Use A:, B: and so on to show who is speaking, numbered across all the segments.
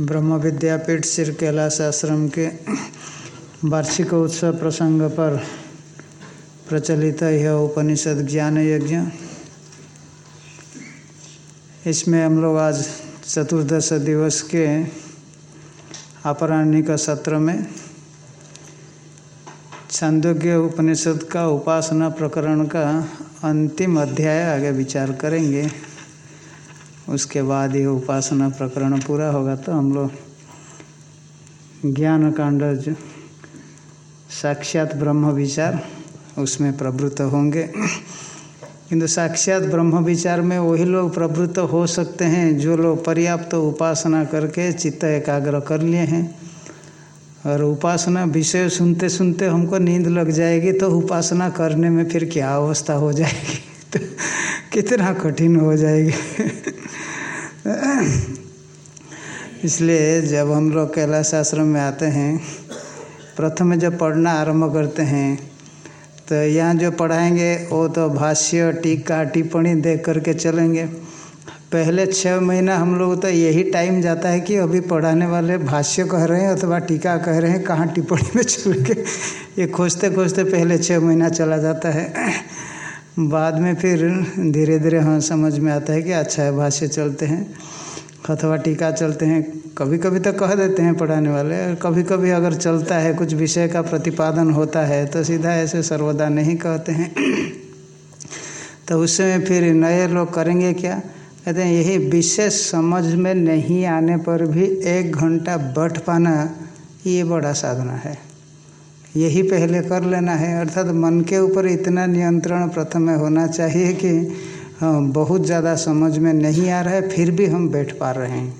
A: ब्रह्म विद्यापीठ श्री कैलाश आश्रम के वार्षिक उत्सव प्रसंग पर प्रचलित यह उपनिषद ज्ञान यज्ञ। इसमें हम लोग आज चतुर्दश दिवस के अपराह्निक सत्र में छांदोग्य उपनिषद का उपासना प्रकरण का अंतिम अध्याय आगे विचार करेंगे। उसके बाद ये उपासना प्रकरण पूरा होगा तो हम लोग ज्ञान कांड साक्षात ब्रह्म विचार उसमें प्रवृत्त होंगे। किंतु साक्षात ब्रह्म विचार में वही लोग प्रवृत्त हो सकते हैं जो लोग पर्याप्त तो उपासना करके चित्त एकाग्र कर लिए हैं। और उपासना विषय सुनते सुनते हमको नींद लग जाएगी तो उपासना करने में फिर क्या अवस्था हो जाएगी? तो कितना कठिन हो जाएगी? इसलिए जब हम लोग कैलाश आश्रम में आते हैं, प्रथम जब पढ़ना आरंभ करते हैं तो यहाँ जो पढ़ाएँगे, वो तो भाष्य, टीका, टिप्पणी देख करके चलेंगे। पहले छः महीना हम लोग तो यही टाइम जाता है कि अभी पढ़ाने वाले भाष्य कह रहे हैं अथवा टीका कह रहे हैं, कहाँ टिप्पणी में चल के ये खोजते खोजते पहले छः महीना चला जाता है। बाद में फिर धीरे धीरे हाँ समझ में आता है कि अच्छा है, भाष्य चलते हैं, अथवा टीका चलते हैं। कभी कभी तो कह देते हैं पढ़ाने वाले कभी कभी अगर चलता है, कुछ विषय का प्रतिपादन होता है तो सीधा ऐसे सर्वदा नहीं कहते हैं। तो उसमें फिर नए लोग करेंगे क्या? कहते हैं, यही विशेष समझ में नहीं आने पर भी एक घंटा बैठ पाना, ये बड़ा साधना है। यही पहले कर लेना है, अर्थात मन के ऊपर इतना नियंत्रण प्रथम में होना चाहिए कि हाँ बहुत ज़्यादा समझ में नहीं आ रहा है, फिर भी हम बैठ पा रहे हैं।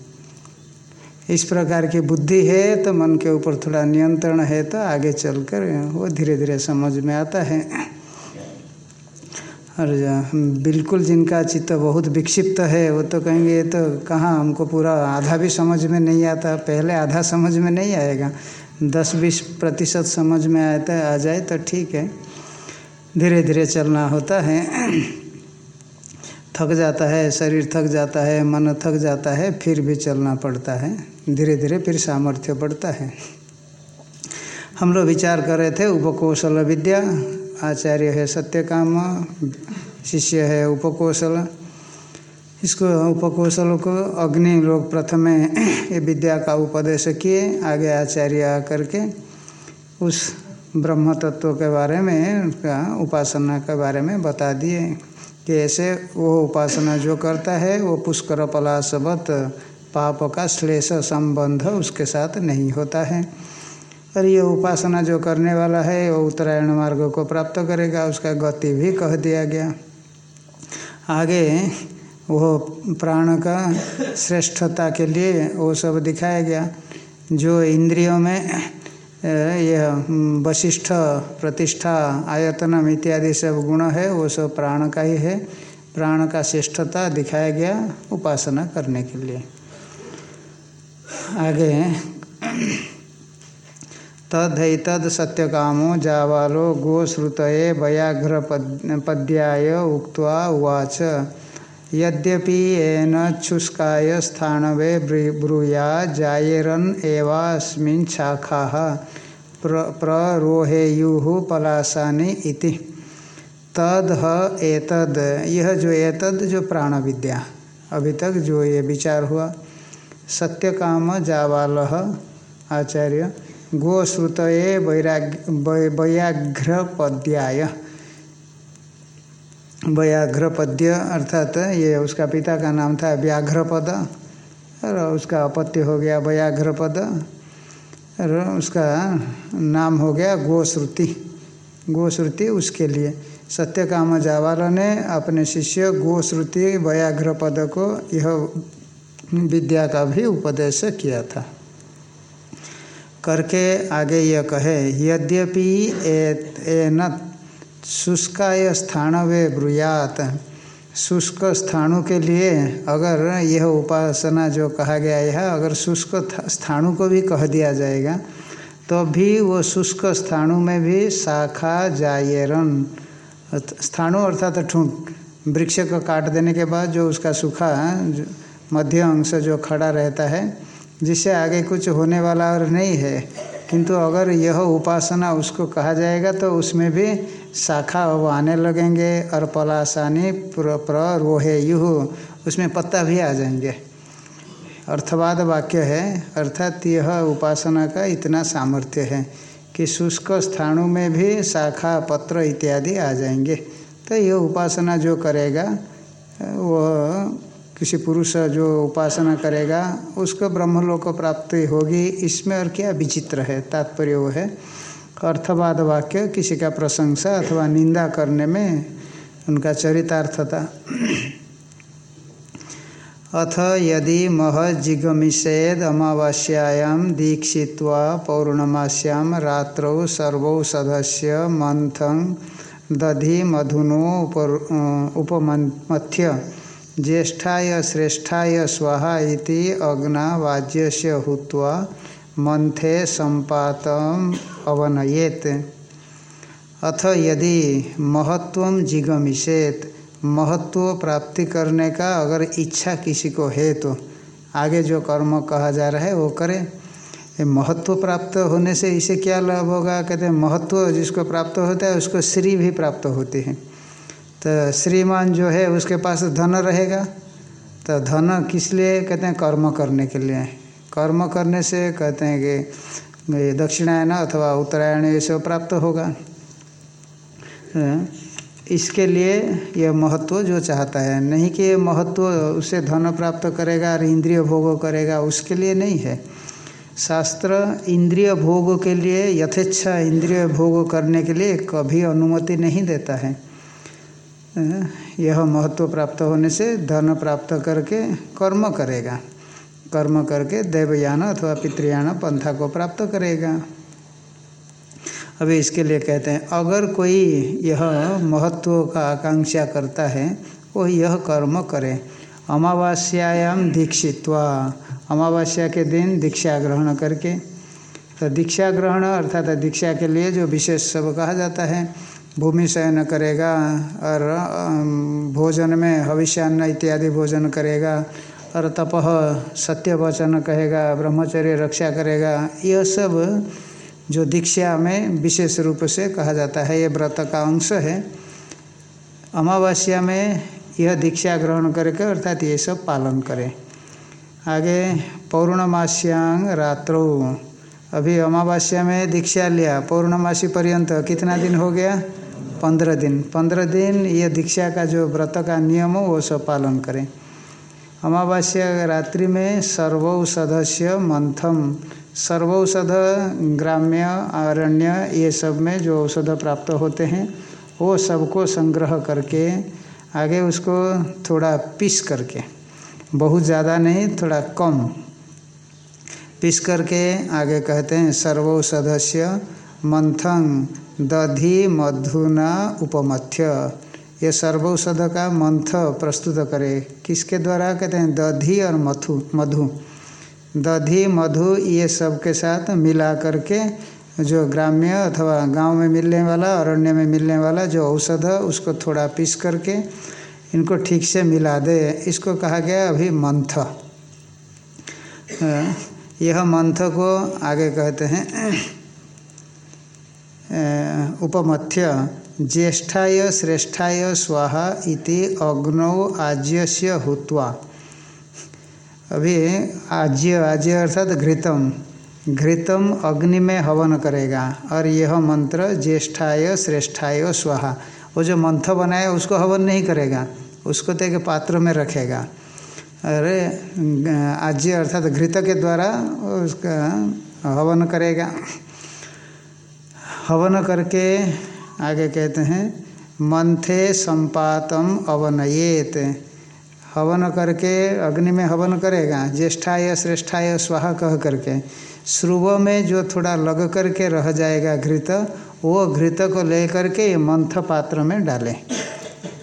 A: इस प्रकार की बुद्धि है तो मन के ऊपर थोड़ा नियंत्रण है तो आगे चलकर वो धीरे धीरे समझ में आता है। और बिल्कुल जिनका चित्त बहुत विक्षिप्त है, वो तो कहेंगे, ये तो कहाँ हमको पूरा आधा भी समझ में नहीं आता, पहले आधा समझ में नहीं आएगा। दस बीस प्रतिशत समझ में आता आ जाए तो ठीक है। धीरे धीरे चलना होता है। थक जाता है, शरीर थक जाता है, मन थक जाता है, फिर भी चलना पड़ता है। धीरे धीरे फिर सामर्थ्य बढ़ता है। हम लोग विचार कर रहे थे उपकौशल विद्या आचार्य है सत्यकाम, शिष्य है उपकौशल। इसको उपकौशल को अग्नि लोग प्रथम ये विद्या का उपदेश किए, आगे आचार्य आकर के उस ब्रह्म तत्व के बारे में उसका उपासना के बारे में बता दिए कि ऐसे वो उपासना जो करता है, वो पुष्कर पलाशवत पाप का श्लेष संबंध उसके साथ नहीं होता है। और ये उपासना जो करने वाला है, वो उत्तरायण मार्ग को प्राप्त करेगा, उसका गति भी कह दिया गया। आगे वो प्राण का श्रेष्ठता के लिए वो सब दिखाया गया। जो इंद्रियों में यह वशिष्ठ प्रतिष्ठा, आयतनम इत्यादि सब गुण है, वो सब प्राण का ही है। प्राण का श्रेष्ठता दिखाया गया उपासना करने के लिए। आगे तद सत्य कामो जावालो गोश्रुत व्याघ्र पद्याय उक्त्वा उवाच। यद्यपि येन शुष्काय स्थानवे ब्रूया जायेरन एवास्मिन् शाखाः प्र, प्ररोहेयु पलाशानि इति। तद ह एतद यह जो एतद, जो प्राण विद्या अभी तक जो ये विचार हुआ। सत्य काम जावाल, आचार्य। गोश्रुत वैराग्य व्याघ्र पद्याय व्याघ्रपद्य अर्थात ये उसका पिता का नाम था व्याघ्रपद, और उसका अपत्य हो गया व्याघ्रपद, और उसका नाम हो गया गोश्रुति। गोश्रुति उसके लिए। सत्यकाम जावाल ने अपने शिष्य गोश्रुति व्याघ्रपद को यह विद्या का भी उपदेश किया था। करके आगे यह कहे, यद्यपि एन शुष्काय स्थान वे ब्रुयात। शुष्क स्थानों के लिए अगर यह उपासना जो कहा गया है, अगर शुष्क स्थानों को भी कह दिया जाएगा तो भी वो शुष्क स्थानों में भी शाखा जायरन। स्थानों अर्थात ठूंठ, वृक्ष को काट देने के बाद जो उसका सूखा मध्य अंश जो खड़ा रहता है जिससे आगे कुछ होने वाला और नहीं है। किंतु अगर यह उपासना उसको कहा जाएगा तो उसमें भी शाखा अब आने लगेंगे और पलासानी प्रोहे युह, उसमें पत्ता भी आ जाएँगे। अर्थवाद वाक्य है, अर्थात यह उपासना का इतना सामर्थ्य है कि शुष्क स्थानों में भी शाखा, पत्र इत्यादि आ जाएँगे। तो यह उपासना जो करेगा, वह किसी पुरुष जो उपासना करेगा, उसको ब्रह्मलोक प्राप्ति होगी। इसमें और क्या विचित्र है, तात्पर्य वो है। अर्थवाद वाक्य, किसी का प्रशंसा अथवा निंदा करने में उनका चरितार्थता। अथ यदि महजिगमिषेद अमावास्यायाम दीक्षित्वा पौर्णमास्याम रात्रौ सर्वौषधस्य मंथं दधि मधुनो उपर उपमथ्य ज्येष्ठाय, श्रेष्ठाय स्वाहा इति अग्नावाज्यस्य हुआ मंथे संपातम अवनयेत। अथ यदि महत्व जिगमिषेत महत्व प्राप्ति करने का अगर इच्छा किसी को है तो आगे जो कर्म कहा जा रहा है वो करे। महत्व प्राप्त होने से इसे क्या लाभ होगा? कहते हैं महत्व जिसको प्राप्त होता है उसको श्री भी प्राप्त होती है। तो श्रीमान जो है उसके पास धन रहेगा। तो धन किस लिए? कहते हैं कर्म करने के लिए। कर्म करने से कहते हैं कि दक्षिणायन अथवा उत्तरायण ये सब प्राप्त होगा। इसके लिए यह महत्व जो चाहता है, नहीं कि ये महत्व उसे धन प्राप्त करेगा और इंद्रिय भोग करेगा, उसके लिए नहीं है। शास्त्र इंद्रिय भोग के लिए यथेच्छा इंद्रिय भोग करने के लिए कभी अनुमति नहीं देता है। यह महत्व प्राप्त होने से धन प्राप्त करके कर्म करेगा। कर्म करके देवयान अथवा पितृयान पंथा को प्राप्त करेगा। अभी इसके लिए कहते हैं, अगर कोई यह महत्व का आकांक्षा करता है, वो यह कर्म करे। अमावास्यायाम दीक्षित्वा, अमावस्या के दिन दीक्षा ग्रहण करके। तो दीक्षा ग्रहण अर्थात दीक्षा के लिए जो विशेष सब कहा जाता है भूमि शयन करेगा और भोजन में हविष्यान्न इत्यादि भोजन करेगा और तपह सत्य वचन कहेगा, ब्रह्मचर्य रक्षा करेगा यह सब जो दीक्षा में विशेष रूप से कहा जाता है, ये व्रत का अंश है। अमावस्या में यह दीक्षा ग्रहण करके अर्थात ये सब पालन करें। आगे पौर्णमास्यांग रात्रो। अभी अमावस्या में दीक्षा लिया, पौर्णमासी पर्यंत कितना दिन हो गया? पंद्रह दिन। पंद्रह दिन ये दीक्षा का जो व्रत का नियम हो, वो सब पालन करें। अमावस्या रात्रि में सर्वौषधस्य मंथम। सर्वौषध, ग्राम्य, अरण्य, ये सब में जो औषध प्राप्त होते हैं, वो सबको संग्रह करके, आगे उसको थोड़ा पीस करके, बहुत ज़्यादा नहीं, थोड़ा कम पीस करके आगे कहते हैं सर्वौषधस्य मंथन दधि, मधुना, उपमथ्य। ये सर्वौषध का मंथ प्रस्तुत करे। किसके द्वारा कहते हैं? दधि और मथु, मधु। दधि, मधु, ये सब के साथ मिला करके जो ग्राम्य अथवा गाँव में मिलने वाला, अरण्य में मिलने वाला जो औषध, उसको थोड़ा पीस करके इनको ठीक से मिला दे। इसको कहा गया अभी मंथ। यह मंथ को आगे कहते हैं। उपमथ्य, ज्येष्ठाय, श्रेष्ठाय, स्वाहा इति अग्नौ आज्यस्य हुत्वा। अभी आज्य आज्य अर्थात घृतम। घृतम अग्नि में हवन करेगा। और यह मंत्र ज्येष्ठाय, श्रेष्ठाय, स्वाहा। वो जो मंथ बनाए उसको हवन नहीं करेगा। उसको तो एक पात्र में रखेगा। अरे आज्य अर्थात घृत के द्वारा उसका हवन करेगा। हवन करके आगे कहते हैं, मंथे संपातम अवनयेत। हवन करके अग्नि में हवन करेगा, ज्येष्ठाय, श्रेष्ठाय, स्वाहा कह करके। श्रुव में जो थोड़ा लग करके रह जाएगा घृत, वो घृत को ले करके मंथ पात्र में डालें।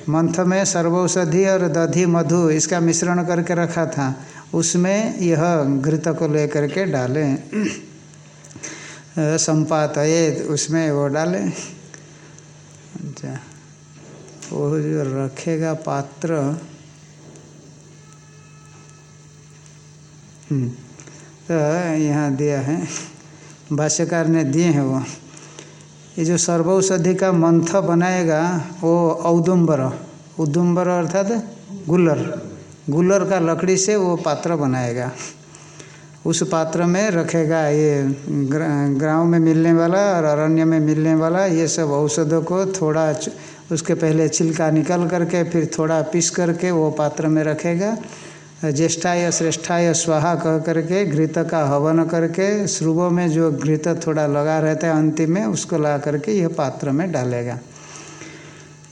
A: मंथ में सर्वौषधि और दधि मधु इसका मिश्रण करके रखा था, उसमें यह घृत को लेकर के डालें। संपात उसमें वो डालें। अच्छा। वो जो रखेगा पात्र। हम्म, तो यहाँ दिया है। भाष्यकार ने दिए हैं वो। ये जो सर्वौषधि का मंथ बनाएगा वो औदुम्बर उदुम्बर अर्थात गुल्लर गुल्लर का लकड़ी से वो पात्र बनाएगा। उस पात्र में रखेगा ये गाँव में मिलने वाला और अरण्य में मिलने वाला ये सब औषधों को थोड़ा उसके पहले छिलका निकल करके फिर थोड़ा पीस करके वो पात्र में रखेगा। ज्येष्ठाय, श्रेष्ठाय, स्वाहा कह करके घृत का हवन करके श्रुवों में जो घृत थोड़ा लगा रहता है अंतिम में, उसको ला करके यह पात्र में डालेगा।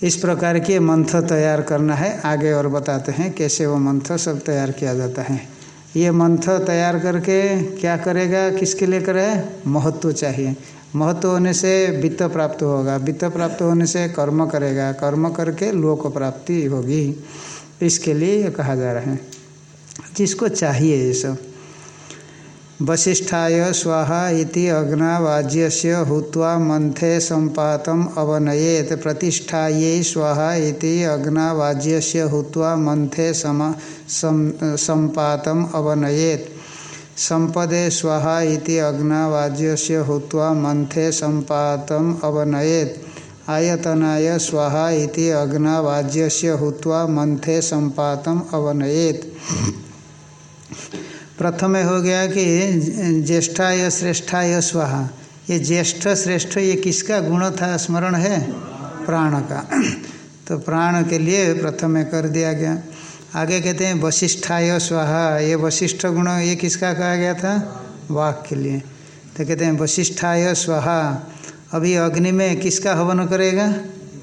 A: इस प्रकार के मंथ तैयार करना है। आगे और बताते हैं कैसे वो मंथ सब तैयार किया जाता है। ये मंथ तैयार करके क्या करेगा, किसके लिए करे? महत्व चाहिए। महत्व होने से वित्त प्राप्त होगा। वित्त प्राप्त होने से कर्म करेगा। कर्म करके लोक प्राप्ति होगी। इसके लिए ये कहा जा रहा है। जिसको चाहिए ये सब। वशिष्ठाय स्वाहा अग्नावाज्य हुत्वा मंथे संपातम अवनयेत। प्रतिष्ठायै स्वाहा अग्नावाज्य हुत्वा मंथे सम संपातम अवनयेत। संपदे स्वाहा अग्नावाज्य हुत्वा मंथे संपातम अवनयेत। आयतनाय स्वाहा अग्नावाज्य हुत्वा मंथे संपातम अवनयेत। प्रथम हो गया कि ज्येष्ठा या श्रेष्ठा या स्वाहा। ये ज्येष्ठ, श्रेष्ठ, ये किसका गुण था? स्मरण है? प्राण का। तो प्राण के लिए प्रथम कर दिया गया। आगे कहते हैं, वशिष्ठाय स्वाहा। ये वशिष्ठ गुण, ये किसका कहा गया था? वाक के लिए। तो कहते हैं, वशिष्ठाय स्वाहा। अभी अग्नि में किसका हवन करेगा?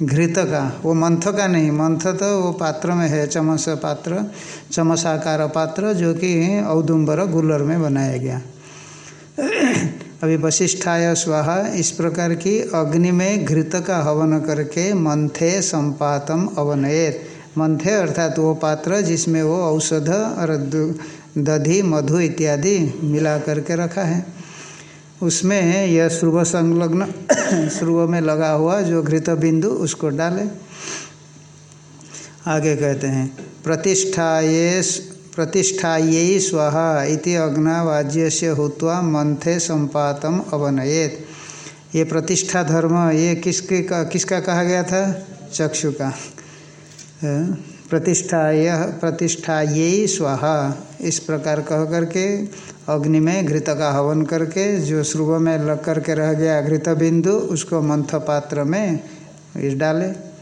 A: घृत का वो मंथ का नहीं, मंथ तो वो पात्र में है, चमस पात्र, चमसाकार पात्र, जो कि औदुम्बर गुलर में बनाया गया। अभी वशिष्ठाय स्वाहा, इस प्रकार की अग्नि में घृत का हवन करके मंथे संपातम अवनयत। मंथे अर्थात वो पात्र जिसमें वो औषध और दधि, मधु इत्यादि मिला करके रखा है। उसमें यह श्रुव संलग्न श्रुव में लगा हुआ जो घृत बिंदु, उसको डाले। आगे कहते हैं प्रतिष्ठाए प्रतिष्ठाये स्वाहा इति अग्नावाज्य से हुआ मंथे संपातम अवनयेत। ये प्रतिष्ठा धर्म, ये किसके का, किसका कहा गया था? चक्षु का। प्रतिष्ठा प्रतिष्ठा ये स्वाहा। इस प्रकार कह करके अग्नि में घृत का हवन करके जो श्रुव में लग करके रह गया घृत बिंदु, उसको मंथ पात्र में इस डाले।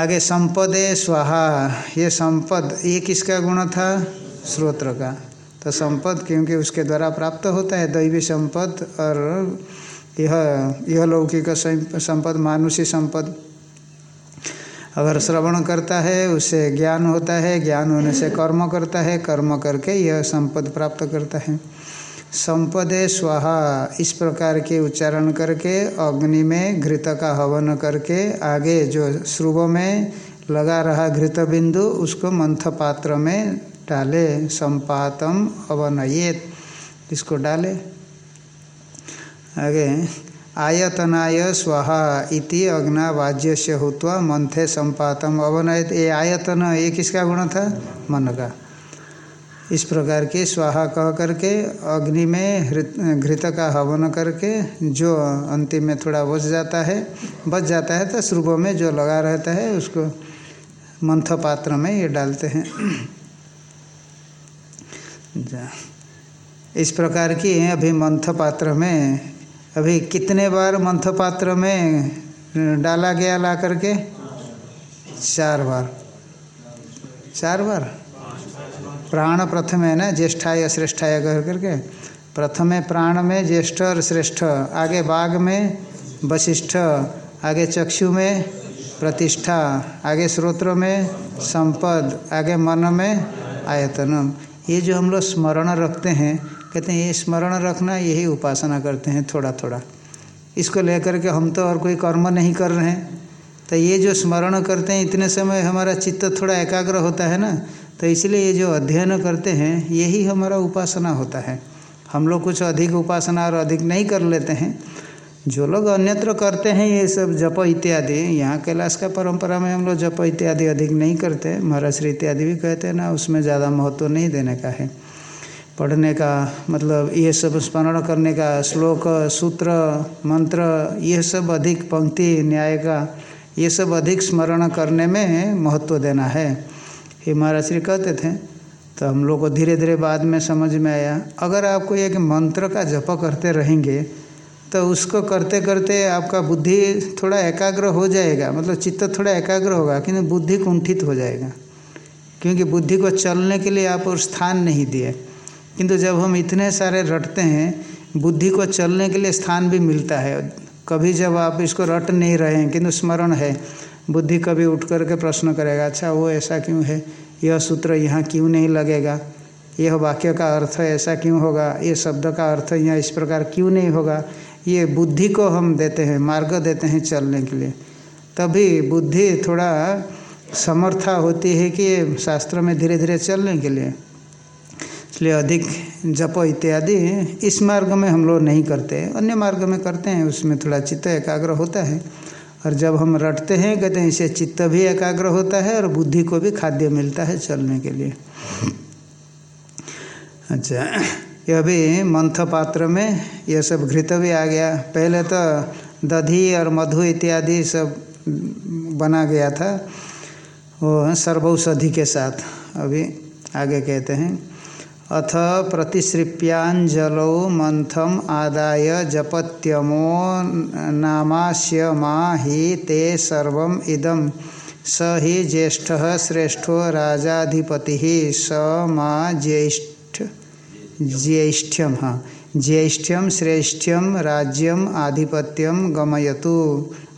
A: आगे संपदे स्वाहा, ये संपद, ये किसका गुण था? श्रोत्र का। तो संपद क्योंकि उसके द्वारा प्राप्त होता है दैवी संपद और यह यह लौकिक संपद, मानुषी संपद। अगर श्रवण करता है उससे ज्ञान होता है, ज्ञान होने से कर्म करता है, कर्म करके यह संपद प्राप्त करता है। संपदे स्वाहा, इस प्रकार के उच्चारण करके, अग्नि में घृत का हवन करके, आगे जो श्रुव में लगा रहा घृत बिंदु, उसको मंथ पात्र में डाले, संपातम अवनयेत, इसको डाले। आगे आयतनाय स्वाहा इति अग्नावाज्य से हुआ मंथे संपातम अवनयत ये आयतन, ये किसका गुण था? मन का इस प्रकार के स्वाहा कह करके, अग्नि में घृत का हवन करके, जो अंतिम में थोड़ा बच जाता है, बच जाता है तो श्रुभ में जो लगा रहता है, उसको मंथ पात्र में ये डालते हैं। इस प्रकार की अभी मंथ पात्र में अभी कितने बार मंथ पात्र में डाला गया ला करके? चार बार। चार बार? प्राण प्रथम है ना, ज्येष्ठाय, श्रेष्ठाय कह करके? प्रथम प्राण में ज्येष्ठ और श्रेष्ठ, आगे बाघ में वशिष्ठ, आगे चक्षु में प्रतिष्ठा, आगे श्रोत्र में संपद, आगे मन में आयतनम। ये जो हम लोग स्मरण रखते हैं कहते हैं, ये स्मरण रखना, यही उपासना करते हैं थोड़ा थोड़ा इसको लेकर के हम तो और कोई कर्म नहीं कर रहे हैं। तो ये जो स्मरण करते हैं, इतने समय हमारा चित्त थोड़ा एकाग्र होता है ना तो इसलिए ये जो अध्ययन करते हैं, यही हमारा उपासना होता है। हम लोग कुछ अधिक उपासना और अधिक नहीं कर लेते हैं। जो लोग अन्यत्र करते हैं, ये सब जप इत्यादि, यहाँ कैलाश का परंपरा में हम लोग जप इत्यादि अधिक नहीं करते। महाराज इत्यादि भी कहते हैं, ना, उसमें ज़्यादा महत्व नहीं देने का है। पढ़ने का मतलब ये सब स्मरण करने का, श्लोक, सूत्र, मंत्र, ये सब अधिक पंक्ति, न्याय का, ये सब अधिक स्मरण करने में महत्व देना है। ये महाराज श्री कहते थे तो हम लोग को धीरे धीरे बाद में समझ में आया। अगर आपको एक मंत्र का जप करते रहेंगे तो उसको करते करते आपका बुद्धि थोड़ा एकाग्र हो जाएगा। मतलब चित्त थोड़ा एकाग्र होगा, किंतु बुद्धि कुंठित हो जाएगा। क्योंकि बुद्धि को चलने के लिए आप और स्थान नहीं दिए। किंतु जब हम इतने सारे रटते हैं, बुद्धि को चलने के लिए स्थान भी मिलता है। कभी जब आप इसको रट नहीं रहे हैं, किंतु स्मरण है, बुद्धि कभी उठ करके प्रश्न करेगा अच्छा वो ऐसा क्यों है? यह सूत्र यहाँ क्यों नहीं लगेगा? यह वाक्य का अर्थ ऐसा क्यों होगा? ये शब्द का अर्थ यहाँ इस प्रकार क्यों नहीं होगा? ये बुद्धि को हम देते हैं, मार्ग देते हैं चलने के लिए। तभी बुद्धि थोड़ा समर्था होती है कि शास्त्र में धीरे धीरे चलने के लिए। इसलिए अधिक जप इत्यादि इस मार्ग में हम लोग नहीं करते अन्य मार्ग में करते हैं, उसमें थोड़ा चित्त एकाग्र होता है। और जब हम रटते हैं, कहते हैं इससे चित्त भी एकाग्र होता है और बुद्धि को भी खाद्य मिलता है चलने के लिए। अच्छा यह भी मंथ पात्र में यह सब घृत भी आ गया। पहले तो दधी और मधु इत्यादि सब बना गया था, वो सर्वौषधि के साथ। अभी आगे कहते हैं अथ प्रतिश्रिप्यांजलो मंथम आदाय जपत्यमो नामास्य मा ही ते सर्व इदम। स ही ज्येष्ठ श्रेष्ठो राजाधिपति। स मा ज्येष्ठ ज्येष्ठ्यम ज्येष्ठ्यम श्रेष्ठ्यम राज्यम आधिपत्यम गमयतु।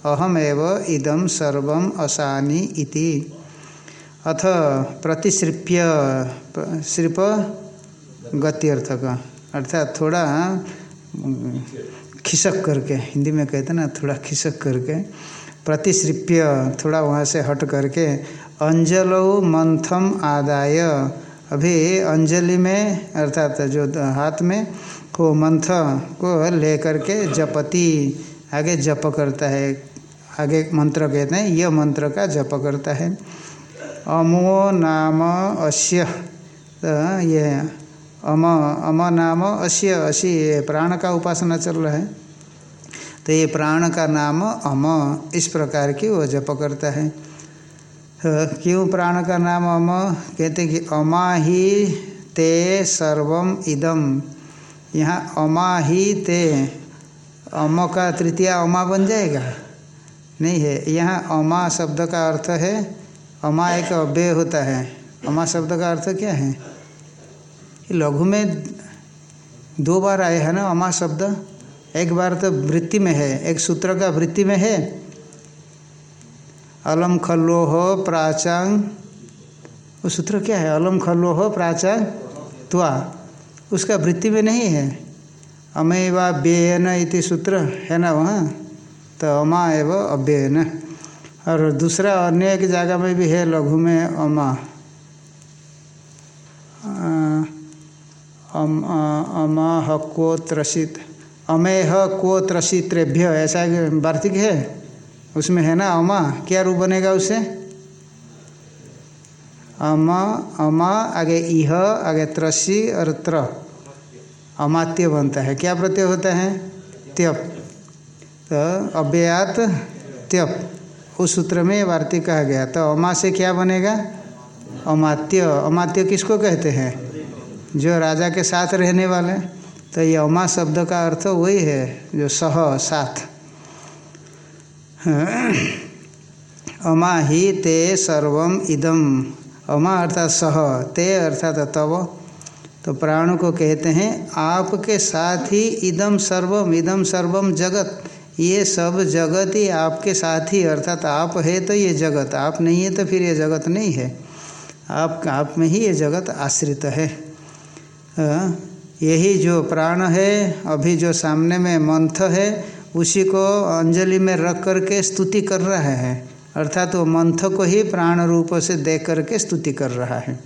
A: अहमेव इदम सर्वम असानी इति। अथ प्रतिश्रिप्य श्रिप गति अर्थ का अर्थात थोड़ा खिसक करके, हिंदी में कहते ना, थोड़ा खिसक करके प्रतिश्रिप्य थोड़ा वहाँ से हट करके, अंजलो मंथम आदाय। अभी अंजलि में, अर्थात जो हाथ में, को मंथ, को ले करके जपति, आगे जप करता है। आगे मंत्र कहते हैं, यह मंत्र का जप करता है। अमो नाम अश्य तो ये अम अम नाम अश्य अशी प्राण का उपासना चल रहा है। तो ये प्राण का नाम अम, इस प्रकार की वो जप करता है। तो क्यों प्राण का नाम अम? कहते हैं कि अमा ही ते सर्वम इदम। यहाँ अमा ही ते, अम का तृतीय अमा बन जाएगा। नहीं है, यहाँ अमा शब्द का अर्थ है, अमा एक अव्यय होता है। अमा शब्द का अर्थ क्या है? लघु में दो बार आए हैं ना अमा शब्द? एक बार तो वृत्ति में है, एक सूत्र का वृत्ति में है। अलम खल्लोह प्राचांग। वो सूत्र क्या है? अलम खल्लोह प्राचांग। त्वा। उसका वृत्ति में नहीं है। अमेवा व्ययन इति सूत्र है ना वहाँ? तो अमा एव अव्ययन। और दूसरा अन्य एक जगह में भी है, लघु में अमा। अम अमा हको त्रसित अमेह को त्रसित्रेभ्य ऐसा वार्तिक है, उसमें है ना अमा, क्या रूप बनेगा उससे अमा अमा, आगे इह, आगे त्रसी, और त्र, अमात्य बनता है, क्या प्रत्यय होता है? त्यप। तो अव्ययात त्यप, उस सूत्र में वार्तिक कहा गया तो अमा से क्या बनेगा? अमात्य अमात्य किसको कहते हैं? जो राजा के साथ रहने वाले तो ये अमा शब्द का अर्थ वही है, जो सह, साथ। अमा ही ते सर्वम इदम। अमा अर्थात सह, ते अर्थात तव। तो प्राण को कहते हैं, आपके साथ ही इदम सर्वम इदम सर्वम जगत। ये सब जगत ही आपके साथ ही, अर्थात आप है तो ये जगत, आप नहीं है तो फिर ये जगत नहीं है। आप आप में ही ये जगत आश्रित है। यही जो प्राण है, अभी जो सामने में मंथ है, उसी को अंजलि में रख करके स्तुति कर रहा है। अर्थात वो मंथ को ही प्राण रूप से देख करके स्तुति कर रहा है।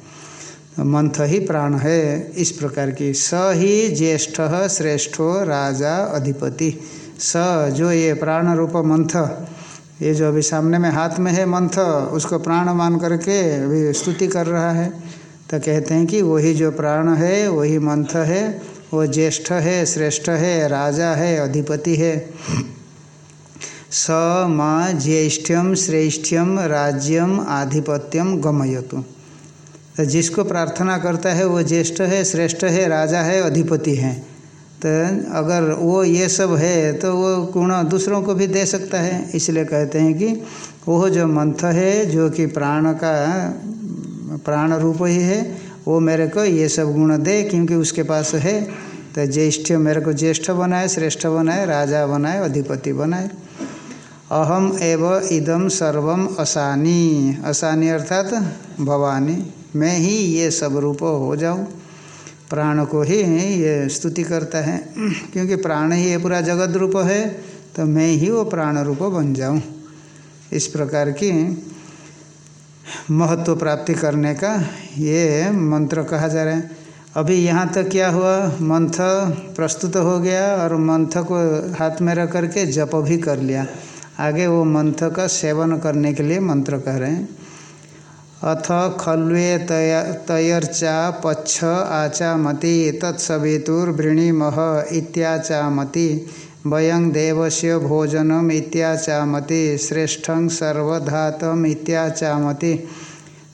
A: मंथ ही प्राण है, इस प्रकार की। स ही ज्येष्ठ, श्रेष्ठो, राजा, अधिपति। स, जो ये प्राण रूप मंथ, ये जो अभी सामने में हाथ में है मंथ, उसको प्राण मान करके अभी स्तुति कर रहा है। तो कहते हैं कि वही जो प्राण है, वही मंथ है, वो ज्येष्ठ है, श्रेष्ठ है, राजा है, अधिपति है। स, माँ ज्येष्ठ्यम श्रेष्ठ्यम राज्यम आधिपत्यम गमयतु। तो जिसको प्रार्थना करता है, वो ज्येष्ठ है, श्रेष्ठ है, राजा है, अधिपति है। तो अगर वो ये सब है तो वो गुण दूसरों को भी दे सकता है। इसलिए कहते हैं कि वो जो मंथ है, जो कि प्राण का प्राण रूप ही है, वो मेरे को ये सब गुण दे क्योंकि उसके पास है। तो ज्येष्ठ, मेरे को ज्येष्ठ बनाए, श्रेष्ठ बनाए, राजा बनाए, अधिपति बनाए। अहम एव इदम सर्वम असानी। असानी अर्थात भवानी, मैं ही ये सब रूप हो जाऊँ। प्राण को ही ये स्तुति करता है। क्योंकि प्राण ही ये पूरा जगत रूप है तो मैं ही वो प्राण रूप बन जाऊँ। इस प्रकार की महत्व प्राप्ति करने का ये मंत्र कहा जा रहा है। अभी यहाँ तक क्या हुआ? मंथ प्रस्तुत हो गया और मंथ को हाथ में रख करके जप भी कर लिया। आगे वो मंथ का सेवन करने के लिए मंत्र कह रहे हैं। अथ खल्वे तय, तयर्चा पच्छ आचामति, तत्सवितुर्वृणिमह इत्याचामति। वयं देवस्य भोजनम इत्याचामति, श्रेष्ठं सर्वधातम इत्याचामति।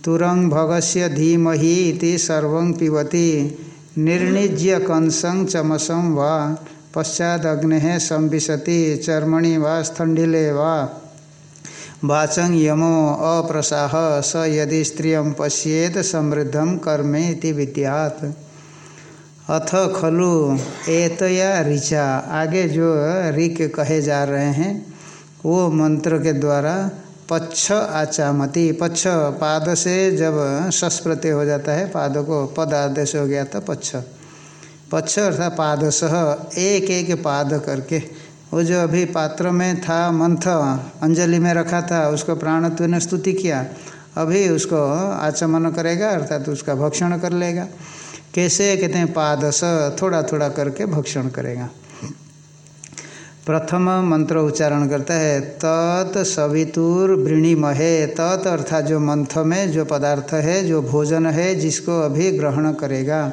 A: तुरंग भगस्य धीमहि इति सर्वं पिबति। निर्णिज्य कंसं चमसं वा, पश्चादग्ने संविशति। चर्मणि वा स्थंडिले वा। यमो अप्रसाह। स यदि स्त्रिय पश्येत समृद्धम कर्मे विद्यात। अथ खलु एतया ऋचा। आगे जो ऋक कहे जा रहे हैं, वो मंत्र के द्वारा पच्छ आचामति। पच्छ पाद से जब सस हो जाता है, पाद को पद आदेश हो गया था पच्छ। पच्छ अर्थात पाद सह एक एक पाद करके। वो जो अभी पात्र में था, मंथ अंजलि में रखा था, उसको प्राणत्व ने स्तुति किया, अभी उसको आचमन करेगा, अर्थात तो उसका भक्षण कर लेगा। कैसे कहते हैं, पादस थोड़ा थोड़ा करके भक्षण करेगा। प्रथम मंत्र उच्चारण करता है, तत् सवितुर वृणिमहे, तत् अर्थात जो मंथ में जो पदार्थ है, जो भोजन है, जिसको अभी ग्रहण करेगा।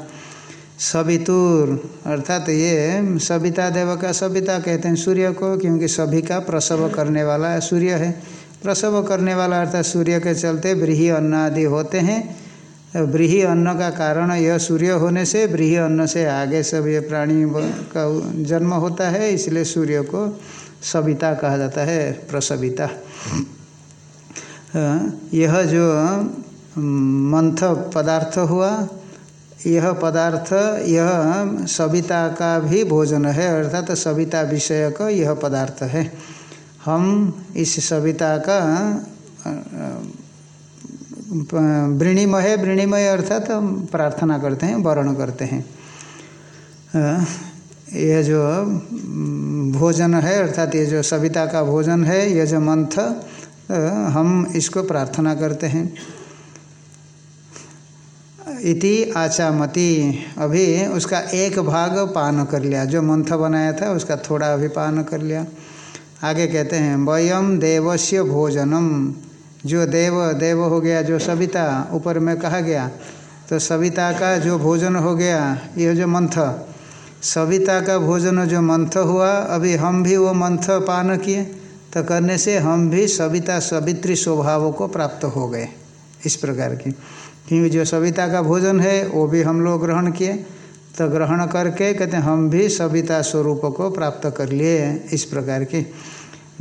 A: सवितुर, अर्थात ये सविता देव का सविता कहते हैं सूर्य को, क्योंकि सभी का प्रसव करने वाला सूर्य है। प्रसव करने वाला अर्थात सूर्य के चलते ब्रीही अन्न आदि होते हैं। ब्रीही अन्न का कारण यह सूर्य होने से, ब्रीही अन्न से आगे सब ये प्राणी का जन्म होता है, इसलिए सूर्य को सविता कहा जाता है, प्रसविता। यह जो मंथ पदार्थ हुआ, यह पदार्थ, यह सविता का भी भोजन है, अर्थात सविता विषय का यह पदार्थ है। हम इस सविता का वृणिमय वृणिमय अर्थात हम प्रार्थना करते हैं, वर्ण करते हैं। यह जो भोजन है, अर्थात ये जो सविता का भोजन है यह जो मंथ हम इसको प्रार्थना करते हैं। इति आचामति, अभी उसका एक भाग पान कर लिया। जो मंथ बनाया था, उसका थोड़ा अभी पान कर लिया। आगे कहते हैं वयम देवस्य भोजनम। जो देव देव हो गया, जो सविता, ऊपर में कहा गया तो सविता का जो भोजन हो गया यह जो मंथ। सविता का भोजन जो मंथ हुआ, अभी हम भी वो मंथ पान किए तो करने से हम भी सविता, सवित्री स्वभाव को प्राप्त हो गए, इस प्रकार की। क्योंकि जो सविता का भोजन है, वो भी हम लोग ग्रहण किए तो ग्रहण करके कहते हम भी सविता स्वरूप को प्राप्त कर लिए, इस प्रकार की।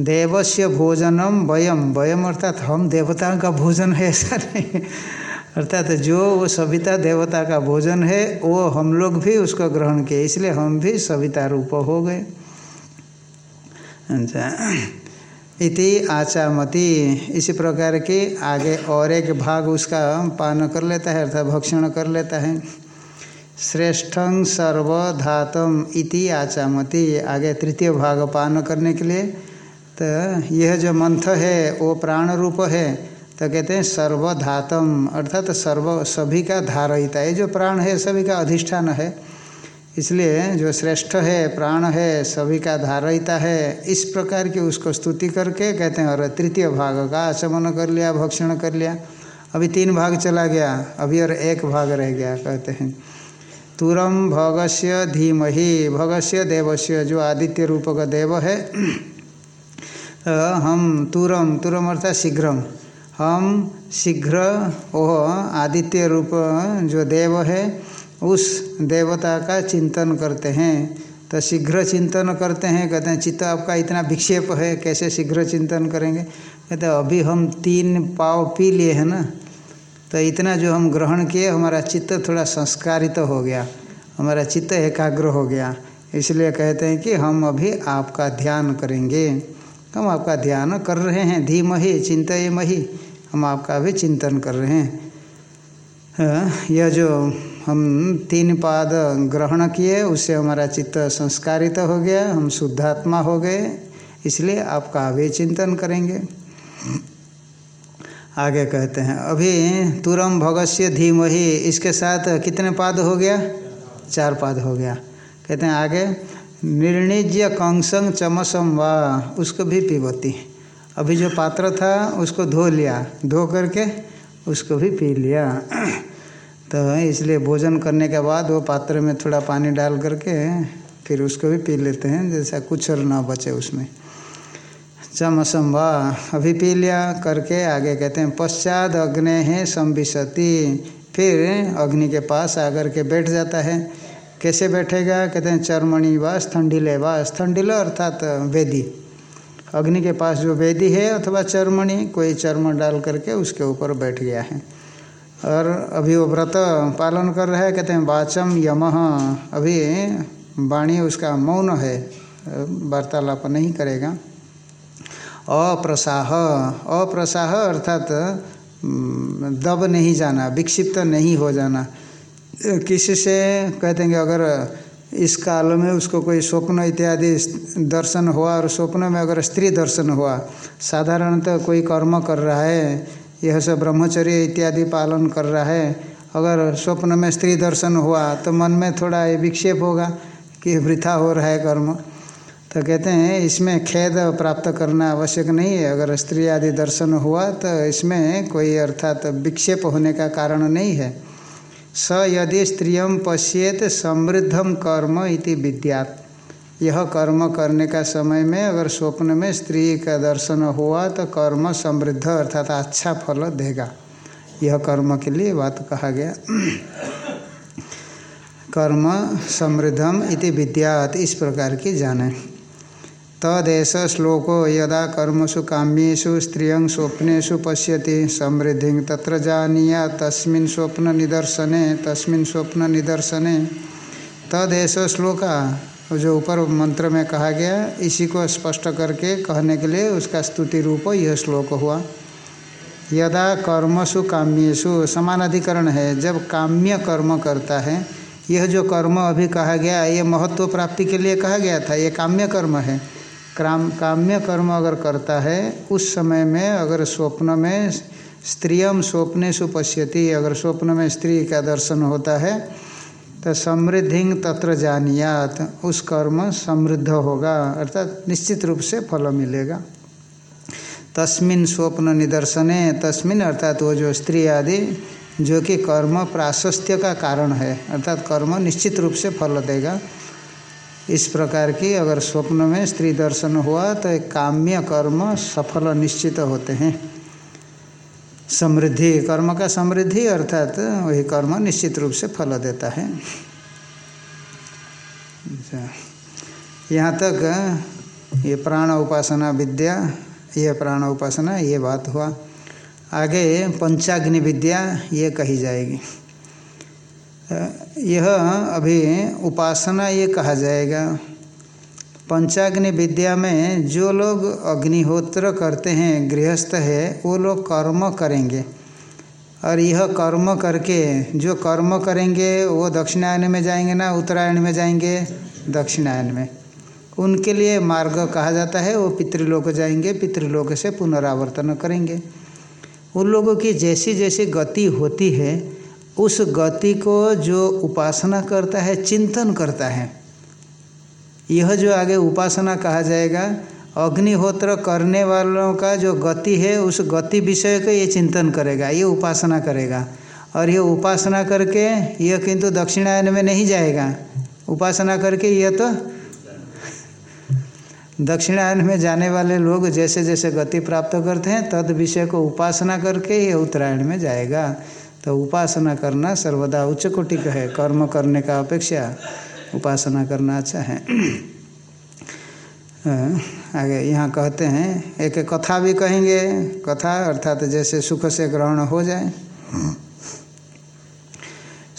A: देवस्य भोजनम वयम वयम अर्थात हम देवता का भोजन है, ऐसा नहीं। अर्थात जो वो सविता देवता का भोजन है, वो हम लोग भी उसको ग्रहण किए, इसलिए हम भी सविता रूप हो गए। अच्छा। इति आचामति। इसी प्रकार की आगे और एक भाग उसका पान कर लेता है, अर्थात भक्षण कर लेता है। श्रेष्ठं सर्वधातम इति आचामति। आगे तृतीय भाग पान करने के लिए तो यह जो मंथ है, वो प्राण रूप है तो कहते हैं सर्वधातम, अर्थात तो सर्व, सभी का धारयिता, ये जो प्राण है, सभी का अधिष्ठान है। इसलिए जो श्रेष्ठ है, प्राण है, सभी का धारयिता है, इस प्रकार की उसको स्तुति करके कहते हैं, और तृतीय भाग का आचमन कर लिया, भक्षण कर लिया। अभी तीन भाग चला गया, अभी और एक भाग रह गया, कहते हैं। तुरम भगस्य धीमहि, भगस्य देवस्य, जो आदित्य रूप का देव है हम तुरम तुरम अर्थात शीघ्रम। हम शीघ्र ओह आदित्य रूप जो देव है, उस देवता का चिंतन करते हैं। तो शीघ्र चिंतन करते हैं, कहते हैं, चित्त आपका इतना विक्षेप है, कैसे शीघ्र चिंतन करेंगे? कहते हैं, अभी हम तीन पाव पी लिए हैं ना तो इतना जो हम ग्रहण किए, हमारा चित्त थोड़ा संस्कारित तो हो गया, हमारा चित्त एकाग्र हो गया। इसलिए कहते हैं कि हम अभी आपका ध्यान करेंगे। हम आपका ध्यान कर रहे हैं धीम ही धीमहि चिंतमही हम आपका भी चिंतन कर रहे हैं, यह जो हम तीन पाद ग्रहण किए, उससे हमारा चित्त संस्कारित हो गया, हम शुद्धात्मा हो गए, इसलिए आपका भी चिंतन करेंगे। आगे कहते हैं, अभी तुरम भगस्य धीमहि, इसके साथ कितने पाद हो गया? चार पाद हो गया। कहते हैं आगे निर्णिज्य कंसंग चमसम वा, उसको भी पीबती अभी जो पात्र था, उसको धो लिया। धो करके उसको भी पी लिया। तो इसलिए भोजन करने के बाद वो पात्र में थोड़ा पानी डाल करके फिर उसको भी पी लेते हैं, जैसा कुछ और ना बचे उसमें। चमसम वाह अभी पी लिया करके आगे कहते हैं, पश्चात अग्नि है संविशति। फिर अग्नि के पास आकर के बैठ जाता है। कैसे बैठेगा? कहते हैं, चरमणि व स्थंडिले व ठंडिल अर्थात वेदी। अग्नि के पास जो वेदी है अथवा चरमणि, कोई चर्म डाल करके उसके ऊपर बैठ गया है। और अभी वो व्रत पालन कर रहा है, कहते हैं, वाचम यम। अभी वाणी उसका मौन है, वार्तालाप नहीं करेगा। अप्रसाह। अप्रसाह अर्थात दब नहीं जाना, विक्षिप्त नहीं हो जाना। किसी से कहते हैं अगर इस काल में उसको कोई स्वप्न इत्यादि दर्शन हुआ और स्वप्न में अगर स्त्री दर्शन हुआ, साधारणतः कोई कर्म कर रहा है, यह सब ब्रह्मचर्य इत्यादि पालन कर रहा है, अगर स्वप्न में स्त्री दर्शन हुआ तो मन में थोड़ा ये विक्षेप होगा कि वृथा हो रहा है कर्म। तो कहते हैं, इसमें खेद प्राप्त करना आवश्यक नहीं है। अगर स्त्री आदि दर्शन हुआ तो इसमें कोई अर्थात विक्षेप होने का कारण नहीं है। स यदि स्त्रियम पश्येत समृद्धम कर्म इति विद्यात यह कर्म करने का समय में अगर स्वप्न में स्त्री का दर्शन हुआ तो कर्म समृद्ध अर्थात अच्छा फल देगा। यह कर्म के लिए बात कहा गया। कर्म समृद्धम इति विद्यात इस प्रकार की जाने। तदेश श्लोको यदा कर्मसु काम्येषु, स्त्रियं स्वप्नेषु पश्यति, समृद्धि तत्र जानीया, तस्मिन् स्वप्न निदर्शने तस्मिन् स्वप्न निदर्शने तदेश श्लोका, जो ऊपर मंत्र में कहा गया, इसी को स्पष्ट करके कहने के लिए उसका स्तुति रूप यह श्लोक हुआ। यदा कर्मसु काम्यसु समान अधिकरण है, जब काम्य कर्म करता है, यह जो कर्म अभी कहा गया, ये महत्व प्राप्ति के लिए कहा गया था, ये काम्य कर्म है। काम, काम्य कर्म अगर करता है, उस समय में अगर स्वप्न में स्त्रियम स्वप्ने सुपश्यति, अगर स्वप्न में स्त्री का दर्शन होता है तो समृद्धि तत्र जानियात, उस कर्म समृद्ध होगा, अर्थात निश्चित रूप से फल मिलेगा। तस्मिन स्वप्न निदर्शने, तस्मिन अर्थात वो जो स्त्री आदि, जो कि कर्म प्राशस्त्य का कारण है, अर्थात कर्म निश्चित रूप से फल देगा। इस प्रकार की अगर स्वप्न में स्त्री दर्शन हुआ तो एक काम्य कर्म सफल निश्चित होते हैं। समृद्धि, कर्म का समृद्धि अर्थात वही कर्म निश्चित रूप से फल देता है। अच्छा। यहाँ तक ये प्राण उपासना विद्या, यह प्राण उपासना, ये बात हुआ। आगे पंचाग्नि विद्या, ये कही जाएगी। यह अभी उपासना ये कहा जाएगा। पंचाग्नि विद्या में जो लोग अग्निहोत्र करते हैं, गृहस्थ है, वो लोग कर्म करेंगे। और यह कर्म करके जो कर्म करेंगे, वो दक्षिणायन में जाएँगे ना, उत्तरायण में जाएँगे, दक्षिणायन में। उनके लिए मार्ग कहा जाता है, वो पितृलोक जाएँगे, पितृलोक से पुनरावर्तन करेंगे। उन लोगों की जैसी जैसी गति होती है उस गति को जो उपासना करता है, चिंतन करता है। यह जो आगे उपासना कहा जाएगा, अग्निहोत्र करने वालों का जो गति है, उस गति विषय को ये चिंतन करेगा, ये उपासना करेगा। और ये उपासना करके यह किंतु दक्षिणायन में नहीं जाएगा। उपासना करके यह तो दक्षिणायन में जाने वाले लोग जैसे जैसे गति प्राप्त करते हैं, तद विषय को उपासना करके ये उत्तरायण में जाएगा। तो उपासना करना सर्वदा उच्च कोटि का है। कर्म करने का अपेक्षा उपासना करना अच्छा है। आगे यहाँ कहते हैं, एक कथा भी कहेंगे। कथा अर्थात जैसे सुख से ग्रहण हो जाए।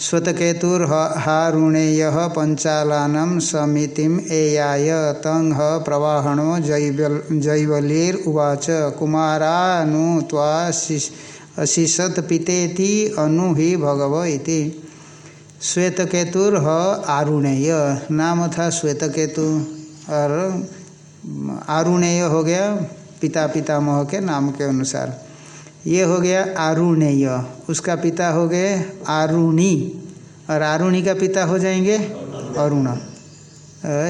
A: स्वतकेतुर हारुणेय पंचालानम समितिम एयाय तंग प्रवाहणो जैवल, जैवलीर उवाच। कुमारानु त्वा अशिषत पितेति अनु ही भगव इति। श्वेतकेतुर ह आरुणेय। नाम था श्वेतकेतु। और आरुणेय हो गया पिता पितामह के नाम के अनुसार। ये हो गया आरुणेय। उसका पिता हो गए आरुणी। और आरुणी का पिता हो जाएँगे अरुण।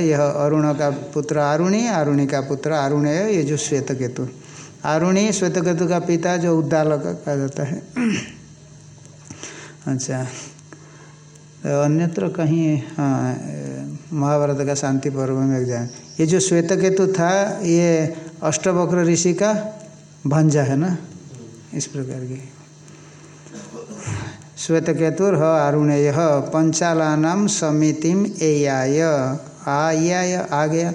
A: यह अरुण का पुत्र आरुणी आरुणी का पुत्र आरुणेय, ये जो श्वेत केतु आरुणी श्वेत केतु का पिता जो उद्दालक कहा जाता है। अच्छा। तो अन्यत्र कहीं हाँ महाभारत का शांति पर्व में जाए। ये जो श्वेत केतु था, ये अष्टवक्र ऋषि का भंजा है ना? इस प्रकार की। श्वेत केतुर ह आरुणेय पंचालानाम समितिम एयाय। आयाय, आ गया।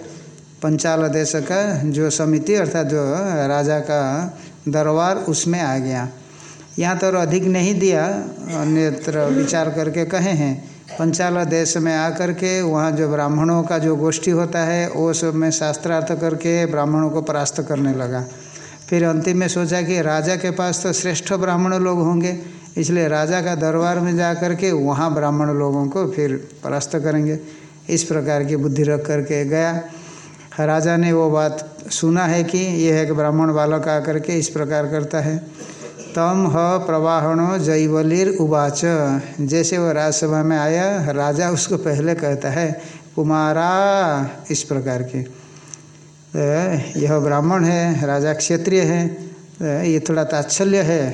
A: पंचाल देश का जो समिति अर्थात जो राजा का दरबार, उसमें आ गया। यहाँ तो अधिक नहीं दिया, अन्यत्र विचार करके कहे हैं। पंचाल देश में आकर के वहाँ जो ब्राह्मणों का जो गोष्ठी होता है, वो सब में शास्त्रार्थ करके ब्राह्मणों को परास्त करने लगा। फिर अंतिम में सोचा कि राजा के पास तो श्रेष्ठ ब्राह्मण लोग होंगे, इसलिए राजा का दरबार में जा कर के वहाँ ब्राह्मण लोगों को फिर परास्त करेंगे। इस प्रकार की बुद्धि रख करके गया। राजा ने वो बात सुना है कि यह एक ब्राह्मण बालक आकर के इस प्रकार करता है। तम ह प्रवाहणो जैवलीर उवाच। जैसे वो राजसभा में आया, राजा उसको पहले कहता है, कुमारा, इस प्रकार के। तो यह ब्राह्मण है, राजा क्षत्रिय है तो ये थोड़ा ताच्छल्य है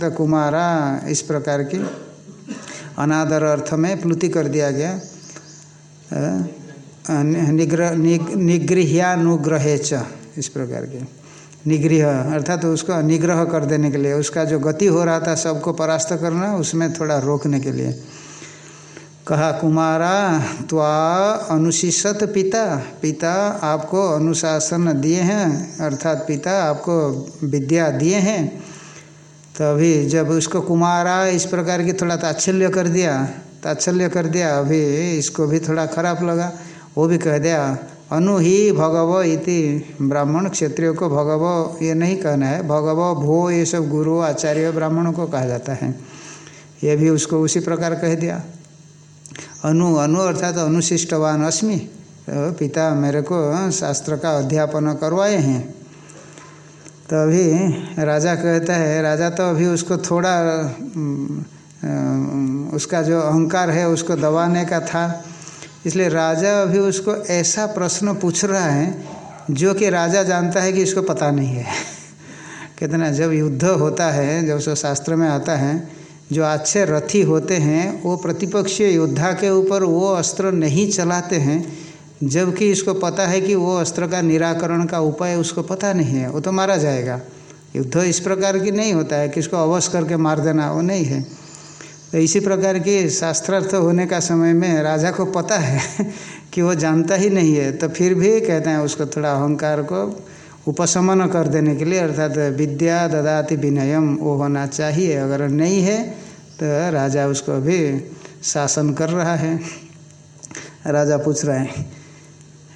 A: तो कुमारा, इस प्रकार की। अनादर अर्थ में प्लुति कर दिया गया। निग्रह निगृह्यानुग्रहे च इस प्रकार के। निगृह, अर्थात तो उसको निग्रह कर देने के लिए, उसका जो गति हो रहा था सबको परास्त करना, उसमें थोड़ा रोकने के लिए। कहा, कुमारा, त्वा अनुशिषत पिता पिता आपको अनुशासन दिए हैं, अर्थात पिता आपको विद्या दिए हैं। तो अभी जब उसको कुमारा इस प्रकार की थोड़ा ताच्छल्य कर दिया ताच्छल्य कर दिया, अभी इसको भी थोड़ा खराब लगा। वो भी कह दिया, अनु ही भगव इति, ब्राह्मण क्षत्रिय को भगव, ये नहीं कहना है, भगव भो ये सब गुरु आचार्य ब्राह्मणों को कहा जाता है। ये भी उसको उसी प्रकार कह दिया। अनु अनु अर्थात तो अनुशिष्टवान अस्मि तो पिता मेरे को शास्त्र का अध्यापन करवाए हैं। तो अभी राजा कहता है, राजा तो अभी उसको थोड़ा उसका जो अहंकार है उसको दबाने का था इसलिए राजा अभी उसको ऐसा प्रश्न पूछ रहा है, जो कि राजा जानता है कि इसको पता नहीं है। कहते ना जब युद्ध होता है, जब उसको शास्त्र में आता है, जो अच्छे रथी होते हैं, वो प्रतिपक्षीय योद्धा के ऊपर वो अस्त्र नहीं चलाते हैं, जबकि इसको पता है कि वो अस्त्र का निराकरण का उपाय उसको पता नहीं है, वो तो मारा जाएगा। युद्ध इस प्रकार की नहीं होता है कि इसको अवश्य करके मार देना, वो नहीं है। तो इसी प्रकार की शास्त्रार्थ होने का समय में राजा को पता है कि वो जानता ही नहीं है तो फिर भी कहते हैं उसको थोड़ा अहंकार को उपशमन कर देने के लिए, अर्थात विद्या ददाति विनयम, वो होना चाहिए। अगर नहीं है तो राजा उसको भी शासन कर रहा है। राजा पूछ रहे हैं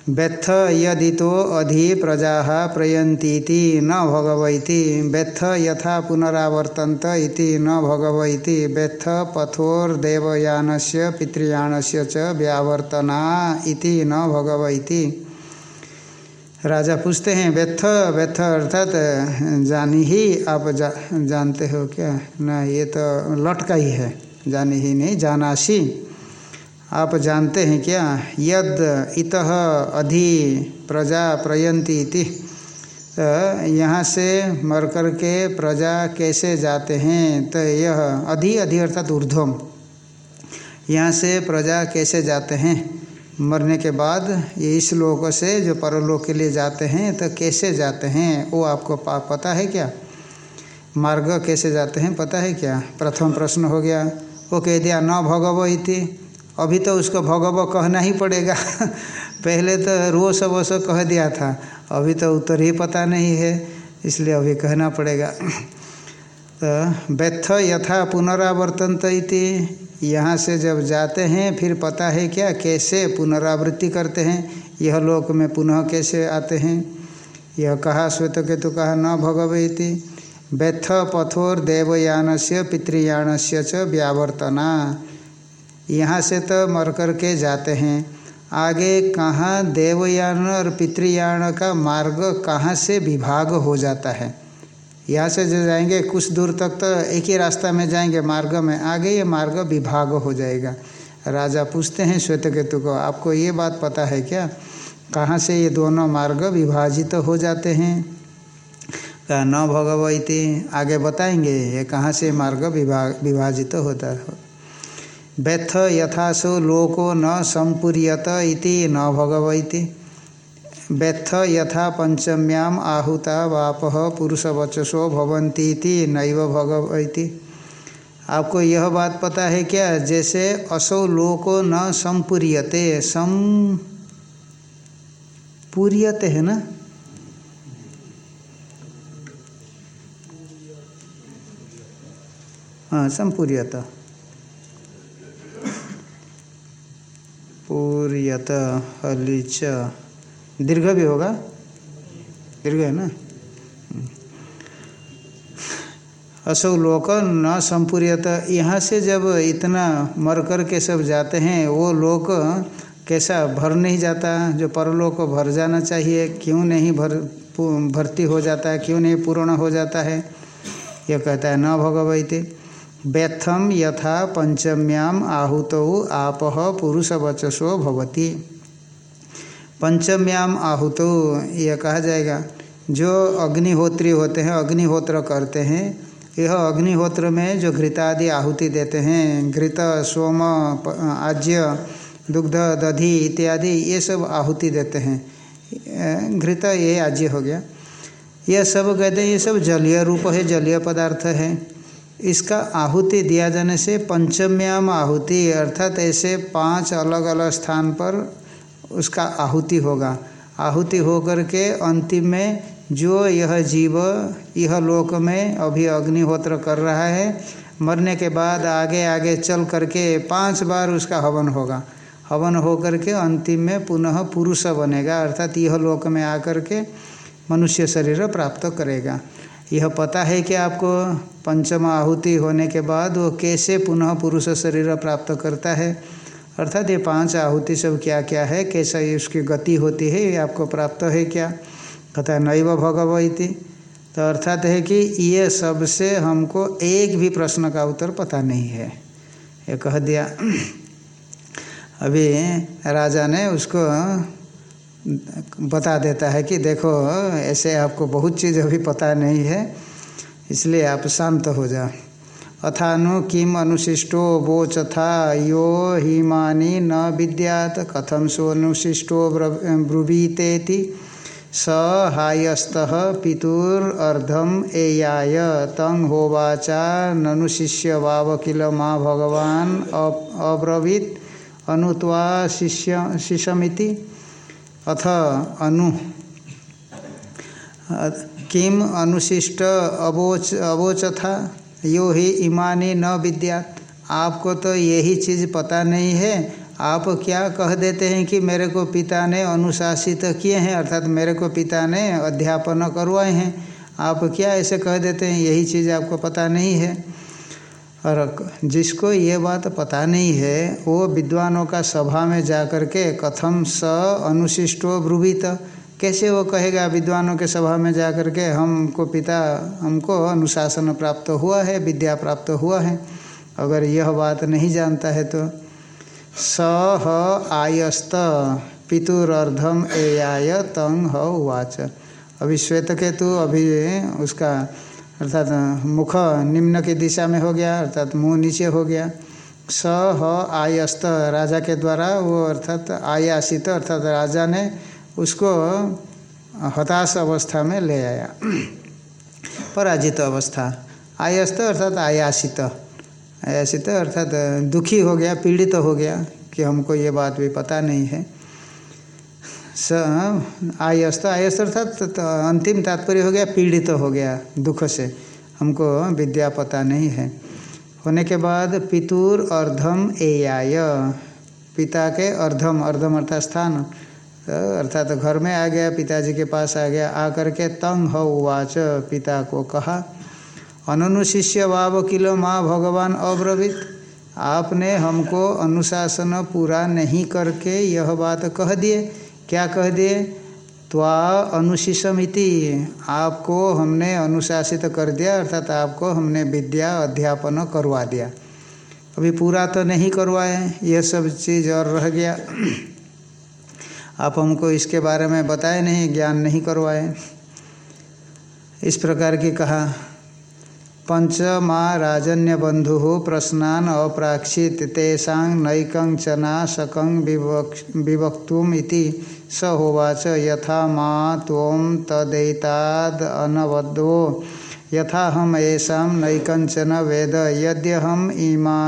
A: व्यथ यदि तो अधि प्रजा प्रयंती न भगवती। व्यथ यथा पुनरावर्तंत इति न भगवती। व्यथ पथोर्देवयान से पितृयान से व्यावर्तना न भगवती। राजा पूछते हैं व्यथ व्यथ अर्थात जानी ही आप जा, जानते हो क्या? ना ये तो लटका ही है। जानी ही नहीं जानासी आप जानते हैं क्या? यद इत अधि प्रजा प्रयंती इति। तो यहाँ से मर कर के प्रजा कैसे जाते हैं? तो यह अधि अधि अर्थात ऊर्ध्वम। यहाँ से प्रजा कैसे जाते हैं? मरने के बाद ये इस लोक से जो परलोक के लिए जाते हैं तो कैसे जाते हैं? वो आपको पता है क्या? मार्ग कैसे जाते हैं पता है क्या? प्रथम प्रश्न हो गया। वो कह दिया, न भगव इति। अभी तो उसको भगव कहना ही पड़ेगा। पहले तो रोस वोस कह दिया था, अभी तो उत्तर ही पता नहीं है, इसलिए अभी कहना पड़ेगा। तो व्यथ यथा पुनरावर्तनत इति, यहाँ से जब जाते हैं, फिर पता है क्या, कैसे पुनरावृत्ति करते हैं, यह लोक में पुनः कैसे आते हैं, यह कहा श्वेत केतु कहा न भगव इति। व्यथ पथोर देवयान से पितृयान से च व्यावर्तना। यहाँ से तो मर कर के जाते हैं। आगे कहाँ देवयान और पितृयान का मार्ग कहाँ से विभाग हो जाता है? यहाँ से जो जाएँगे, कुछ दूर तक तो एक ही रास्ता में जाएँगे मार्ग में, आगे ये मार्ग विभाग हो जाएगा। राजा पूछते हैं श्वेत केतु को, आपको ये बात पता है क्या? कहाँ से ये दोनों मार्ग विभाजित तो हो जाते हैं? कहा, न भगव इति आगे बताएँगे, ये कहाँ से मार्ग विभाग विभाजित तो होता है? व्यथ यथासो लोको न संपूर्यत इति न भगव इति। व्यथ यथा पंचम्याम आहुता वाप पुरुषवचसो भवंती नैव भगव इति। आपको यह बात पता है क्या? जैसे असो लोको न संपूर्यते सम पूर्यते है ना? हाँ संपूर्यत। पूर्यत हलिच दीर्घ भी होगा? दीर्घ है ना? असो लोक न संपूर्यत। यहाँ से जब इतना मर कर के सब जाते हैं, वो लोक कैसा भर नहीं जाता? जो परलोक भर जाना चाहिए, क्यों नहीं भर, भर्ती हो जाता है? क्यों नहीं पूर्ण हो जाता है? यह कहता है, न भगवती। व्यथम यथा पंचम्याम आहुत आप पुरुष वचसो भवती। पंचम्याम आहुत यह कहा जाएगा, जो अग्निहोत्री होते हैं, अग्निहोत्र करते हैं, यह अग्निहोत्र में जो घृतादि आहुति देते हैं, घृत, सोम आज्य, दुग्ध, दधि इत्यादि, ये सब आहुति देते हैं। घृत, ये आज्य हो गया। यह सब कहते हैं, ये सब जलीय रूप है, जलीय पदार्थ है। इसका आहुति दिया जाने से पंचम्याम आहुति, अर्थात ऐसे पाँच अलग अलग स्थान पर उसका आहुति होगा। आहुति होकर के अंतिम में जो यह जीव, यह लोक में अभी अग्निहोत्र कर रहा है, मरने के बाद आगे आगे चल करके पाँच बार उसका हवन होगा। हवन होकर के अंतिम में पुनः पुरुष बनेगा, अर्थात यह लोक में आकर के मनुष्य शरीर प्राप्त करेगा। यह पता है कि आपको पंचम आहुति होने के बाद वो कैसे पुनः पुरुष शरीर प्राप्त करता है? अर्थात ये पाँच आहुति सब क्या क्या है? कैसा ये उसकी गति होती है? ये आपको प्राप्त है क्या? कथा नैव भगव इति तो अर्थात है कि ये सबसे हमको एक भी प्रश्न का उत्तर पता नहीं है। ये कह दिया। अभी राजा ने उसको बता देता है कि देखो, ऐसे आपको बहुत चीज़ अभी पता नहीं है। इसलिए आप शांत हो जा अथानु किम अनुशिष्टो वोचथा यो हिमानी न विद्यात। कथम सोनुशिष्टो ब्रुवीतेति। स हायस्त पितुर्धम एयाय। तं होवाचा ननुशिष्य वाव किल माँ भगवान अब्रवीत। अनुत्वा शिष्य शिशमिति। अथ अनु। किम अनुशिष्ट अवोच अवोच था यो ही ईमानी न विद्या आपको तो यही चीज़ पता नहीं है। आप क्या कह देते हैं कि मेरे को पिता ने अनुशासित किए हैं, अर्थात मेरे को पिता ने अध्यापन करवाए हैं? आप क्या ऐसे कह देते हैं? यही चीज़ आपको पता नहीं है। और जिसको ये बात पता नहीं है, वो विद्वानों का सभा में जा कर के कथम स अनुशिष्टो ब्रुवीत। कैसे वो कहेगा, विद्वानों के सभा में जा कर के हमको पिता, हमको अनुशासन प्राप्त हुआ है, विद्या प्राप्त हुआ है। अगर यह बात नहीं जानता है तो स ह आयस्त पितुरर्धम एयाय तंग ह उवाच। अभी श्वेत केतु अभी उसका, अर्थात मुख निम्न की दिशा में हो गया, अर्थात मुँह नीचे हो गया। स ह आयस्त राजा के द्वारा वो, अर्थात आयासित, अर्थात राजा ने उसको हताश अवस्था में ले आया। पराजित अवस्था। आयस्त अर्थात आयासित। आयासित अर्थात दुखी हो गया, पीड़ित तो हो गया कि हमको ये बात भी पता नहीं है। स, आयस्त। आयस्त अर्थात तो अंतिम तात्पर्य हो गया, पीड़ित तो हो गया दुख से। हमको विद्या पता नहीं है। होने के बाद पितुर अर्धम एयाय। पिता के अर्धम। अर्धम अर्थात स्थान। अर्थात तो घर में आ गया, पिताजी के पास आ गया, आकर के तंग हो उवाच पिता को कहा अनुशिष्य वाव किलो माँ भगवान अब्रवीत? आपने हमको अनुशासन पूरा नहीं करके यह बात कह दिए। क्या कह दिए? त्वा अनुशिषमिति आपको हमने अनुशासित कर दिया, अर्थात आपको हमने विद्या अध्यापन करवा दिया। अभी पूरा तो नहीं करवाए यह सब चीज़ और रह गया। आप हमको इसके बारे में बताए नहीं, ज्ञान नहीं करवाए। इस प्रकार की कहा पंचमा राजन्य बंधु प्रश्नान अप्राक्षित, तेषा नैकं च नाशकं विवक्तुम इति स होवाच। यथा माँ त्वं तदैताद यथा हम ऐसा नैकंचन वेद। यद्यहम इमा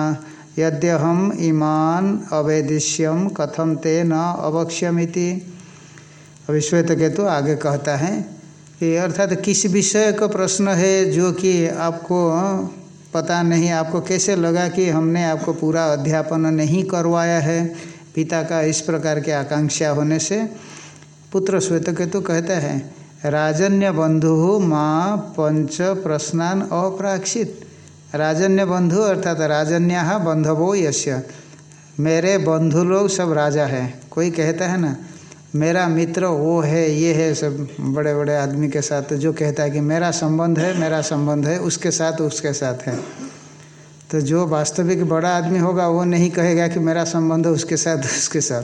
A: यद्यहम ईमान अवेदिष्यम कथम ते न अवक्ष्यमिति। अभी श्वेत केतु आगे कहता है कि अर्थात किस विषय का प्रश्न है जो कि आपको पता नहीं, आपको कैसे लगा कि हमने आपको पूरा अध्यापन नहीं करवाया है? पिता का इस प्रकार के आकांक्षा होने से पुत्र श्वेत केतु कहता है, राजन्य बंधु माँ पंच प्रश्नान अप्राक्षित। राजन्य बंधु अर्थात राजन्या बंधवो यश्य मेरे बंधु लोग सब राजा है। कोई कहता है ना, मेरा मित्र वो है, ये है, सब बड़े बड़े आदमी के साथ जो कहता है कि मेरा संबंध है, मेरा संबंध है, उसके साथ उसके साथ है। तो जो वास्तविक बड़ा आदमी होगा, वो नहीं कहेगा कि मेरा संबंध है उसके साथ उसके साथ।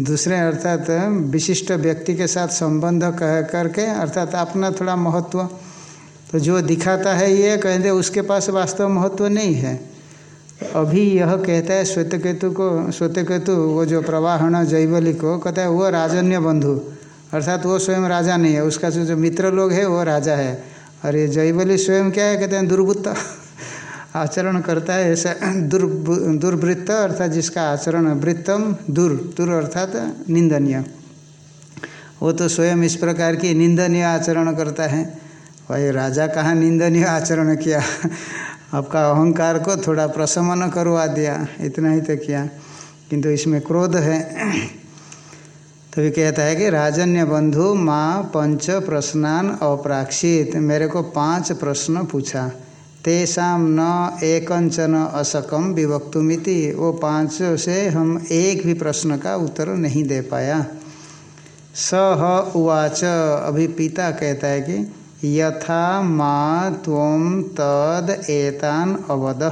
A: दूसरे अर्थात विशिष्ट व्यक्ति के साथ संबंध कह करके अर्थात अपना थोड़ा महत्व तो जो दिखाता है ये कहते उसके पास वास्तव महत्व नहीं है। अभी यह कहता है श्वेत केतु को श्वेत केतु वो जो प्रवाहण जैवली को कहता है, वो राजन्य बंधु। अर्थात वो स्वयं राजा नहीं है, उसका जो मित्र लोग है, वो राजा है। और ये जैवली स्वयं क्या है, कहते हैं दुर्बुत्त आचरण करता है ऐसा दुर् दुर्वृत्त, अर्थात जिसका आचरण वृत्तम, दुर दुर अर्थात निंदनीय। वो तो स्वयं इस प्रकार की निंदनीय आचरण करता है। भाई, राजा कहाँ निंदनीय आचरण किया। आपका अहंकार को थोड़ा प्रशमन करवा दिया, इतना ही तो किया। किंतु इसमें क्रोध है। तभी तो कहता है कि, राजन्य बंधु, माँ, पंच, प्रश्नान, अप्राक्षित, मेरे को पाँच प्रश्न पूछा। तेषा न एकंचन असकम विवक्तुमिति, वो पाँच से हम एक भी प्रश्न का उत्तर नहीं दे पाया। स उवाच अभी पिता कहता है कि यथा माँ त्वम तद एतान अवद।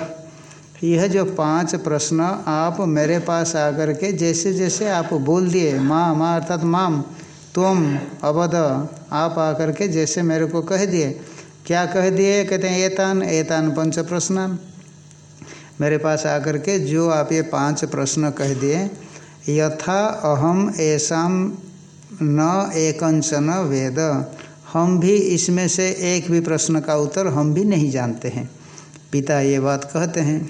A: यह जो पाँच प्रश्न आप मेरे पास आकर के जैसे जैसे आप बोल दिए, माँ माँ अर्थात माम तुम अवध आप आकर के जैसे मेरे को कह दिए। क्या कह दिए? कहते हैं एतान एतान पंच प्रश्न मेरे पास आकर के जो आप ये पाँच प्रश्न कह दिए, यथा अहम ऐसा न एकंचन वेद। हम भी इसमें से एक भी प्रश्न का उत्तर हम भी नहीं जानते हैं। पिता ये बात कहते हैं,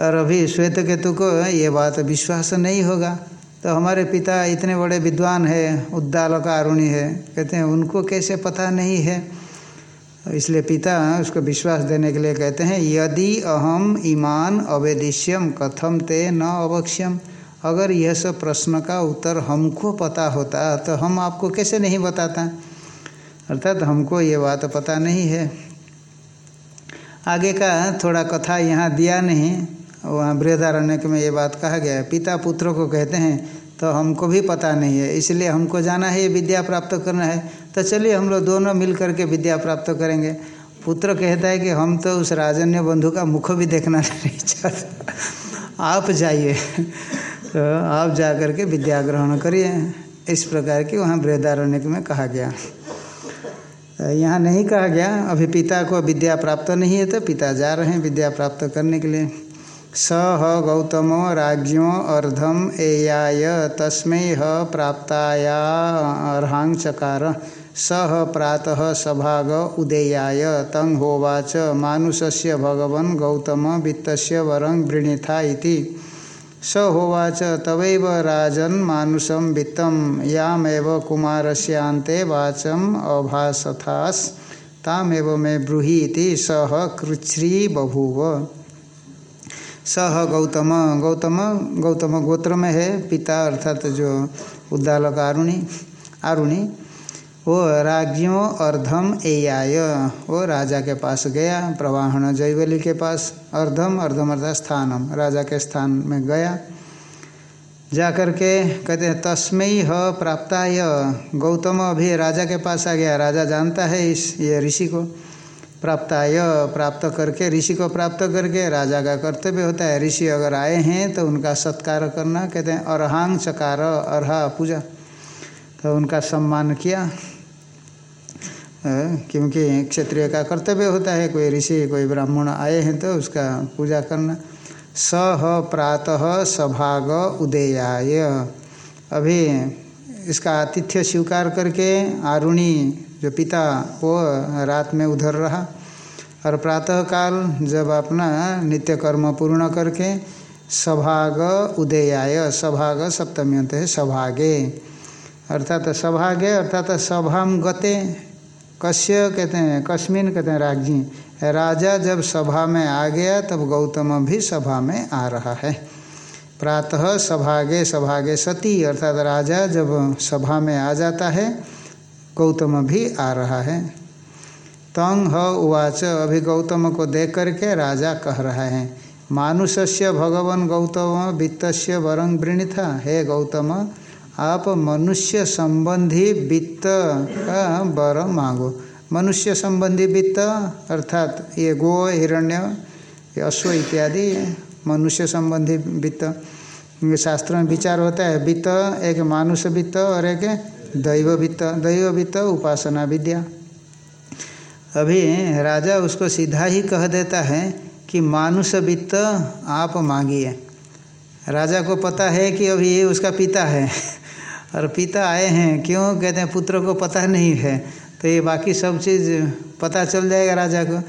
A: और अभी श्वेत केतु को ये बात विश्वास नहीं होगा। तो हमारे पिता इतने बड़े विद्वान है उद्दालक आरुणी है। कहते हैं, उनको कैसे पता नहीं है? इसलिए पिता उसको विश्वास देने के लिए कहते हैं, यदि अहम ईमान अवेदिष्यम कथम ते न अवक्ष्यम। अगर यह सब प्रश्न का उत्तर हमको पता होता तो हम आपको कैसे नहीं बताता? अर्थात हमको ये बात पता नहीं है। आगे का थोड़ा कथा यहाँ दिया नहीं, वहाँ बृहदारण्य में ये बात कहा गया है। पिता पुत्र को कहते हैं तो हमको भी पता नहीं है, इसलिए हमको जाना है, ये विद्या प्राप्त करना है। तो चलिए हम लोग दोनों मिल करके विद्या प्राप्त करेंगे। पुत्र कहता है कि, हम तो उस राजन्य बंधु का मुख भी देखना नहीं चाहते। आप जाइए। तो आप जा कर के विद्या ग्रहण करिए। इस प्रकार की वहाँ बृहदारण्य में कहा गया। यहाँ नहीं कहा गया। अभी पिता को विद्या प्राप्त नहीं है तो पिता जा रहे हैं विद्या प्राप्त करने के लिए। स, ह, गौतमो, राज्ञो अर्धम एयाय, तस्मै, ह, प्राप्ताया अर्हांग चकार सह प्रातः सभाग, उदेयाय, तं, होवाच, मानुषस्य, भगवन्, गौतम, वित्तस्य, वरं, वृणीथा स होवाच तवैव राजन् मानुषं वित्तं यामेव कुमारस्यान्ते वाचम् अभासथास्। तामेव मे ब्रूहि इति सह कृच्छ्री बभूव। सह गौतम। गौतम गौतम गोत्र में है पिता अर्थात जो उद्दालक आरुणि आरुणि। वो राज्यों अर्धम एयाय वो राजा के पास गया, प्रवाहन जयवली के पास अर्धम अर्धम अर्थात स्थानम, राजा के स्थान में गया। जा कर के कहते हैं तस्मय ह प्राप्ताय। गौतम अभी राजा के पास आ गया। राजा जानता है इस, ये ऋषि को। प्राप्ताय, प्राप्त करके, ऋषि को प्राप्त करके राजा का कर्तव्य होता है। ऋषि अगर आए हैं तो उनका सत्कार करना, कहते हैं अरहांग चकार अरहा पूजा। तो उनका सम्मान किया। क्योंकि क्षत्रिय का कर्तव्य होता है, कोई ऋषि, कोई ब्राह्मण आए हैं तो उसका पूजा करना। सह प्रातः सभाग उदयाय। अभी इसका आतिथ्य स्वीकार करके आरुणी, जो पिता, वो रात में उधर रहा। और प्रातः काल जब अपना नित्य कर्म पूर्ण करके सभाग उदयाय, सभाग सप्तमी अंत है, सभागे। अर्थात सभागे, अर्थात सभाम गते कश्य कहते हैं कश्मीन कहते हैं राज्ञी राजा जब सभा में आ गया, तब गौतम भी सभा में आ रहा है। प्रातः सभागे सभागे सती, अर्थात राजा जब सभा में आ जाता है, गौतम भी आ रहा है। तंग ह उवाच, अभी गौतम को देख करके राजा कह रहा है, मानुषस्य भगवान गौतम, वित्तस्य वरंग वृणिथा हे गौतम आप मनुष्य संबंधी वित्त का वर मांगो। मनुष्य संबंधी वित्त, अर्थात ये गो, हिरण्य अश्व इत्यादि, मनुष्य संबंधी वित्त। शास्त्र में विचार होता है, वित्त एक मानुष वित्त और एक दैव वित्त। दैव वित्त, उपासना विद्या। अभी राजा उसको सीधा ही कह देता है कि मानुष वित्त आप मांगिए। राजा को पता है कि अभी ये उसका पिता है। और पिता आए हैं, क्यों? कहते हैं, पुत्र को पता नहीं है। तो ये बाकी सब चीज़ पता चल जाएगा राजा को।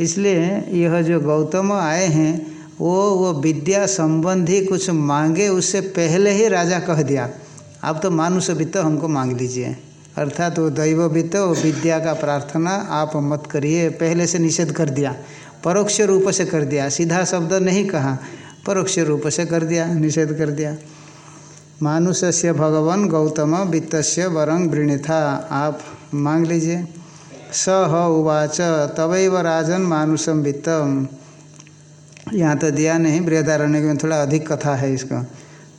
A: इसलिए यह जो गौतम आए हैं, वो वो विद्या संबंधी कुछ मांगे, उससे पहले ही राजा कह दिया। आप तो मानुष वित्त हमको मांग लीजिए। अर्थात वो दैव वित्त वो विद्या का प्रार्थना आप मत करिए। पहले से निषेध कर दिया। परोक्ष रूप से कर दिया। सीधा शब्द नहीं कहा। परोक्ष रूप से कर दिया, निषेध कर दिया। मानुष्य भगवान गौतम वित्तस्य वरंग वृणिथा आप मांग लीजिए। स ह उवाच, तवैव राजन मानुषम वित्तम। यहाँ तो दिया नहीं, बृहदारण्य में थोड़ा अधिक कथा है इसका।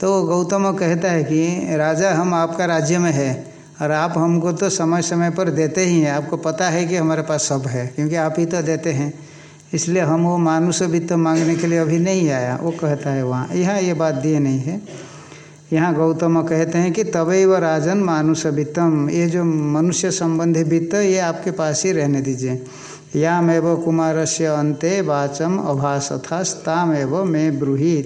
A: तो गौतम कहता है कि, राजा, हम आपका राज्य में है और आप हमको तो समय समय पर देते ही हैं। आपको पता है कि हमारे पास सब है, क्योंकि आप ही तो देते हैं। इसलिए हम वो मानुष वित्त मांगने के लिए अभी नहीं आया। वो कहता है वहाँ, यहाँ ये बात दिए नहीं है। यहाँ गौतम कहते हैं कि तवैव राजन मानुष वित्तम ये जो मनुष्य संबंधी वित्त, ये आपके पास ही रहने दीजिए। यामेव कुमार से अंते वाचम अभासथास्तामेव मैं ब्रूही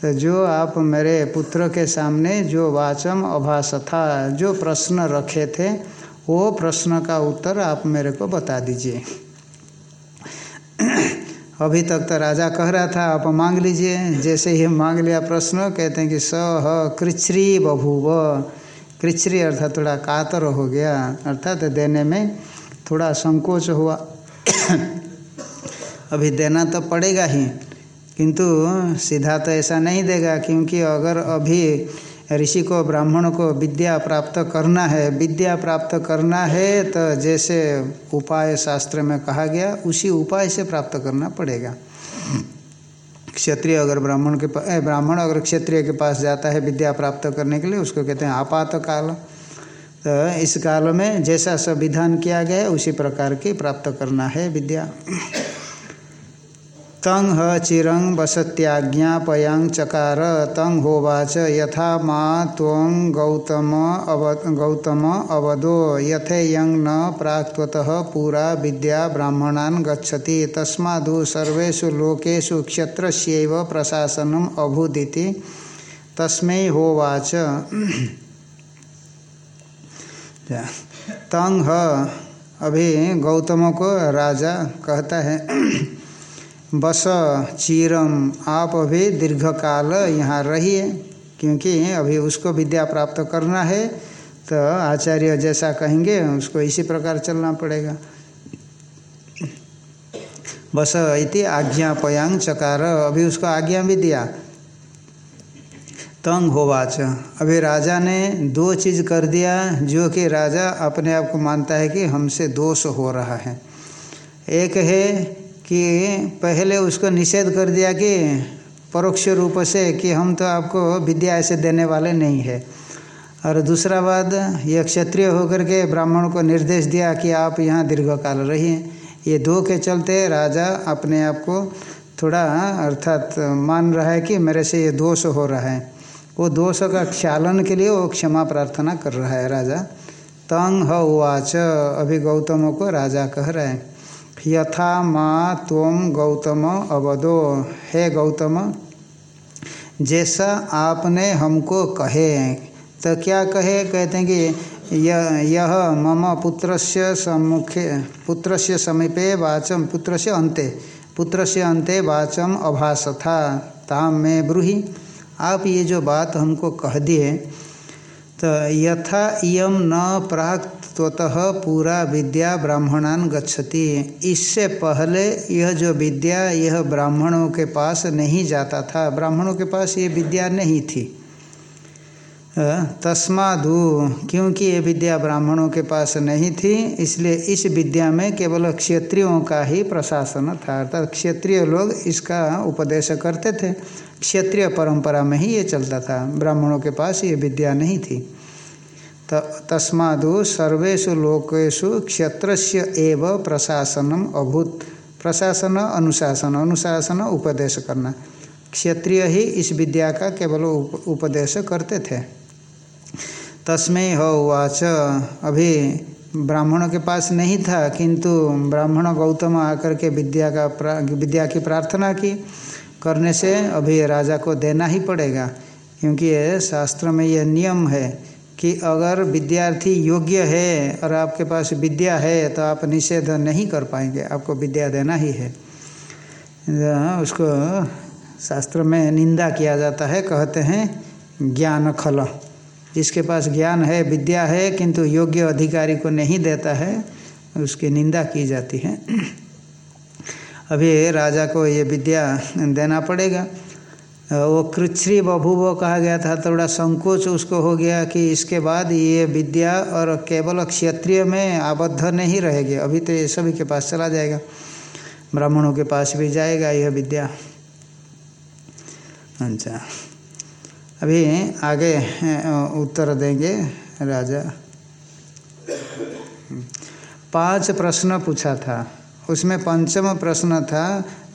A: तो जो आप मेरे पुत्र के सामने जो वाचम अभासथा, जो प्रश्न रखे थे, वो प्रश्न का उत्तर आप मेरे को बता दीजिए। अभी तक तो राजा कह रहा था, आप मांग लीजिए। जैसे ही मांग लिया प्रश्न, कहते हैं कि, स, ह, कृच्छ्री बभूव। कृच्छ्री अर्थात थोड़ा कातर हो गया, अर्थात देने में थोड़ा संकोच हुआ। अभी देना तो पड़ेगा ही, किंतु सीधा तो ऐसा नहीं देगा, क्योंकि अगर अभी ऋषि को, ब्राह्मण को विद्या प्राप्त करना है। विद्या प्राप्त करना है तो जैसे उपाय शास्त्र में कहा गया, उसी उपाय से प्राप्त करना पड़ेगा। क्षत्रिय अगर ब्राह्मण के पास ब्राह्मण अगर क्षत्रिय के पास जाता है विद्या प्राप्त करने के लिए, उसको कहते हैं आपात काल। तो इस काल में जैसा संविधान किया गया, उसी प्रकार की प्राप्त करना है विद्या। तं ह चिरं वसत्याज्ञापयां चकार तं होवाच यथा मा त्वं गौतम अव गौतम अवदो यथेयं न प्राक्त्वतः पुरा विद्या ब्राह्मणान् गच्छति। तस्मादु सर्वेषु लोकेषु क्षत्रस्यैव प्रशासनम् अभूदिति। तस्मै होवाच। तंग अभी गौतम को राजा कहता है। बस, चीरम, आप अभी दीर्घ काल यहाँ रहिए, क्योंकि अभी उसको विद्या प्राप्त करना है तो आचार्य जैसा कहेंगे, उसको इसी प्रकार चलना पड़ेगा। बस इति आज्ञापयांग चकार, अभी उसको आज्ञा भी दिया। तंग होवाच अभी राजा ने दो चीज़ कर दिया, जो कि राजा अपने आप को मानता है कि हमसे दोष हो रहा है। एक है कि पहले उसको निषेध कर दिया कि परोक्ष रूप से कि हम तो आपको विद्या ऐसे देने वाले नहीं है। और दूसरा बात, यह क्षत्रिय होकर के ब्राह्मण को निर्देश दिया कि आप यहाँ दीर्घकाल रहिए। ये दो के चलते राजा अपने आप को थोड़ा, अर्थात मान रहा है कि मेरे से ये दोष हो रहा है। वो दोष का ख्यालन के लिए वो क्षमा प्रार्थना कर रहा है राजा। तंग ह उवाच, अभी गौतम को राजा कह रहे हैं। यथा माँ त्वम गौतम अवदो। हे गौतम, जैसा आपने हमको कहे तो क्या कहे? कहते हैं कि यह यह मम पुत्रस्य सम्मुखे पुत्र से समीपे वाचम पुत्रस्य अंते से अंते वाचम अभास था ताम में ब्रूही। आप ये जो बात हमको कह दिए तो यथा यम न प्राक स्वतः पूरा विद्या ब्राह्मणान गच्छति। इससे पहले यह जो विद्या यह ब्राह्मणों के पास नहीं जाता था। ब्राह्मणों के पास ये विद्या नहीं थी। तस्मादु, क्योंकि ये विद्या ब्राह्मणों के पास नहीं थी, इसलिए इस विद्या में केवल क्षेत्रियों का ही प्रशासन था, अर्थात क्षेत्रीय लोग इसका उपदेश करते थे। क्षेत्रीय परंपरा में ही ये चलता था, ब्राह्मणों के पास ये विद्या नहीं थी। तस्मादु सर्वेशु लोकेशु क्षत्रस्य एव प्रशासनम अभूत। प्रशासन, अनुशासन अनुशासन, उपदेश करना। क्षेत्रीय ही इस विद्या का केवल उपदेश करते थे। तस्में हो वाच अभी ब्राह्मणों के पास नहीं था, किंतु ब्राह्मण गौतम आकर के विद्या का विद्या की प्रार्थना की। करने से अभी राजा को देना ही पड़ेगा, क्योंकि ये शास्त्र में यह नियम है कि अगर विद्यार्थी योग्य है और आपके पास विद्या है तो आप निषेध नहीं कर पाएँगे, आपको विद्या देना ही है। उसको शास्त्र में निंदा किया जाता है, कहते हैं ज्ञान खल जिसके पास ज्ञान है, विद्या है, किंतु योग्य अधिकारी को नहीं देता है, उसकी निंदा की जाती है। अभी राजा को ये विद्या देना पड़ेगा। वो कृच्छ्री बभुव कहा गया था थोड़ा संकोच उसको हो गया कि इसके बाद ये विद्या और केवल क्षत्रिय में आबद्ध नहीं रहेगी। अभी तो ये सभी के पास चला जाएगा। ब्राह्मणों के पास भी जाएगा यह विद्या। अच्छा। अभी आगे उत्तर देंगे राजा। पाँच प्रश्न पूछा था। उसमें पंचम प्रश्न था,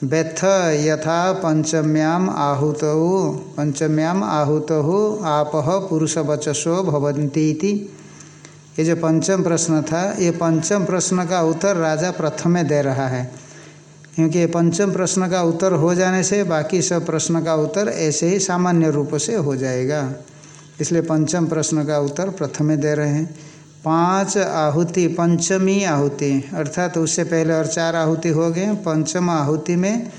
A: व्यथ यथा पंचम्याम आहुत। पंचम्याम आहुत आप पुरुष वचसो भवंती ये जो पंचम प्रश्न था, ये पंचम प्रश्न का उत्तर राजा प्रथम दे रहा है। क्योंकि पंचम प्रश्न का उत्तर हो जाने से बाकी सब प्रश्न का उत्तर ऐसे ही सामान्य रूप से हो जाएगा। इसलिए पंचम प्रश्न का उत्तर प्रथम दे रहे हैं। पाँच आहुति, पंचमी आहुति, अर्थात तो उससे पहले और चार आहुति हो गए। पंचम आहुति में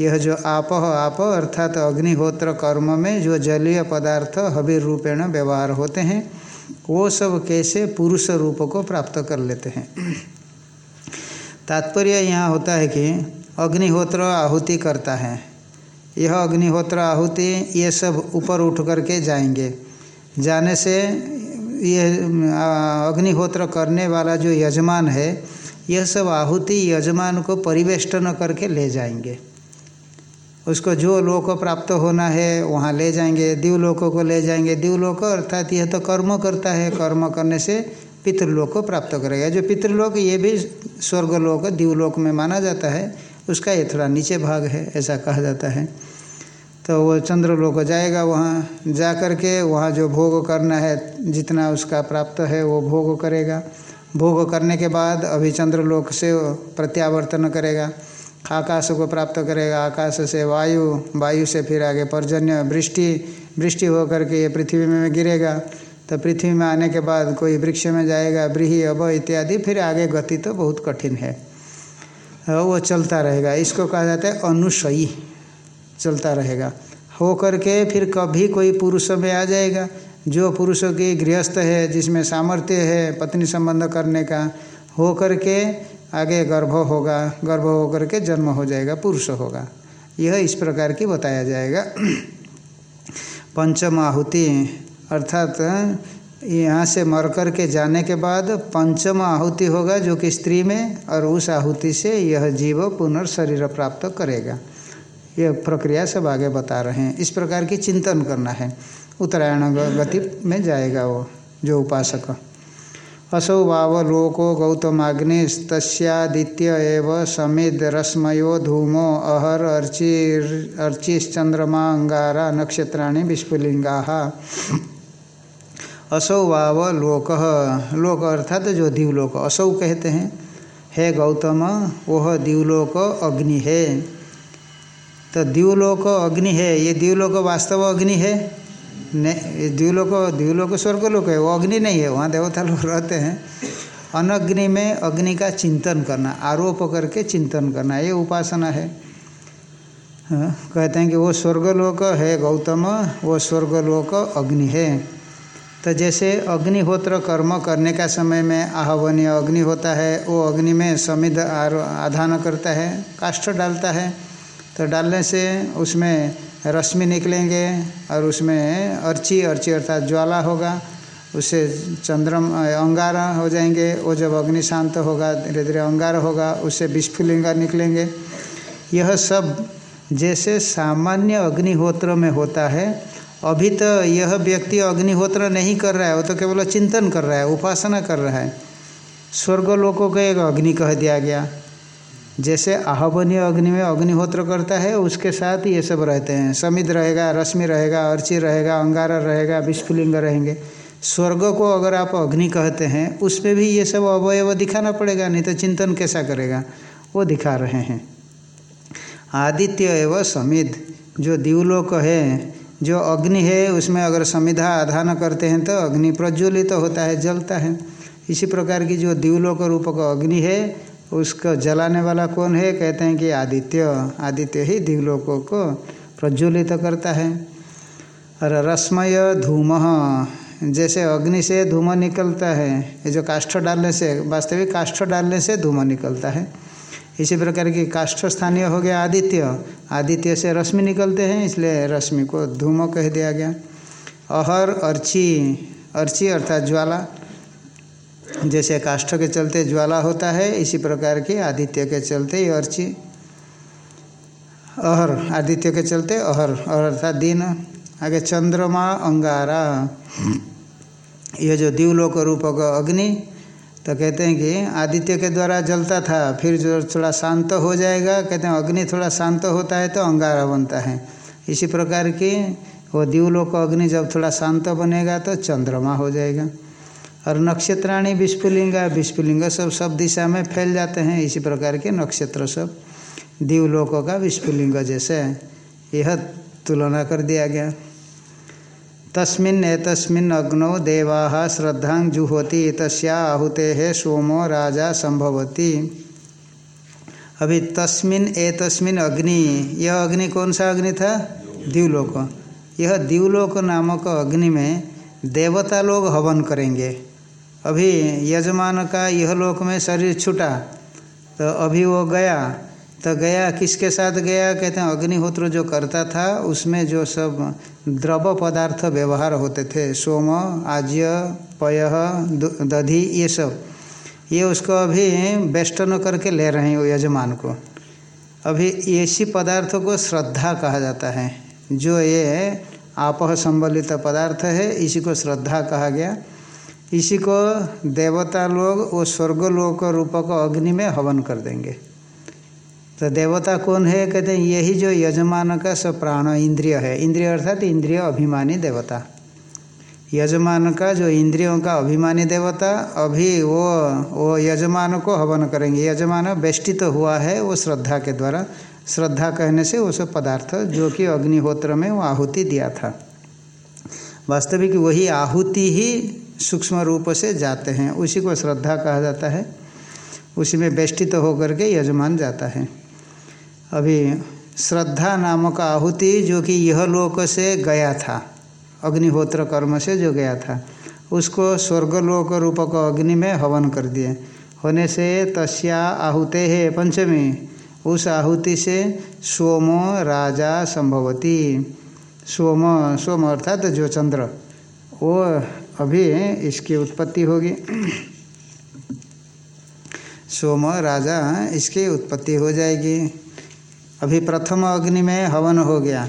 A: यह जो आप आप अर्थात तो अग्निहोत्र कर्म में जो जलीय पदार्थ हबीर रूपेण व्यवहार होते हैं, वो सब कैसे पुरुष रूप को प्राप्त कर लेते हैं। तात्पर्य यहाँ होता है कि अग्निहोत्र आहुति करता है। यह अग्निहोत्र आहुति ये सब ऊपर उठ करके जाएँगे। जाने से ये अग्निहोत्र करने वाला जो यजमान है, यह सब आहुति यजमान को परिवेष्टन करके ले जाएँगे। उसको जो लोक प्राप्त होना है, वहाँ ले जाएँगे, दिवलोकों को ले जाएँगे। दिवलोक अर्थात यह तो कर्म करता है, कर्म करने से पितृलोक को प्राप्त करेगा। जो पितृलोक, ये भी स्वर्गलोक, दिवलोक में माना जाता है। उसका ये थोड़ा नीचे भाग है, ऐसा कहा जाता है। तो वो चंद्रलोक जाएगा वहाँ जा कर के वहाँ जो भोग करना है, जितना उसका प्राप्त है, वो भोग करेगा। भोग करने के बाद अभी चंद्रलोक से प्रत्यावर्तन करेगा। आकाश को प्राप्त करेगा। आकाश से वायु वायु से फिर आगे पर्जन्य, वृष्टि वृष्टि होकर के ये पृथ्वी में गिरेगा। तो पृथ्वी में आने के बाद कोई वृक्ष में जाएगा, ब्रीही अब इत्यादि, फिर आगे गति तो बहुत कठिन है। वो चलता रहेगा। इसको कहा जाता है अनुशयी चलता रहेगा। हो करके फिर कभी कोई पुरुष में आ जाएगा, जो पुरुषों की गृहस्थ है, जिसमें सामर्थ्य है पत्नी संबंध करने का, हो करके आगे गर्भ होगा, गर्भ होकर के जन्म हो जाएगा, पुरुष होगा। यह इस प्रकार की बताया जाएगा। पंचम आहुति, अर्थात यहाँ से मर कर के जाने के बाद पंचम आहुति होगा जो कि स्त्री में, और उस आहुति से यह जीव पुनर्शरीर प्राप्त करेगा। यह प्रक्रिया सब आगे बता रहे हैं। इस प्रकार की चिंतन करना है। उत्तरायण गति में जाएगा वो, जो उपासक। असौ वावलोको गौतमाग्निस्तस्यादित्य एव समिद रश्मयो धूमो अहर अर्चि अर्चिश्चंद्रमा, अंगारा, नक्षत्राणि, विस्फुलिंगा। असौ वाव लोक। लोक अर्थात जो दिवलोक असौ कहते हैं। हे गौतम वह दिवलोक अग्नि है। तो दिवलोक अग्नि है ये दिवलोक वास्तव अग्नि है? द्व्यूलोक द्व्यूलोक स्वर्गलोक है वो अग्नि नहीं है वहाँ देवता लोग रहते हैं। अनग्नि में अग्नि का चिंतन करना आरोप करके चिंतन करना ये उपासना है। हाँ, कहते हैं कि वो स्वर्गलोक है गौतम वो स्वर्गलोक अग्नि है। तो जैसे अग्निहोत्र कर्म करने का समय में आहवनीय अग्नि होता है, वो अग्नि में समिध आधान करता है, काष्ठ डालता है। तो डालने से उसमें रश्मि निकलेंगे और उसमें अर्ची अर्ची अर्थात ज्वाला होगा। उससे चंद्रम अंगार हो जाएँगे, वो जब अग्नि शांत होगा, धीरे धीरे अंगार होगा, उससे विस्फुलिंगा निकलेंगे। यह सब जैसे सामान्य अग्निहोत्र में होता है अभी तो यह व्यक्ति अग्निहोत्र नहीं कर रहा है, वो तो केवल चिंतन कर रहा है, उपासना कर रहा है। स्वर्गलोकों को एक अग्नि कह दिया गया। जैसे आहवनीय अग्नि में अग्निहोत्र करता है, उसके साथ ये सब रहते हैं। समित रहेगा, रश्मि रहेगा, अर्ची रहेगा, अंगारा रहेगा, विस्फुलिंग रहेंगे। स्वर्ग को अगर आप अग्नि कहते हैं उसमें भी ये सब अवयव दिखाना पड़ेगा, नहीं तो चिंतन कैसा करेगा? वो दिखा रहे हैं। आदित्य एवं समिध जो दिवलोक है जो अग्नि है, उसमें अगर समिधा आधान करते हैं तो अग्नि प्रज्वलित तो होता है, जलता है। इसी प्रकार की जो दिवलोक रूप का अग्नि है, उसको जलाने वाला कौन है? कहते हैं कि आदित्य। आदित्य ही दिवलोकों को प्रज्वलित तो करता है। और रश्मय धूम, जैसे अग्नि से धूम निकलता है, ये जो काष्ठ डालने से, वास्तविक काष्ठ डालने से धूम निकलता है। इसी प्रकार की काष्ठ स्थानीय हो गया आदित्य। आदित्य से रश्मि निकलते हैं, इसलिए रश्मि को धूम कह दिया गया। अहर, अर्ची अर्ची अर्थात ज्वाला। जैसे काष्ठ के चलते ज्वाला होता है, इसी प्रकार की आदित्य के चलते ये अर्ची। अहर, आदित्य के चलते अहर। अहर अर्थात दिन। आगे चंद्रमा, अंगारा। यह जो दिवलोक रूप का अग्नि तो कहते हैं कि आदित्य के द्वारा जलता था, फिर जो थोड़ा शांत हो जाएगा, कहते हैं अग्नि थोड़ा शांत होता है तो अंगारा बनता है। इसी प्रकार की वो दिवलोक अग्नि जब थोड़ा शांत बनेगा तो चंद्रमा हो जाएगा। और नक्षत्राणी विस्फुलिंगा विस्फुलिंग सब सब दिशा में फैल जाते हैं, इसी प्रकार के नक्षत्र सब। दीवलोकों का विस्फुलिंग जैसे यह तुलना कर दिया गया। तस्मिन् एतस्मिन् देवा श्रद्धा जुहोति आहुते सोमो राजा संभवती अभी तस्मिन ए तस्मिन अग्नि, यह अग्नि कौन सा अग्नि था? दिवलोक। यह दिवलोक नामक अग्नि में देवता लोग हवन करेंगे। अभी यजमान का यह लोक में शरीर छूटा तो अभी वो गया तो गया, किसके साथ गया? कहते हैं, अग्निहोत्र जो करता था, उसमें जो सब द्रव पदार्थ व्यवहार होते थे, सोम आज्य पय दधि, ये सब, ये उसको अभी वेस्टर्न करके ले रहे हैं, वो यजमान को। अभी ऐसी पदार्थों को श्रद्धा कहा जाता है, जो ये आपह संबलित पदार्थ है, इसी को श्रद्धा कहा गया। इसी को देवता लोग वो स्वर्गलोक रूप को अग्नि में हवन कर देंगे। तो देवता कौन है? कहते हैं, यही जो यजमान का सब प्राण इंद्रिय है। इंद्रिय अर्थात इंद्रिय अभिमानी देवता। यजमान का जो इंद्रियों का अभिमानी देवता, अभी वो वो यजमान को हवन करेंगे। यजमान वेष्टित तो हुआ है वो श्रद्धा के द्वारा। श्रद्धा कहने से वो सब पदार्थ, जो कि अग्निहोत्र में वो आहुति दिया था। वास्तविक वही आहुति ही सूक्ष्म रूप से जाते हैं। उसी को श्रद्धा कहा जाता है। उसी में वेष्टित तो होकर के यजमान जाता है। अभी श्रद्धा नामक आहुति जो कि यह लोक से गया था, अग्निहोत्र कर्म से जो गया था, उसको स्वर्गलोक रूपक अग्नि में हवन कर दिए। होने से तस्या आहुते है पंचमी, उस आहुति से सोमो राजा संभवती। सोम सोम अर्थात जो चंद्र, वो अभी इसकी उत्पत्ति होगी। सोम राजा इसकी उत्पत्ति हो जाएगी। अभी प्रथम अग्नि में हवन हो गया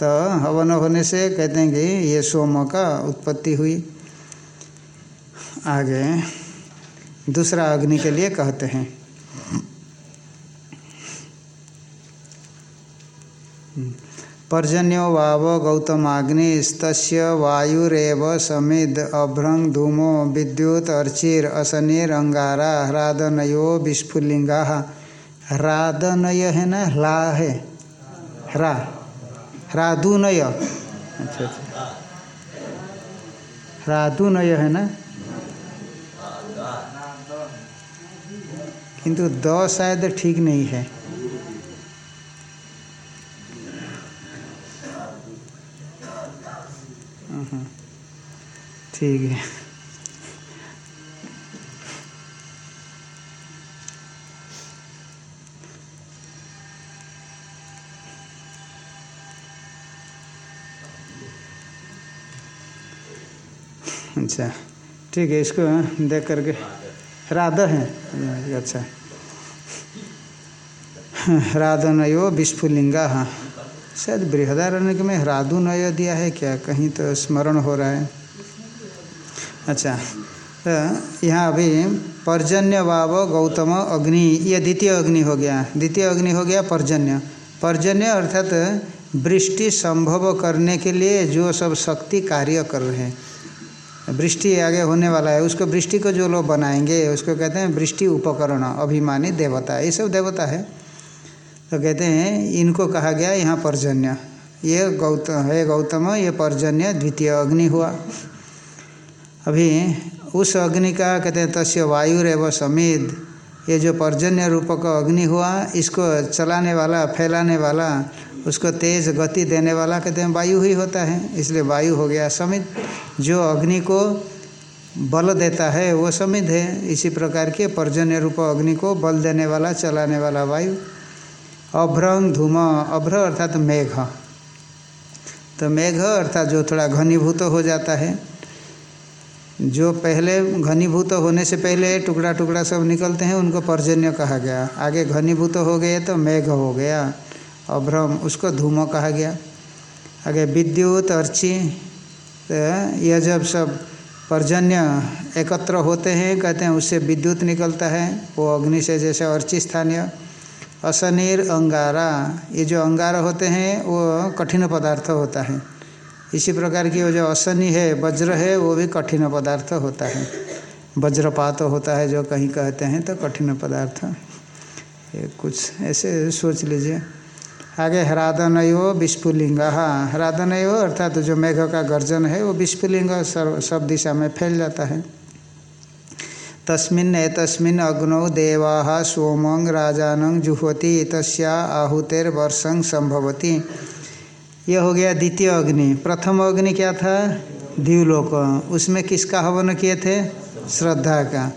A: तो हवन होने से कहते हैं कि ये सोम का उत्पत्ति हुई। आगे दूसरा अग्नि के लिए कहते हैं। पर्जन्यो वाव गौतमाग्निस्त वायुरव समिद अभ्रंग धूमो विद्युत अर्चिर असनिर अंगारा ह्रादनयो विस्फुलिंगा ह्रादनय है ना ला है ह्रा ह्रादुनय अच्छा अच्छा। ह्रादुनय है ना किंतु द शायद ठीक नहीं है। ठीक है। अच्छा। ठीक है, इसको देख करके। राधा है। अच्छा। राधनयो विस्फुलिंगा हाँ। शायद बृहदारण्य में राधुनय दिया है क्या? कहीं तो स्मरण हो रहा है। अच्छा। तो यहाँ अभी पर्जन्य वाव गौतम अग्नि, ये द्वितीय अग्नि हो गया। द्वितीय अग्नि हो गया पर्जन्य। पर्जन्य अर्थात वृष्टि संभव करने के लिए जो सब शक्ति कार्य कर रहे हैं। वृष्टि आगे होने वाला है, उसको वृष्टि को जो लोग बनाएँगे, उसको कहते हैं वृष्टि उपकरण, अभिमानी देवता, ये सब देवता है। तो कहते हैं, इनको कहा गया यहाँ पर्जन्य। ये गौतम है गौतम, ये पर्जन्य द्वितीय अग्नि हुआ। अभी उस अग्नि का कहते हैं, तस्य वायु समिद ये जो पर्जन्य रूप का अग्नि हुआ, इसको चलाने वाला, फैलाने वाला उसको तेज गति देने वाला कहते हैं, वायु ही होता है। इसलिए वायु हो गया समित। जो अग्नि को बल देता है, वो समित है। इसी प्रकार के पर्जन्य रूप अग्नि को बल देने वाला, चलाने वाला वायु। अभ्रंग धूम, अभ्र अर्थात तो मेघ। तो मेघ अर्थात जो थोड़ा घनीभूत हो जाता है। जो पहले घनीभूत होने से पहले टुकड़ा टुकड़ा सब निकलते हैं, उनको पर्जन्य कहा गया। आगे घनीभूत हो गए तो मेघ हो गया। अभ्रम, उसको धूम कहा गया। आगे विद्युत अर्ची तो यह जब सब पर्जन्य एकत्र होते हैं, कहते हैं उससे विद्युत निकलता है, वो अग्नि से जैसे अर्ची स्थानीय। असनीर अंगारा, ये जो अंगारा होते हैं, वो कठिन पदार्थ होता है। इसी प्रकार की वो जो असनी है, वज्र है, वो भी कठिन पदार्थ होता है। वज्रपात होता है, जो कहीं कहते हैं तो कठिन पदार्थ। ये कुछ ऐसे सोच लीजिए। आगे ह्रादनयो विस्फुलिंग ह्रादनयो अर्थात तो जो मेघ का गर्जन है, वो विस्फुलिंग सब दिशा में फैल जाता है। तस्मिन् एतस्मिन् अग्नौ देवा सोमंग राजानं जुहोति तस्या आहुतेर्वर्षं संभवती। यह हो गया द्वितीय अग्नि। प्रथम अग्नि क्या था? द्यूलोक उसमें किसका हवन किए थे? श्रद्धा का।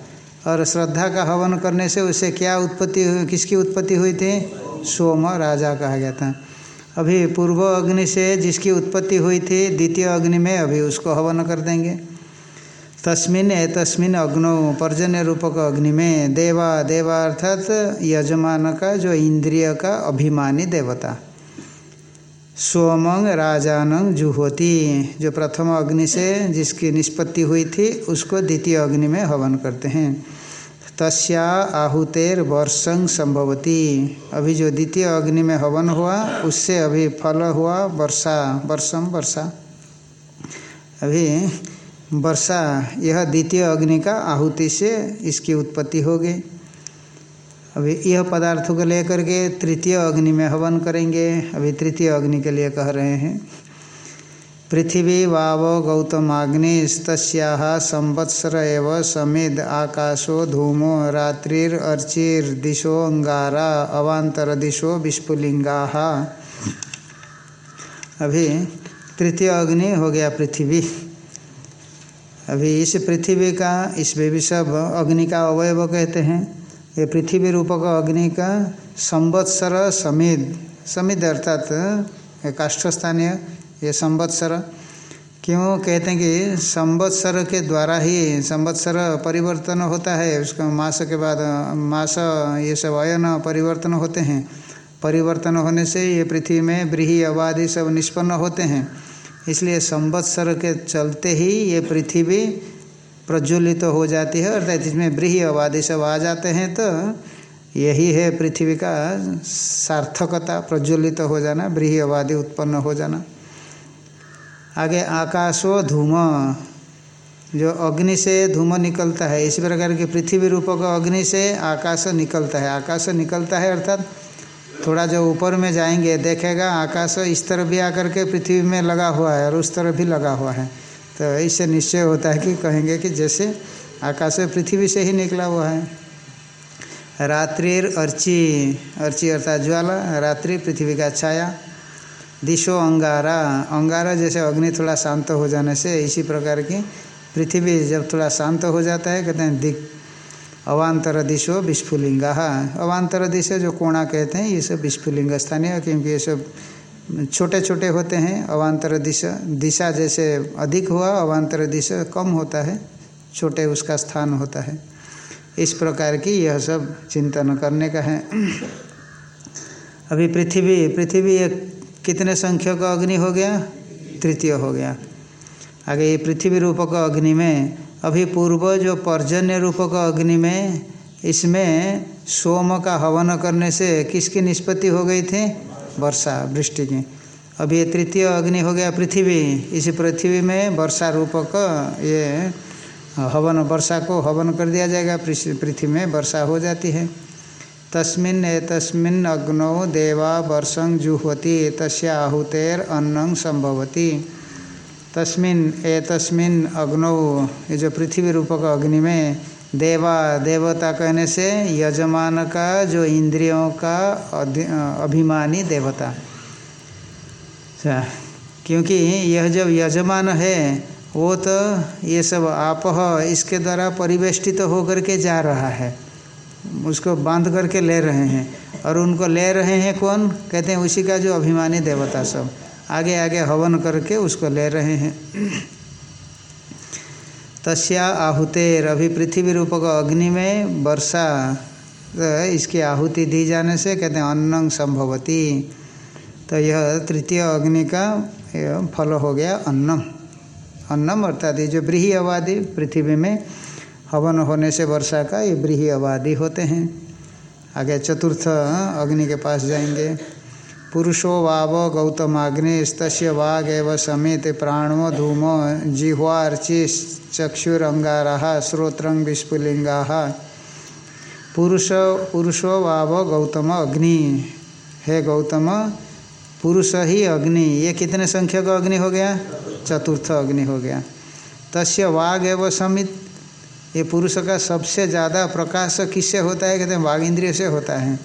A: और श्रद्धा का हवन करने से उससे क्या उत्पत्ति, किसकी उत्पत्ति हुई थी? सोम राजा कहा गया था। अभी पूर्व अग्नि से जिसकी उत्पत्ति हुई थी, द्वितीय अग्नि में अभी उसको हवन कर देंगे। तस्मिन ए तस्मिन अग्नो पर्जन्य रूपक अग्नि में देवा देवा अर्थात यजमान का, जो इंद्रिय का अभिमानी देवता। सोमंग राजानंग जुहोती, जो प्रथम अग्नि से जिसकी निष्पत्ति हुई थी, उसको द्वितीय अग्नि में हवन करते हैं। तस्या आहुतेर वर्षं संभवती। अभी जो द्वितीय अग्नि में हवन हुआ, उससे अभी फल हुआ वर्षा, वर्षम, वर्षा। अभी वर्षा, यह द्वितीय अग्नि का आहुति से इसकी उत्पत्ति हो गई अभी यह पदार्थों को लेकर के तृतीय अग्नि में हवन करेंगे। अभी तृतीय अग्नि के लिए कह रहे हैं। पृथ्वी वाव गौतमाग्निस्तस्याः संवत्सर एव समेद आकाशो धूमो रात्रिर अर्चिर दिशो अंगारा अवांतर दिशो विस्फुलिंगा अभी तृतीय अग्नि हो गया पृथ्वी। अभी इस पृथ्वी का इसमें भी सब अग्नि का अवयव कहते हैं। ये पृथ्वी रूपक अग्नि का संवत्सर समेद, समिद अर्थात काष्ठ स्थानीय ये संवत्सर। क्यों कहते हैं कि संवत्सर के द्वारा ही संवत्सर परिवर्तन होता है, उसका मास के बाद, मास ये सब अयन परिवर्तन होते हैं। परिवर्तन होने से ये पृथ्वी में ब्रीही आबादी सब निष्पन्न होते हैं। इसलिए संवत्सर के चलते ही ये पृथ्वी प्रज्वलित तो हो जाती है, अर्थात इसमें ब्रीही आबादी सब आ जाते हैं तो यही है पृथ्वी का सार्थकता, प्रज्वलित तो हो जाना, ब्रीही आबादी उत्पन्न हो जाना। आगे आकाशो धूम। जो अग्नि से धूम निकलता है, इसी प्रकार की पृथ्वी रूपक अग्नि से आकाश निकलता है। आकाश निकलता है अर्थात थोड़ा जो ऊपर में जाएँगे, देखेगा आकाश इस तरफ़ भी आकर के पृथ्वी में लगा हुआ है और उस तरफ़ भी लगा हुआ है। तो इससे निश्चय होता है कि कहेंगे कि जैसे आकाश पृथ्वी से ही निकला हुआ है। रात्रिर अर्ची अर्ची अर्थात ज्वाला, रात्रि पृथ्वी का छाया। दिशो अंगारा। अंगारा जैसे अग्नि थोड़ा शांत हो जाने से इसी प्रकार की पृथ्वी जब थोड़ा शांत हो जाता है, कहते हैं दिक। अवान्तर दिशो विस्फुलिंगा। अवान्तर दिशा जो कोणा कहते हैं, ये सब विस्फुलिंग स्थानीय, क्योंकि ये सब छोटे छोटे होते हैं। अवान्तर दिशा दिशा जैसे अधिक हुआ अवान्तर दिशा कम होता है, छोटे उसका स्थान होता है। इस प्रकार की यह सब चिंतन करने का है। अभी पृथ्वी पृथ्वी एक कितने संख्या का अग्नि हो गया? तृतीय हो गया। आगे ये पृथ्वी रूपक अग्नि में, अभी पूर्व जो पर्जन्य रूपक अग्नि में, इसमें सोम का हवन करने से किसकी निष्पत्ति हो गई थी? वर्षा, वृष्टि की। अभी ये तृतीय अग्नि हो गया पृथ्वी। इस पृथ्वी में वर्षा रूपक ये हवन, वर्षा को हवन कर दिया जाएगा। पृथ्वी में वर्षा हो जाती है। तस्मिन् एतस्मिन् अग्नौ देवा वर्षं जुह्वति तस्य आहुतेर अन्नं संभवती तस्मिन् एतस्मिन् अग्नौ, ये जो पृथ्वी रूपक अग्नि में देवा, देवता कहने से यजमान का जो इंद्रियों का अभिमानी देवता। अच्छा क्योंकि यह जब यजमान है, वो तो ये सब आप इसके द्वारा परिवेष्टित तो होकर के जा रहा है। उसको बाँध करके ले रहे हैं। और उनको ले रहे हैं कौन? कहते हैं, उसी का जो अभिमानी देवता सब। आगे आगे हवन करके उसको ले रहे हैं। तस्या आहुतेर अभी पृथ्वी रूपक अग्नि में वर्षा तो इसकी आहुति दी जाने से कहते हैं अन्नंग संभवती। तो यह तृतीय अग्नि का फल हो गया अन्नम अन्नम अर्थात ये जो ब्रीही आबादी पृथ्वी में हवन होने से वर्षा का ये ब्रीही आबादी होते हैं। आगे चतुर्थ, अग्नि के पास जाएँगे। पुरुषो वाव गौतमाग्नि स्तस्य वाग एव समेत प्राणो धूमो जिह्वार्चि चक्षुरंगारा श्रोत्रंग विस्फुलिंगा पुरुष, पुरुषो वाव गौतम अग्नि। हे गौतम, पुरुष ही अग्नि। ये कितने संख्या का अग्नि हो गया? चतुर्थ अग्नि हो गया। तस्य वाग एव समित ये पुरुष का सबसे ज़्यादा प्रकाश किससे होता है? कहते हैं वाघ इंद्रिय से होता है।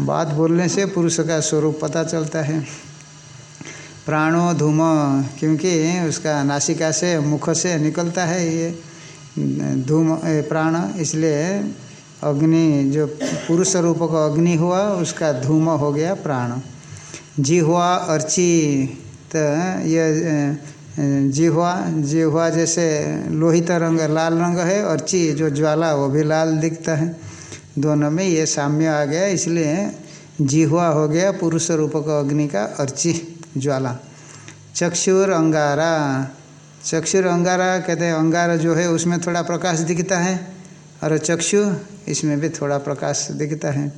A: बात बोलने से पुरुष का स्वरूप पता चलता है। प्राणो धूम, क्योंकि उसका नासिका से, मुख से निकलता है ये धूम प्राण। इसलिए अग्नि, जो पुरुष रूप का अग्नि हुआ, उसका धूम हो गया प्राण। जी हुआ अर्ची तो ये जिहवा जिहवा जैसे लोहित रंग लाल रंग है और ची जो ज्वाला, वो भी लाल दिखता है। दोनों में ये साम्य आ गया, इसलिए जिहवा हो गया पुरुष रूप का अग्नि का अर्ची ज्वाला। चक्षुर अंगारा चक्षुर अंगारा कहते हैं, अंगारा जो है उसमें थोड़ा प्रकाश दिखता है और चक्षु, इसमें भी थोड़ा प्रकाश दिखता है।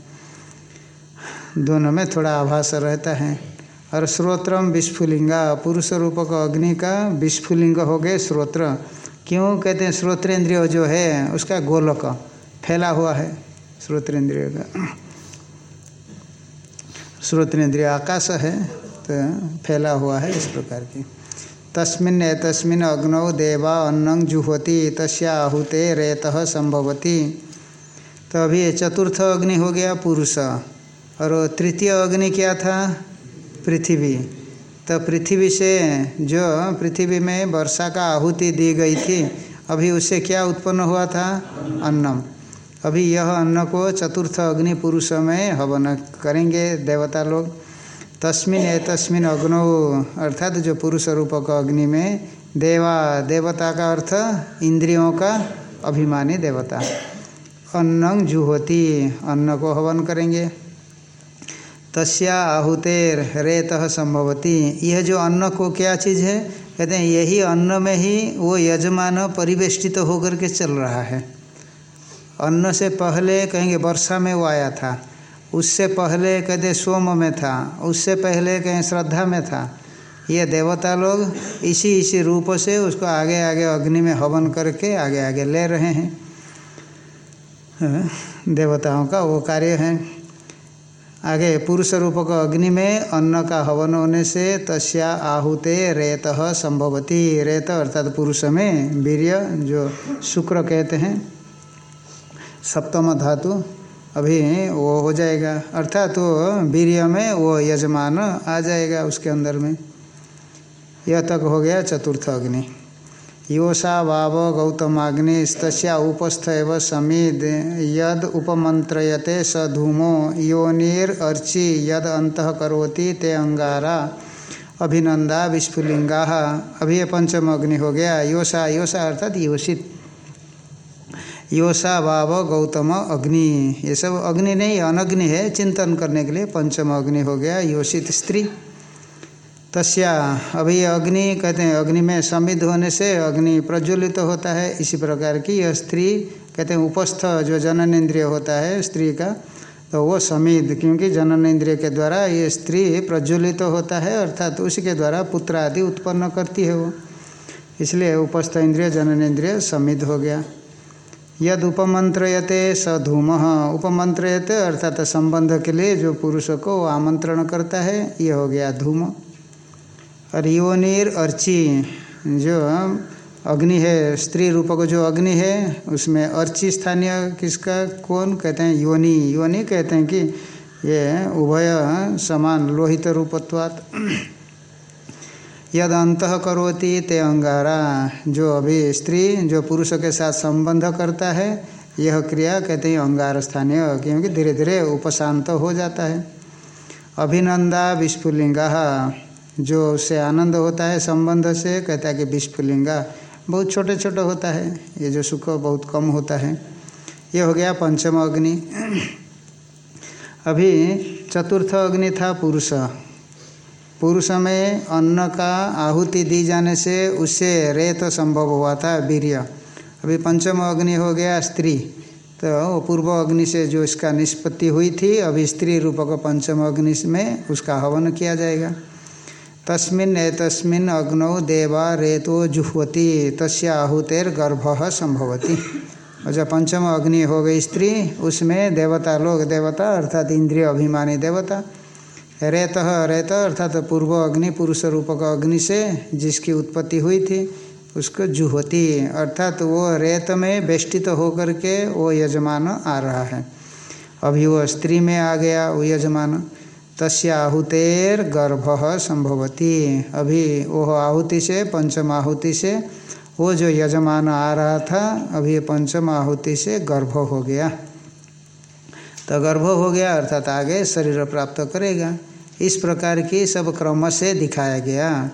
A: दोनों में थोड़ा आभास रहता है। और श्रोत्रम विस्फुलिंगा पुरुष रूप का अग्नि का विस्फुलिंग हो गए श्रोत्र क्यों कहते हैं श्रोत्रेंद्रिय जो है, उसका गोलक फैला हुआ है श्रोत्रेंद्रिय का। श्रोत्रेंद्रिय आकाश है तो फैला हुआ है इस प्रकार की। तस्मिन् तस्मिन् अग्नौ देवा अन्नं जुहोति तस्याहुते रेत संभवती। तो अभी चतुर्थ अग्नि हो गया पुरुष। और तृतीय अग्नि क्या था? पृथ्वी। तो पृथ्वी से जो पृथ्वी में वर्षा का आहुति दी गई थी, अभी उससे क्या उत्पन्न हुआ था? अन्नम। अभी यह अन्न को चतुर्थ अग्नि पुरुष में हवन करेंगे देवता लोग। तस्मिन ए तस्मिन अग्नो, अर्थात जो पुरुष रूप का अग्नि में देवा, देवता का अर्थ इंद्रियों का अभिमानी देवता। अन्नं जुहोती, अन्न को हवन करेंगे। तस्या आहुतेर रेत संभवती। यह जो अन्न को क्या चीज़ है? कहते हैं यही अन्न में ही वो यजमान परिवेष्टित तो होकर के चल रहा है। अन्न से पहले कहेंगे वर्षा में वो आया था। उससे पहले कहते सोम में था। उससे पहले कहें श्रद्धा में था। ये देवता लोग इसी इसी रूप से उसको आगे आगे अग्नि में हवन करके आगे आगे ले रहे हैं। हाँ, देवताओं का वो कार्य है। आगे पुरुष रूप का अग्नि में अन्न का हवन होने से तस्या आहुते रेत संभवती। रेत अर्थात पुरुष में वीर्य, जो शुक्र कहते हैं। सप्तम धातु, अभी वो हो जाएगा। अर्थात वो वीर्य में वो यजमान आ जाएगा उसके अंदर में। यह तक हो गया चतुर्थ अग्नि। योषा वाव गौतमाग्निस्तस्या उपस्थ एव समीद यद उपमंत्रयते स धूमो योनिर अर्चि यद अंतः करोति ते अंगारा। अभिनंदा विस्फुलिंगा अभी पंचम अग्नि हो गया योषा योषा अर्थात योषित। योषा वाव गौतम अग्नि। ये सब अग्नि नहीं, अनग्नि है चिंतन करने के लिए पंचम अग्नि हो गया योषित स्त्री। तस्या, अभी अग्नि कहते हैं, अग्नि में समिध होने से अग्नि प्रज्वलित तो होता है। इसी प्रकार की यह स्त्री, कहते हैं, उपस्थ जो जनन इंद्रिय होता है, स्त्री का तो वो समिध क्योंकि जनन इंद्रिय के द्वारा ये स्त्री प्रज्वलित तो होता है, अर्थात तो उसी के द्वारा पुत्र आदि उत्पन्न करती है वो। इसलिए उपस्थ इंद्रिय जनन इंद्रिय समिध हो गया। यद उपमंत्रयते स धूम, उपमंत्रयते अर्थात संबंध के लिए जो पुरुष को आमंत्रण करता है, ये हो गया धूम। और योनिर अर्ची जो अग्नि है, स्त्री रूप को जो अग्नि है, उसमें अर्ची स्थानीय किसका, कौन कहते हैं? योनि। योनि कहते हैं कि ये उभय समान लोहित रूपत्वात्। यद अंत करोति ते अंगारा, जो अभी स्त्री, जो पुरुष के साथ संबंध करता है, यह क्रिया कहते हैं अंगार स्थानीय, क्योंकि धीरे धीरे उपशांत हो जाता है। अभिनंदा विस्फुलिंगा। जो उससे आनंद होता है, संबंध से, कहता है कि विस्फुलिंगा बहुत छोटे छोटे होता है। ये जो सुख बहुत कम होता है। ये हो गया पंचम अग्नि। अभी चतुर्थ अग्नि था पुरुष। पुरुष में अन्न का आहुति दी जाने से उससे रेत संभव हुआ था, वीर्य। अभी पंचम अग्नि हो गया स्त्री। तो पूर्व अग्नि से जो इसका निष्पत्ति हुई थी, अभी स्त्री रूप का पंचम अग्नि में उसका हवन किया जाएगा। तस्मिन् एतस्मिन् अग्नौ देवा रेतो जुह्वती तस्या आहुतेर गर्भ संभवती और पंचम अग्नि हो गई स्त्री, उसमें देवता लोग, देवता अर्थात इंद्रिय अभिमानी देवता, रेत रेत अर्थात पूर्व अग्नि, पुरुष रूपक अग्नि से जिसकी उत्पत्ति हुई थी, उसको जुहोती अर्थात वो रेत में बेष्टित तो होकर के वो यजमान आ रहा है। अभी वो स्त्री में आ गया, वो यजमान। तस्याहुतेर गर्भ संभवती अभी वह आहुति से पंचम आहुति से, वो जो यजमान आ रहा था अभी पंचम आहुति से गर्भ हो गया। तो गर्भ हो गया, अर्थात आगे शरीर प्राप्त करेगा। इस प्रकार की सब क्रम से दिखाया गया।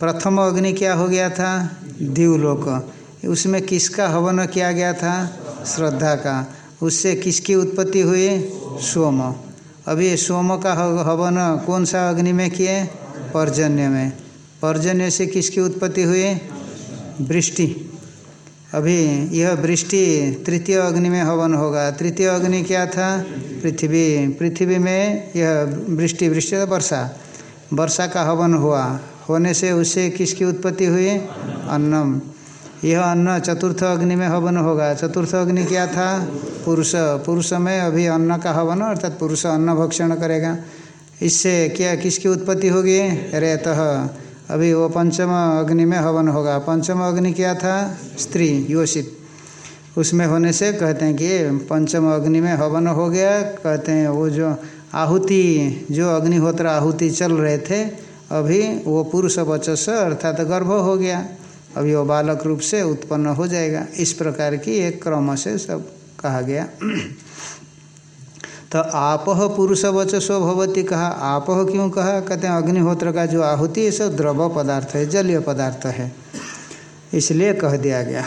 A: प्रथम अग्नि क्या हो गया था? दिवलोक। उसमें किसका हवन किया गया था? श्रद्धा का। उससे किसकी उत्पत्ति हुई? सोम। अभी सोम का हवन कौन सा अग्नि में किए? पर्जन्य में। पर्जन्य से किसकी उत्पत्ति हुई? वृष्टि। अभी यह वृष्टि तृतीय अग्नि में हवन होगा। तृतीय अग्नि क्या था? पृथ्वी। पृथ्वी में यह वृष्टि वृष्टि वर्षा। वर्षा का हवन हुआ। होने से उससे किसकी उत्पत्ति हुई? अन्नम। यह अन्न चतुर्थ अग्नि में हवन होगा। चतुर्थ अग्नि क्या था? पुरुष। पुरुष में अभी अन्न का हवन, अर्थात पुरुष अन्न भक्षण करेगा। इससे क्या, किसकी उत्पत्ति होगी? रेत। अभी वो पंचम अग्नि में हवन होगा। पंचम अग्नि क्या था? स्त्री, योषित। उसमें होने से कहते हैं कि पंचम अग्नि में हवन हो गया। कहते हैं वो जो आहुति, जो अग्निहोत्र आहुति चल रहे थे, अभी वो पुरुष वचस अर्थात गर्भ हो गया। अभी वो बालक रूप से उत्पन्न हो जाएगा। इस प्रकार की एक क्रम से सब कहा गया। तो आप पुरुष वचसो भवती कहा। आप क्यों कहा? कहते हैं, अग्निहोत्र का जो आहुति ये सब द्रव पदार्थ है, जलीय पदार्थ है। इसलिए कह दिया गया।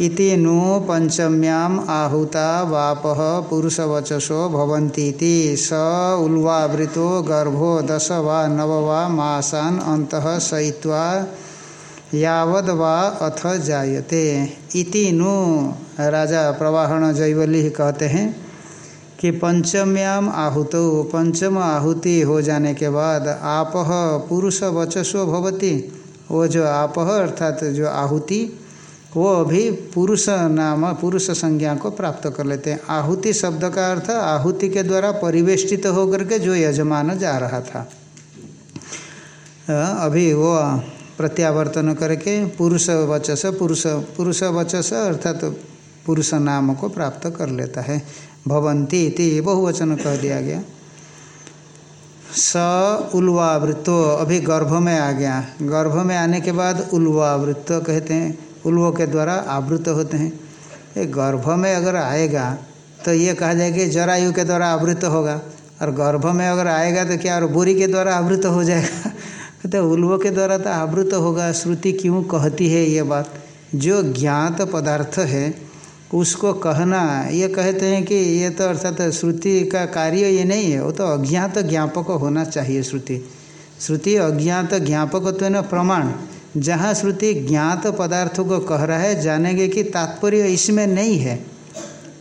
A: इति नु पंचम्याम आहुता वाप पुरुषवचसो भवन्तीति स उल्वावृतो गर्भो दश वा नव वा मासान अंत सयित्वा यावद वा अथ जायते इति नु। राजा प्रवाहण जैवली कहते हैं कि पंचम्याम आहुत, पंचम आहुति हो जाने के बाद आप पुरुष वचस्व भवती। वो जो आप, अर्थात जो आहुति, वो अभी पुरुष नाम, पुरुष संज्ञा को प्राप्त कर लेते हैं। आहुति शब्द का अर्थ आहुति के द्वारा परिवेष्टित होकर के जो यजमान जा रहा था। अभी वो प्रत्यावर्तन करके पुरुष वचस, पुरुष पुरुष वचस अर्थात तो पुरुष नाम को प्राप्त कर लेता है। भवंती इति बहुवचन कह दिया गया। स उल्वावृत्तो, अभी गर्भ में आ गया। गर्भ में आने के बाद उल्वावृत्त कहते हैं, उल्वों के द्वारा आवृत होते हैं। ये गर्भ में अगर आएगा तो ये कहा जाए कि जरायु के द्वारा आवृत होगा। और गर्भ में अगर आएगा तो क्या और बोरी के द्वारा आवृत हो जाएगा? कहते, उल्व के द्वारा तो आवृत होगा, श्रुति क्यों कहती है ये बात? जो ज्ञात पदार्थ है, उसको कहना, ये कहते हैं कि ये तो अर्थात श्रुति का कार्य ये नहीं है, वो तो अज्ञात ज्ञापक होना चाहिए श्रुति। श्रुति अज्ञात ज्ञापक तो न प्रमाण। जहाँ श्रुति ज्ञात पदार्थों को कह रहा है, जानेंगे कि तात्पर्य इसमें नहीं है।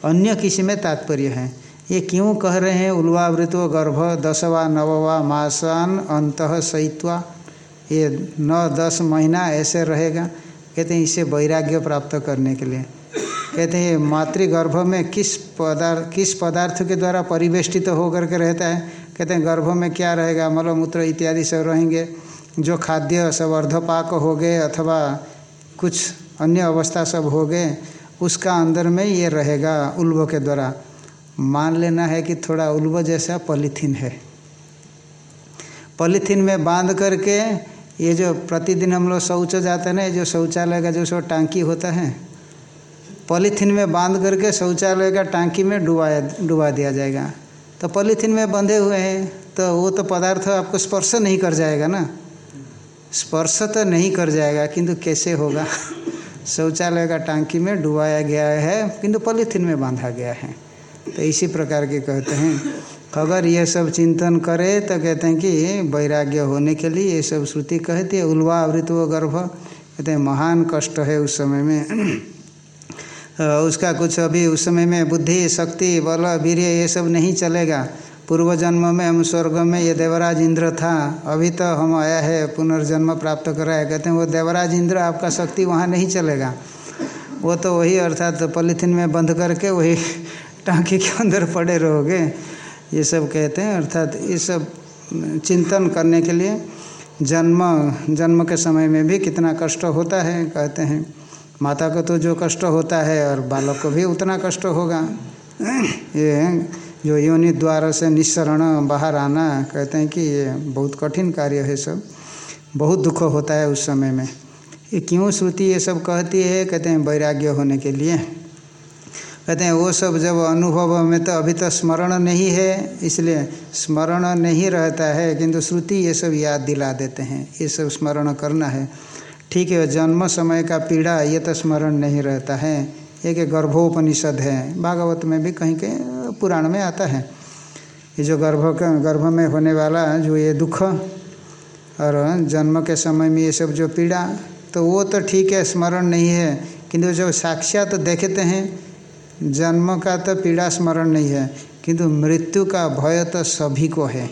A: अन्य किसी में तात्पर्य है। ये क्यों कह रहे हैं? उल्वावृतो गर्भ दसवा, नववा, मासान, अंत सहित्वा ये नौ दस महीना ऐसे रहेगा। कहते हैं, इसे वैराग्य प्राप्त करने के लिए। कहते हैं, मातृगर्भ में किस पदार्थ किस पदार्थ के द्वारा परिवेष्टित तो होकर के रहता है? कहते हैं, गर्भ में क्या रहेगा? मलमूत्र इत्यादि सब रहेंगे। जो खाद्य सब अर्धपाक हो गए अथवा कुछ अन्य अवस्था सब हो गए, उसका अंदर में ये रहेगा उल्व के द्वारा। मान लेना है कि थोड़ा उल्व जैसा पॉलीथीन है। पॉलीथीन में बाँध करके ये जो प्रतिदिन हम लोग शौच जाते हैं जो शौचालय का जो सो टांकी होता है, पॉलीथीन में बाँध करके शौचालय का टांकी में डुबाया, डुबा दिया जाएगा। तो पॉलीथीन में बंधे हुए हैं तो वो तो पदार्थ आपको स्पर्श नहीं कर जाएगा ना। स्पर्श तो नहीं कर जाएगा, किंतु कैसे होगा? शौचालय का टांकी में डुबाया गया है, किंतु पॉलीथीन में बांधा गया है। तो इसी प्रकार के कहते हैं, अगर ये सब चिंतन करे तो कहते हैं कि वैराग्य होने के लिए ये सब श्रुति कहती है, उल्वा अवृत व गर्भ। कहते हैं, महान कष्ट है उस समय में। उसका कुछ अभी उस समय में बुद्धि, शक्ति, बल वीर ये सब नहीं चलेगा। पूर्व जन्म में हम स्वर्ग में ये देवराज इंद्र था, अभी तो हम आया है, पुनर्जन्म प्राप्त कर रहा है। कहते हैं, वो देवराज इंद्र, आपका शक्ति वहाँ नहीं चलेगा। वो तो वही अर्थात तो पॉलीथीन में बंद करके वही टाँकी के अंदर पड़े रहोगे, ये सब कहते हैं, अर्थात ये सब चिंतन करने के लिए जन्म जन्म के समय में भी कितना कष्ट होता है, कहते हैं। माता को तो जो कष्ट होता है और बालक को भी उतना कष्ट होगा। ये जो योनि द्वार से निस्सरण बाहर आना, कहते हैं कि ये बहुत कठिन कार्य है सब। बहुत दुख होता है उस समय में। ये क्यों श्रुति ये सब कहती है, कहते हैं, वैराग्य होने के लिए। कहते हैं, वो सब जब अनुभव में तो अभी तो स्मरण नहीं है, इसलिए स्मरण नहीं रहता है, किंतु श्रुति ये सब याद दिला देते हैं, ये सब स्मरण करना है। ठीक है, जन्म समय का पीड़ा, ये तो स्मरण नहीं रहता है। एक गर्भोपनिषद है, भागवत में भी कहीं कहीं पुराण में आता है। ये जो गर्भ का, गर्भ में होने वाला जो ये दुख और जन्म के समय में ये सब जो पीड़ा तो वो तो ठीक है, स्मरण नहीं है। किंतु जब साक्षात तो देखते हैं जन्म का तो पीड़ा स्मरण नहीं है, किंतु मृत्यु का भय तो सभी को है।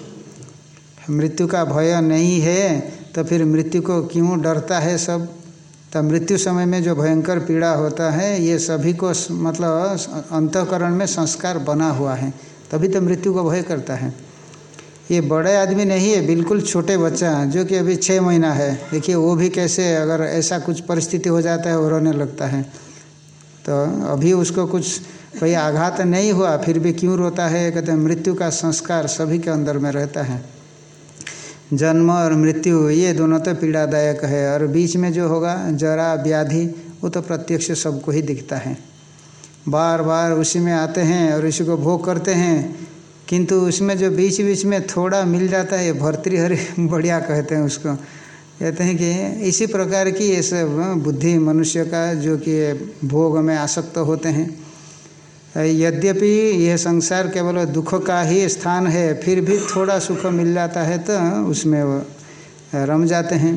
A: मृत्यु का भय नहीं है तो फिर मृत्यु को क्यों डरता है सब? तो मृत्यु समय में जो भयंकर पीड़ा होता है, ये सभी को मतलब अंतकरण में संस्कार बना हुआ है, तभी तो मृत्यु को भय करता है। ये बड़े आदमी नहीं है, बिल्कुल छोटे बच्चा, जो कि अभी छः महीना है। देखिए, वो भी कैसे अगर ऐसा कुछ परिस्थिति हो जाता है, वो रोने लगता है। तो अभी उसको कुछ कोई आघात नहीं हुआ, फिर भी क्यों रोता है? कहते हैं, मृत्यु का संस्कार सभी के अंदर में रहता है। जन्म और मृत्यु, ये दोनों तो पीड़ादायक है। और बीच में जो होगा, जरा व्याधि, वो तो प्रत्यक्ष सबको ही दिखता है। बार बार उसी में आते हैं और इसी को भोग करते हैं। किंतु उसमें जो बीच बीच में थोड़ा मिल जाता है भर्तृहरि, बढ़िया कहते हैं उसको। कहते हैं कि इसी प्रकार की ये सब बुद्धि मनुष्य का जो कि भोग में आसक्त होते हैं। यद्यपि यह संसार केवल दुख का ही स्थान है, फिर भी थोड़ा सुख मिल जाता है तो उसमें रम जाते हैं।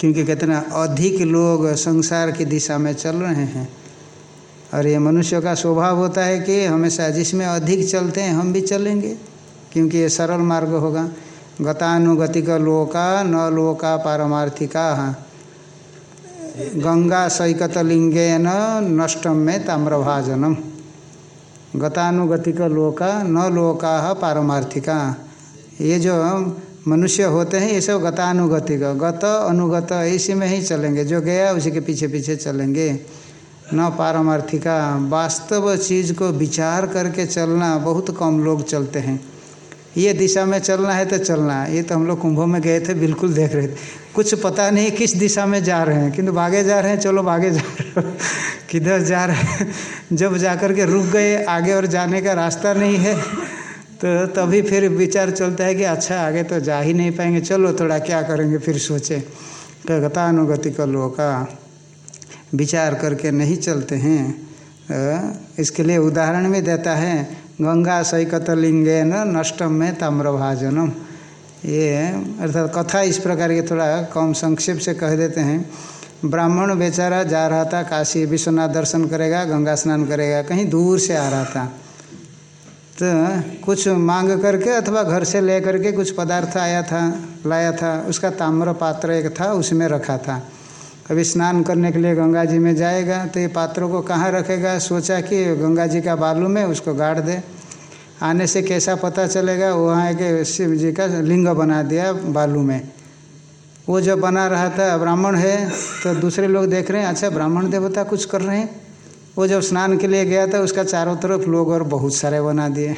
A: क्योंकि कहते हैं अधिक लोग संसार की दिशा में चल रहे हैं। और ये मनुष्य का स्वभाव होता है कि हमेशा जिसमें अधिक चलते हैं, हम भी चलेंगे, क्योंकि ये सरल मार्ग होगा। गतानुगतिक लोका न लोका पारमार्थिका गंगा सैकतलिंगे नष्टम में ताम्रभाजनम। गतानुगतिक लोका न लोका पारमार्थिका। ये जो मनुष्य होते हैं, ये सब गतानुगतिक। गत, अनुगत, इसी में ही चलेंगे। जो गया, उसी के पीछे पीछे चलेंगे। न पारमार्थिका। वास्तव चीज़ को विचार करके चलना, बहुत कम लोग चलते हैं। ये दिशा में चलना है तो चलना है। ये तो हम लोग कुंभों में गए थे, बिल्कुल देख रहे थे। कुछ पता नहीं किस दिशा में जा रहे हैं। किंतु भागे जा रहे हैं, चलो भागे जा रहे हो। किधर जा रहे हैं? जब जा कर के रुक गए, आगे और जाने का रास्ता नहीं है तो तभी फिर विचार चलता है कि अच्छा आगे तो जा ही नहीं पाएँगे। चलो थोड़ा क्या करेंगे, फिर सोचे। तो गतानुगति का विचार करके नहीं चलते हैं। इसके लिए उदाहरण में देता है। गंगा सैकतलिंगे न नष्टम में ताम्रभाजनम। ये अर्थात कथा इस प्रकार के थोड़ा कम संक्षेप से कह देते हैं। ब्राह्मण बेचारा जा रहा था, काशी विश्वनाथ दर्शन करेगा, गंगा स्नान करेगा, कहीं दूर से आ रहा था। तो कुछ मांग करके अथवा घर से ले करके कुछ पदार्थ आया था, लाया था, उसका ताम्र पात्र एक था उसमें रखा था। अभी स्नान करने के लिए गंगा जी में जाएगा तो ये पात्रों को कहाँ रखेगा? सोचा कि गंगा जी का बालू में उसको गाड़ दे। आने से कैसा पता चलेगा? वहाँ के शिव जी का लिंग बना दिया बालू में। वो जब बना रहा था, ब्राह्मण है तो दूसरे लोग देख रहे हैं अच्छा ब्राह्मण देवता कुछ कर रहे हैं। वो जब स्नान के लिए गया था, उसका चारों तरफ़ लोग और बहुत सारे बना दिए।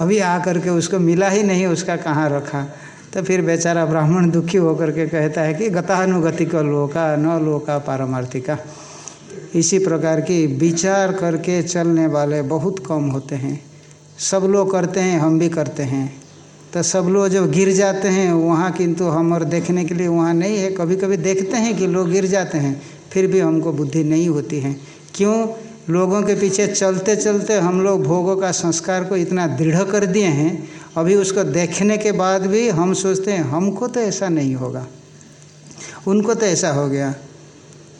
A: अभी आ करके उसको मिला ही नहीं, उसका कहाँ रखा? तो फिर बेचारा ब्राह्मण दुखी होकर के कहता है कि गतानुगति का लोका, न लोका पारमार्थिका। इसी प्रकार की विचार करके चलने वाले बहुत कम होते हैं। सब लोग करते हैं, हम भी करते हैं। तो सब लोग जब गिर जाते हैं, वहाँ किंतु हम और देखने के लिए वहाँ नहीं है। कभी कभी देखते हैं कि लोग गिर जाते हैं, फिर भी हमको बुद्धि नहीं होती है। क्यों? लोगों के पीछे चलते चलते हम लोग भोगों का संस्कार को इतना दृढ़ कर दिए हैं अभी उसको देखने के बाद भी हम सोचते हैं, हमको तो ऐसा नहीं होगा। उनको तो ऐसा हो गया।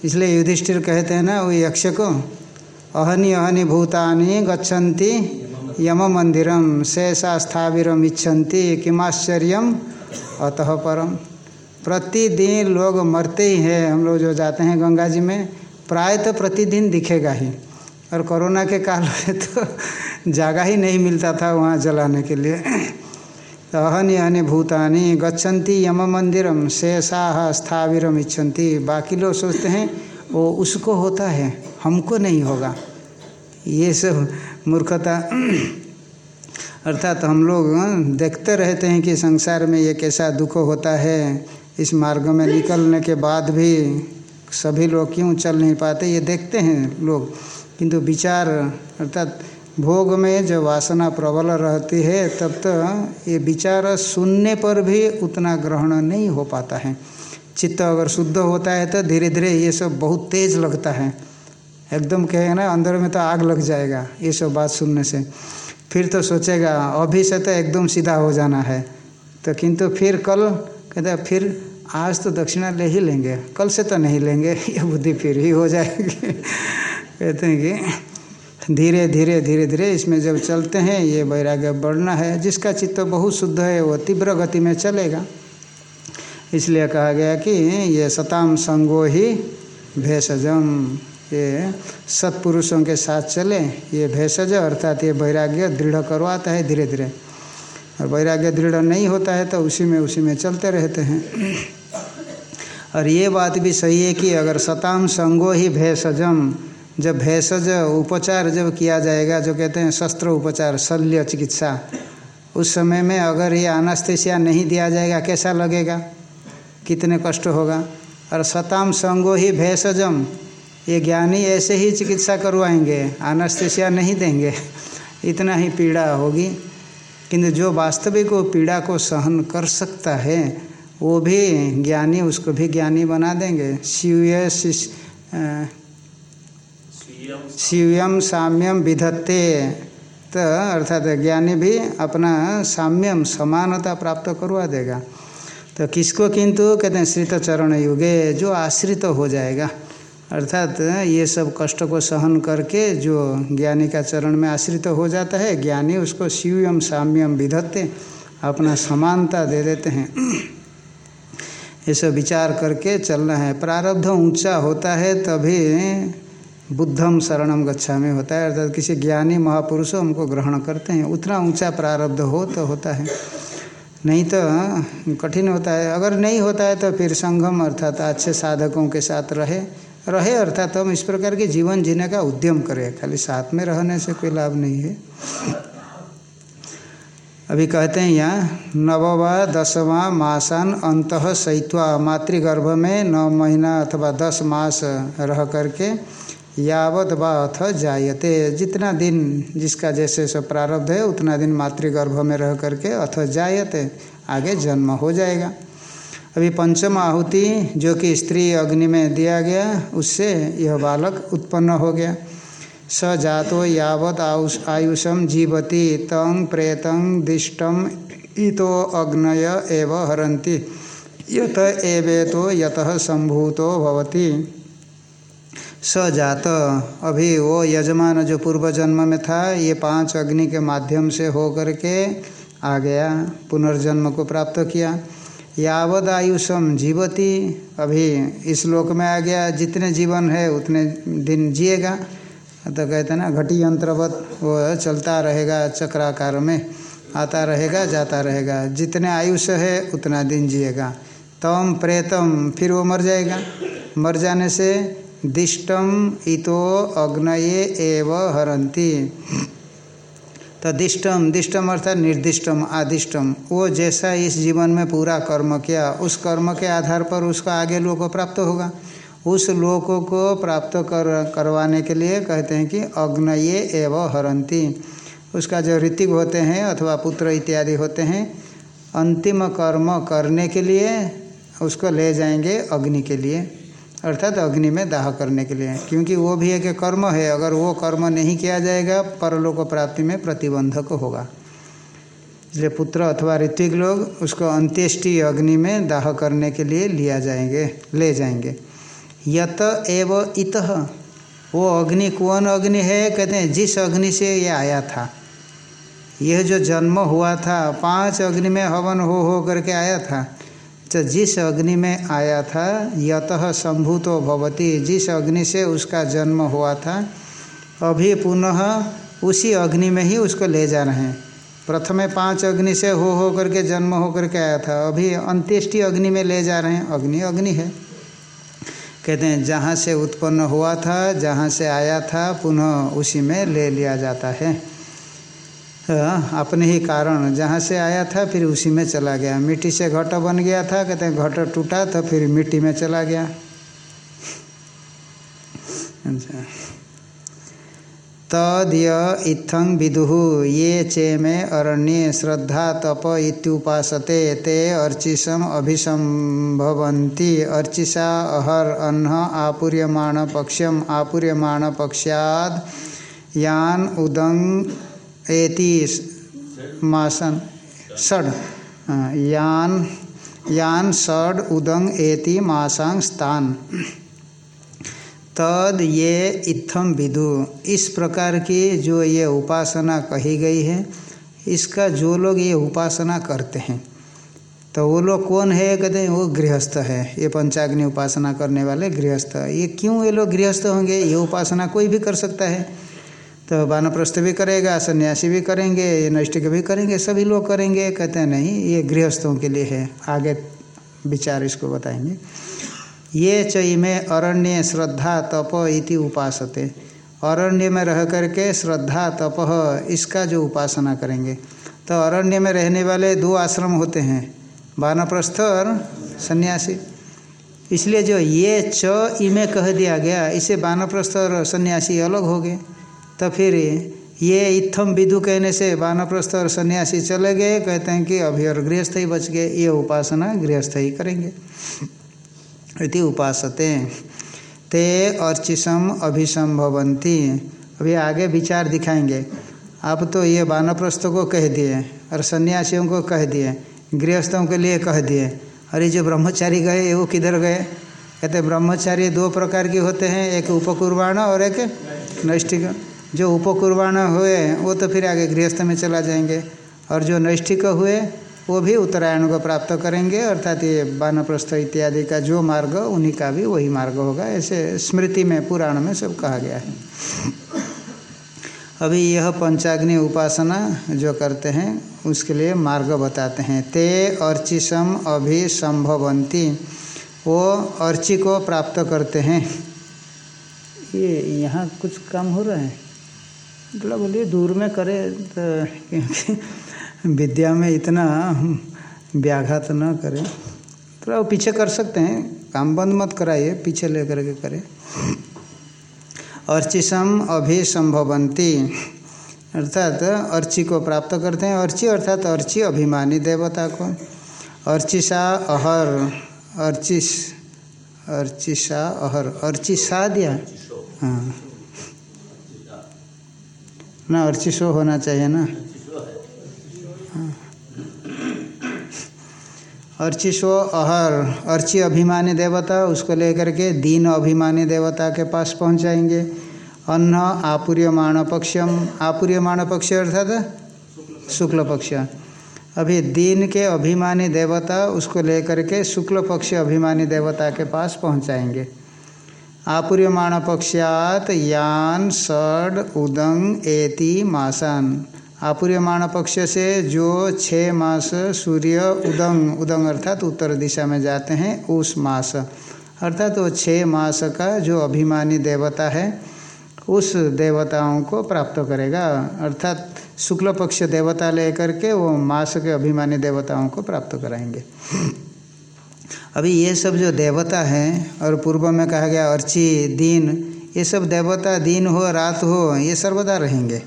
A: इसलिए युधिष्ठिर कहते हैं ना वो यक्ष को अहनि अहनि भूतानि गच्छन्ति यम मंदिरम शेषा स्थाविरम इच्छन्ति किमाश्चर्यम अतः परम प्रतिदिन लोग मरते ही हैं, हम लोग जो जाते हैं गंगा जी में, प्राय तो प्रतिदिन दिखेगा ही। और कोरोना के काल में तो जगह ही नहीं मिलता था वहाँ जलाने के लिए। तो अहनि अहनि भूतानि गच्छन्ति यम मंदिरम शेषा स्थाविरम इच्छन्ति। बाकी लोग सोचते हैं, वो उसको होता है, हमको नहीं होगा। ये सब मूर्खता। अर्थात हम लोग देखते रहते हैं कि संसार में ये कैसा दुख होता है। इस मार्ग में निकलने के बाद भी सभी लोग क्यों चल नहीं पाते, ये देखते हैं लोग। किंतु विचार, अर्थात भोग में जब वासना प्रबल रहती है, तब तो ये विचार सुनने पर भी उतना ग्रहण नहीं हो पाता है। चित्त अगर शुद्ध होता है तो धीरे धीरे ये सब बहुत तेज लगता है। एकदम कहेगा ना, अंदर में तो आग लग जाएगा, ये सब बात सुनने से। फिर तो सोचेगा, अभी से तो एकदम सीधा हो जाना है। तो किंतु फिर कल, कहते फिर आज तो दक्षिणा ले ही लेंगे। कल से तो नहीं लेंगे, ये बुद्धि फिर ही हो जाएगी। कहते हैं कि धीरे धीरे धीरे धीरे इसमें जब चलते हैं, ये वैराग्य बढ़ना है। जिसका चित्त बहुत शुद्ध है, वो तीव्र गति में चलेगा। इसलिए कहा गया कि ये सताम संगो ही भेषजम। ये सत्पुरुषों के साथ चले, ये भेषज, अर्थात ये वैराग्य दृढ़ करवाता है धीरे धीरे। और वैराग्य दृढ़ नहीं होता है तो उसी में उसी में चलते रहते हैं। और ये बात भी सही है कि अगर सताम संगो ही भेषजम जब भेषज उपचार जब किया जाएगा, जो कहते हैं शस्त्र उपचार, शल्य चिकित्सा, उस समय में अगर ये अनास्थेसिया नहीं दिया जाएगा, कैसा लगेगा? कितने कष्ट होगा? और सताम संगो ही भेषजम, ये ज्ञानी ऐसे ही चिकित्सा करवाएँगे अनास्थेसिया नहीं देंगे। इतना ही पीड़ा होगी। किंतु जो वास्तविक वो पीड़ा को सहन कर सकता है, वो भी ज्ञानी, उसको भी ज्ञानी बना देंगे। शिव शिवयम साम्यम विधत्ते। तो अर्थात ज्ञानी भी अपना साम्यम समानता प्राप्त करवा देगा। तो किसको किंतु कहते हैं, श्रित चरण युगे जो आश्रित हो जाएगा। अर्थात ये सब कष्ट को सहन करके जो ज्ञानी का चरण में आश्रित हो जाता है, ज्ञानी उसको शिवयम साम्यम विधत्ते, अपना समानता दे देते हैं। ये सब विचार करके चलना है। प्रारब्ध ऊँचा होता है, तभी बुद्धम शरणम गच्छा में होता है, अर्थात किसी ज्ञानी महापुरुषों हमको ग्रहण करते हैं। उतना ऊँचा प्रारब्ध हो तो होता है। नहीं तो कठिन होता है। अगर नहीं होता है तो फिर संगम, अर्थात अच्छे साधकों के साथ रहे। रहे, अर्थात हम इस प्रकार के जीवन जीने का उद्यम करें। खाली साथ में रहने से कोई लाभ नहीं है। अभी कहते हैं यहाँ, नववा, दसवा मासान अंत सैत्वा, मातृगर्भ में नौ महीना अथवा दस मास रह करके यावत अथ जायते। जितना दिन जिसका जैसे सब प्रारब्ध है, उतना दिन मातृगर्भ में रह करके अथ जायते, आगे जन्म हो जाएगा। अभी पंचम आहुति जो कि स्त्री अग्नि में दिया गया, उससे यह बालक उत्पन्न हो गया। स जातो यावत आयुष, आयुषम जीवती तंग प्रेतं दिष्टम इतो अग्नय एव हरंती यत एवे तो यत संभूतो भवती। स जात अभी वो यजमान जो पूर्व जन्म में था, ये पाँच अग्नि के माध्यम से हो करके आ गया, पुनर्जन्म को प्राप्त किया। यावद आयुषम जीवती। अभी इस लोक में आ गया, जितने जीवन है उतने दिन जिएगा। तो कहते ना, घटी यंत्रवत, वो चलता रहेगा चक्राकार में। आता रहेगा, जाता रहेगा। जितने आयुष है, उतना दिन जिएगा। तम प्रेतम, फिर वो मर जाएगा। मर जाने से दिष्टम इतो अग्नये एव हरंती तो दिष्टम अर्थात निर्दिष्टम, आदिष्टम। वो जैसा इस जीवन में पूरा कर्म किया, उस कर्म के आधार पर उसका आगे लोक प्राप्त होगा। उस लोकों को प्राप्त कर, करवाने के लिए कहते हैं कि अग्नये एव हरंती उसका जो ऋतिक होते हैं अथवा पुत्र इत्यादि होते हैं, अंतिम कर्म करने के लिए उसको ले जाएँगे अग्नि के लिए। अर्थात अग्नि में दाह करने के लिए। क्योंकि वो भी एक कर्म है। अगर वो कर्म नहीं किया जाएगा, परलोक प्राप्ति में प्रतिबंधक होगा। इसलिए पुत्र अथवा ऋतिक लोग उसको अंत्येष्टि अग्नि में दाह करने के लिए लिया जाएँगे, ले जाएँगे। यत एव इत। वो अग्नि, कौन अग्नि है? कहते हैं, जिस अग्नि से ये आया था। यह जो जन्म हुआ था, पाँच अग्नि में हवन हो हो करके आया था। तो जिस अग्नि में आया था, यत संभूतो भवती। जिस अग्नि से उसका जन्म हुआ था, अभी पुनः उसी अग्नि में ही उसको ले जा रहे हैं। प्रथमे पाँच अग्नि से हो हो करके जन्म हो करके आया था, अभी अंत्येष्टि अग्नि में ले जा रहे हैं। अग्नि अग्नि है। कहते हैं, जहाँ से उत्पन्न हुआ था, जहाँ से आया था, पुनः उसी में ले लिया जाता है। अपने ही कारण। जहाँ से आया था, फिर उसी में चला गया। मिट्टी से घट बन गया था, कहते हैं घट टूटा तो फिर मिट्टी में चला गया। अच्छा। तद इत्थं विदु, ये चे में अरण्ये श्रद्धा तप इत्युपासते, ते अर्चिसम अभिसंभवन्ति अर्चिषा अहर अन्न आपूर्यमाण पक्षम आपूर्यमाण पक्षाद यान उदंग एति मासन, षड यान यान, षड, उदंग, एति, मासांग, स्थान। तद ये इत्थम विदु। इस प्रकार की जो ये उपासना कही गई है, इसका जो लोग ये उपासना करते हैं तो वो लोग कौन है, कहते हैं, वो गृहस्थ है। ये पंचाग्नि उपासना करने वाले गृहस्थ। ये क्यों ये लोग गृहस्थ होंगे? ये उपासना कोई भी कर सकता है। तो वानप्रस्थ भी करेगा, सन्यासी भी करेंगे नैष्टिक भी करेंगे, सभी लोग करेंगे। कहते हैं, नहीं, ये गृहस्थों के लिए है। आगे विचार इसको बताएँगे। ये चई में अरण्य श्रद्धा तप इति उपासते। अरण्य में रह करके श्रद्धा तप, इसका जो उपासना करेंगे। तो अरण्य में रहने वाले दो आश्रम होते हैं, वानप्रस्थ और सन्यासी। इसलिए जो ये च इमे कह दिया गया, इसे वानप्रस्थ और सन्यासी अलग हो गए। तो फिर ये इत्थम विदु कहने से वानप्रस्थ और सन्यासी चले गए, कहते हैं कि अभी और गृहस्थ ही बच गए, ये उपासना गृहस्थ ही करेंगे। इति उपासते। ते अर्चिसम अभिसंभवंती अभी आगे विचार दिखाएँगे। आप तो ये वानप्रस्थों को कह दिए और सन्यासियों को कह दिए, गृहस्थों के लिए कह दिए। ये जो ब्रह्मचारी गए, वो किधर गए? कहते ब्रह्मचारी दो प्रकार के होते हैं, एक उपकुर्बाण और एक नैष्ठिक। जो उपकुर्बाण हुए, वो तो फिर आगे गृहस्थ में चला जाएँगे। और जो नैष्ठिक हुए, वो भी उत्तरायण को प्राप्त करेंगे, अर्थात ये बानप्रस्थ इत्यादि का जो मार्ग, उन्हीं का भी वही मार्ग होगा। ऐसे स्मृति में, पुराण में सब कहा गया है। अभी यह पंचाग्नि उपासना जो करते हैं, उसके लिए मार्ग बताते हैं। ते अर्चिसम अभिसंभवंती, वो अर्ची को प्राप्त करते हैं। ये यहाँ कुछ काम हो रहा है? मतलब बोलिए दूर में करे तो क्योंकि विद्या में इतना व्याघात न करें। थोड़ा वो पीछे कर सकते हैं, काम बंद मत कराइए, पीछे लेकर के करें। अर्चिसम अभिसंभवंती, अर्थात अर्ची को प्राप्त करते हैं, अर्ची अर्थात अर्ची अभिमानी देवता को। अर्चिसा अहर अर्चिस अर्चिसा अहर अर्चिसा दिया हाँ। ना अर्चिसो होना चाहिए ना? अर्चिशो अहर, अर्ची अभिमानी देवता, उसको लेकर के दीन अभिमानी देवता के पास पहुँच जाएँगे अन्न आपूर्यमाण पक्षम आपूर्यमाण पक्ष अर्थात शुक्ल पक्ष अभी दीन के अभिमानी देवता, उसको लेकर के शुक्ल पक्ष अभिमानी देवता के पास पहुंचाएँगे। आपूर्यमाण पक्षात यान, षड उदंग एति, मासान। आपूर्यमाण पक्ष से जो छः मास, सूर्य उदंग उदंग अर्थात उत्तर दिशा में जाते हैं, उस मास। अर्थात वो छः मास का जो अभिमानी देवता है, उस देवताओं को प्राप्त करेगा। अर्थात शुक्ल पक्ष देवता लेकर के वो मास के अभिमानी देवताओं को प्राप्त कराएँगे। अभी ये सब जो देवता हैं, और पूर्व में कहा गया अर्ची, दिन, ये सब देवता दिन हो, रात हो, ये सर्वदा रहेंगे।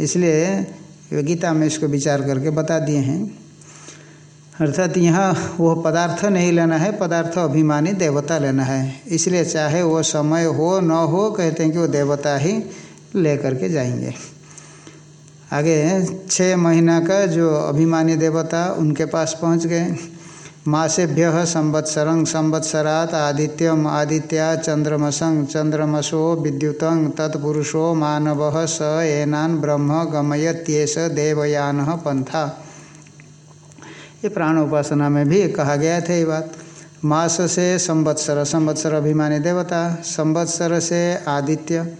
A: इसलिए गीता में इसको विचार करके बता दिए हैं। अर्थात यहाँ वो पदार्थ नहीं लेना है, पदार्थ अभिमानी देवता लेना है। इसलिए चाहे वो समय हो, न हो, कहते हैं कि वो देवता ही ले करके जाएँगे। आगे छः महीना का जो अभिमानी देवता उनके पास पहुँच गए। मासेभ्य संवत्सर संवत्सरात आदित्यम आदित्या चंद्रमसं चंद्रमसो विद्युतं तत्पुरुषो मानव स एनान ब्रह्म गमयत्येष देवयान पंथा ये प्राण उपासना में भी कहा गया था ये बात। मास से संवत्सर संवत्सर अभिमानी देवता, संवत्सर से आदित्य।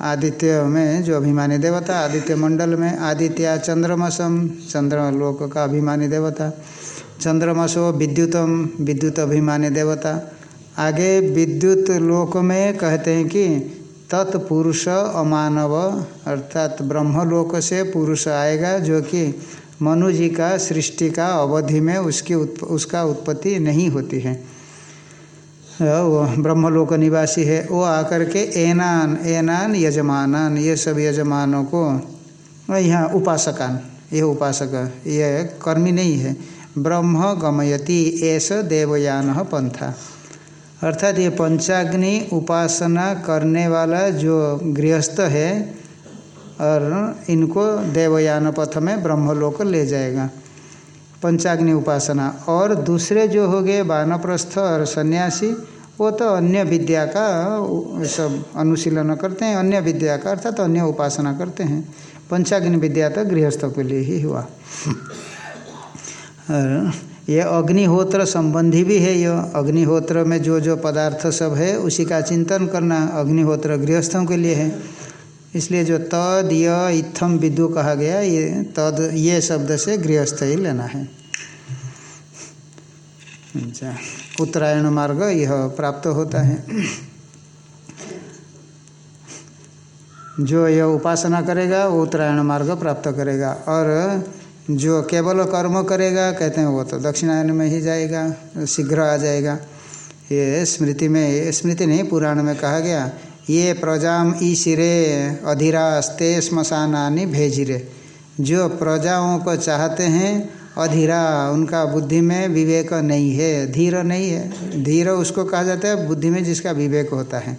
A: आदित्य में जो अभिमानी देवता, आदित्य मंडल में आदित्य चंद्रमसम चंद्रलोक का अभिमानी देवता। चंद्रमसो विद्युतम विद्युत अभिमानी देवता। आगे विद्युत लोक में कहते हैं कि तत्पुरुष अमानव अर्थात ब्रह्मलोक से पुरुष आएगा जो कि मनु जी का सृष्टि का अवधि में उसकी उत्प, उसका उत्पत्ति नहीं होती है। वो ब्रह्मलोक निवासी है। वो आकर के एनान एनान यजमानन ये सब यजमानों को यहाँ उपासकान ये उपासक ये कर्मी नहीं है। ब्रह्म गमयति ऐस देवयान पंथा। अर्थात ये पंचाग्नि उपासना करने वाला जो गृहस्थ है, और इनको देवयान पथ में ब्रह्मलोक ले जाएगा, पंचाग्नि उपासना। और दूसरे जो हो गए वानप्रस्थ और सन्यासी, वो तो अन्य विद्या का सब अनुशीलन करते हैं, अन्य विद्या का अर्थात तो अन्य उपासना करते हैं। पंचाग्नि विद्या तो गृहस्थों के लिए ही हुआ। ये अग्निहोत्र संबंधी भी है, ये अग्निहोत्र में जो जो पदार्थ सब है, उसी का चिंतन करना अग्निहोत्र गृहस्थों के लिए है। इसलिए जो तद, य, इत्थम विदु कहा गया, ये तद, ये शब्द से गृहस्थ ही लेना है। अच्छा उत्तरायण मार्ग यह प्राप्त होता है। जो यह उपासना करेगा, वो उत्तरायण मार्ग प्राप्त करेगा। और जो केवल कर्म करेगा, कहते हैं वो तो दक्षिणायन में ही जाएगा, शीघ्र आ जाएगा। ये स्मृति में स्मृति नहीं, पुराण में कहा गया, ये प्रजाम ईशिरे, अधीरास्ते स्मशानानी भेजिरे। जो प्रजाओं को चाहते हैं, अधीरा, उनका बुद्धि में विवेक नहीं है, धीर नहीं है। धीर उसको कहा जाता है, बुद्धि में जिसका विवेक होता है।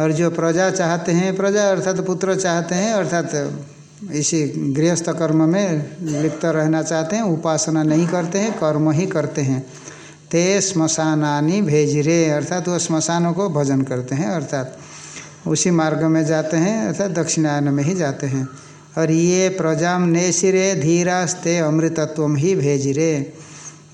A: और जो प्रजा चाहते हैं, प्रजा अर्थात पुत्र चाहते हैं, अर्थात इसी गृहस्थ कर्म में लिप्त रहना चाहते हैं, उपासना नहीं करते हैं, कर्म ही करते हैं। ते श्मशानानी भेजरे, अर्थात वो श्मशानों को भजन करते हैं, अर्थात उसी मार्ग में जाते हैं, अर्थात दक्षिणायन में ही जाते हैं। और ये प्रजाम नेशिरे, धीरास्ते अमृतत्व ही भेजिरे।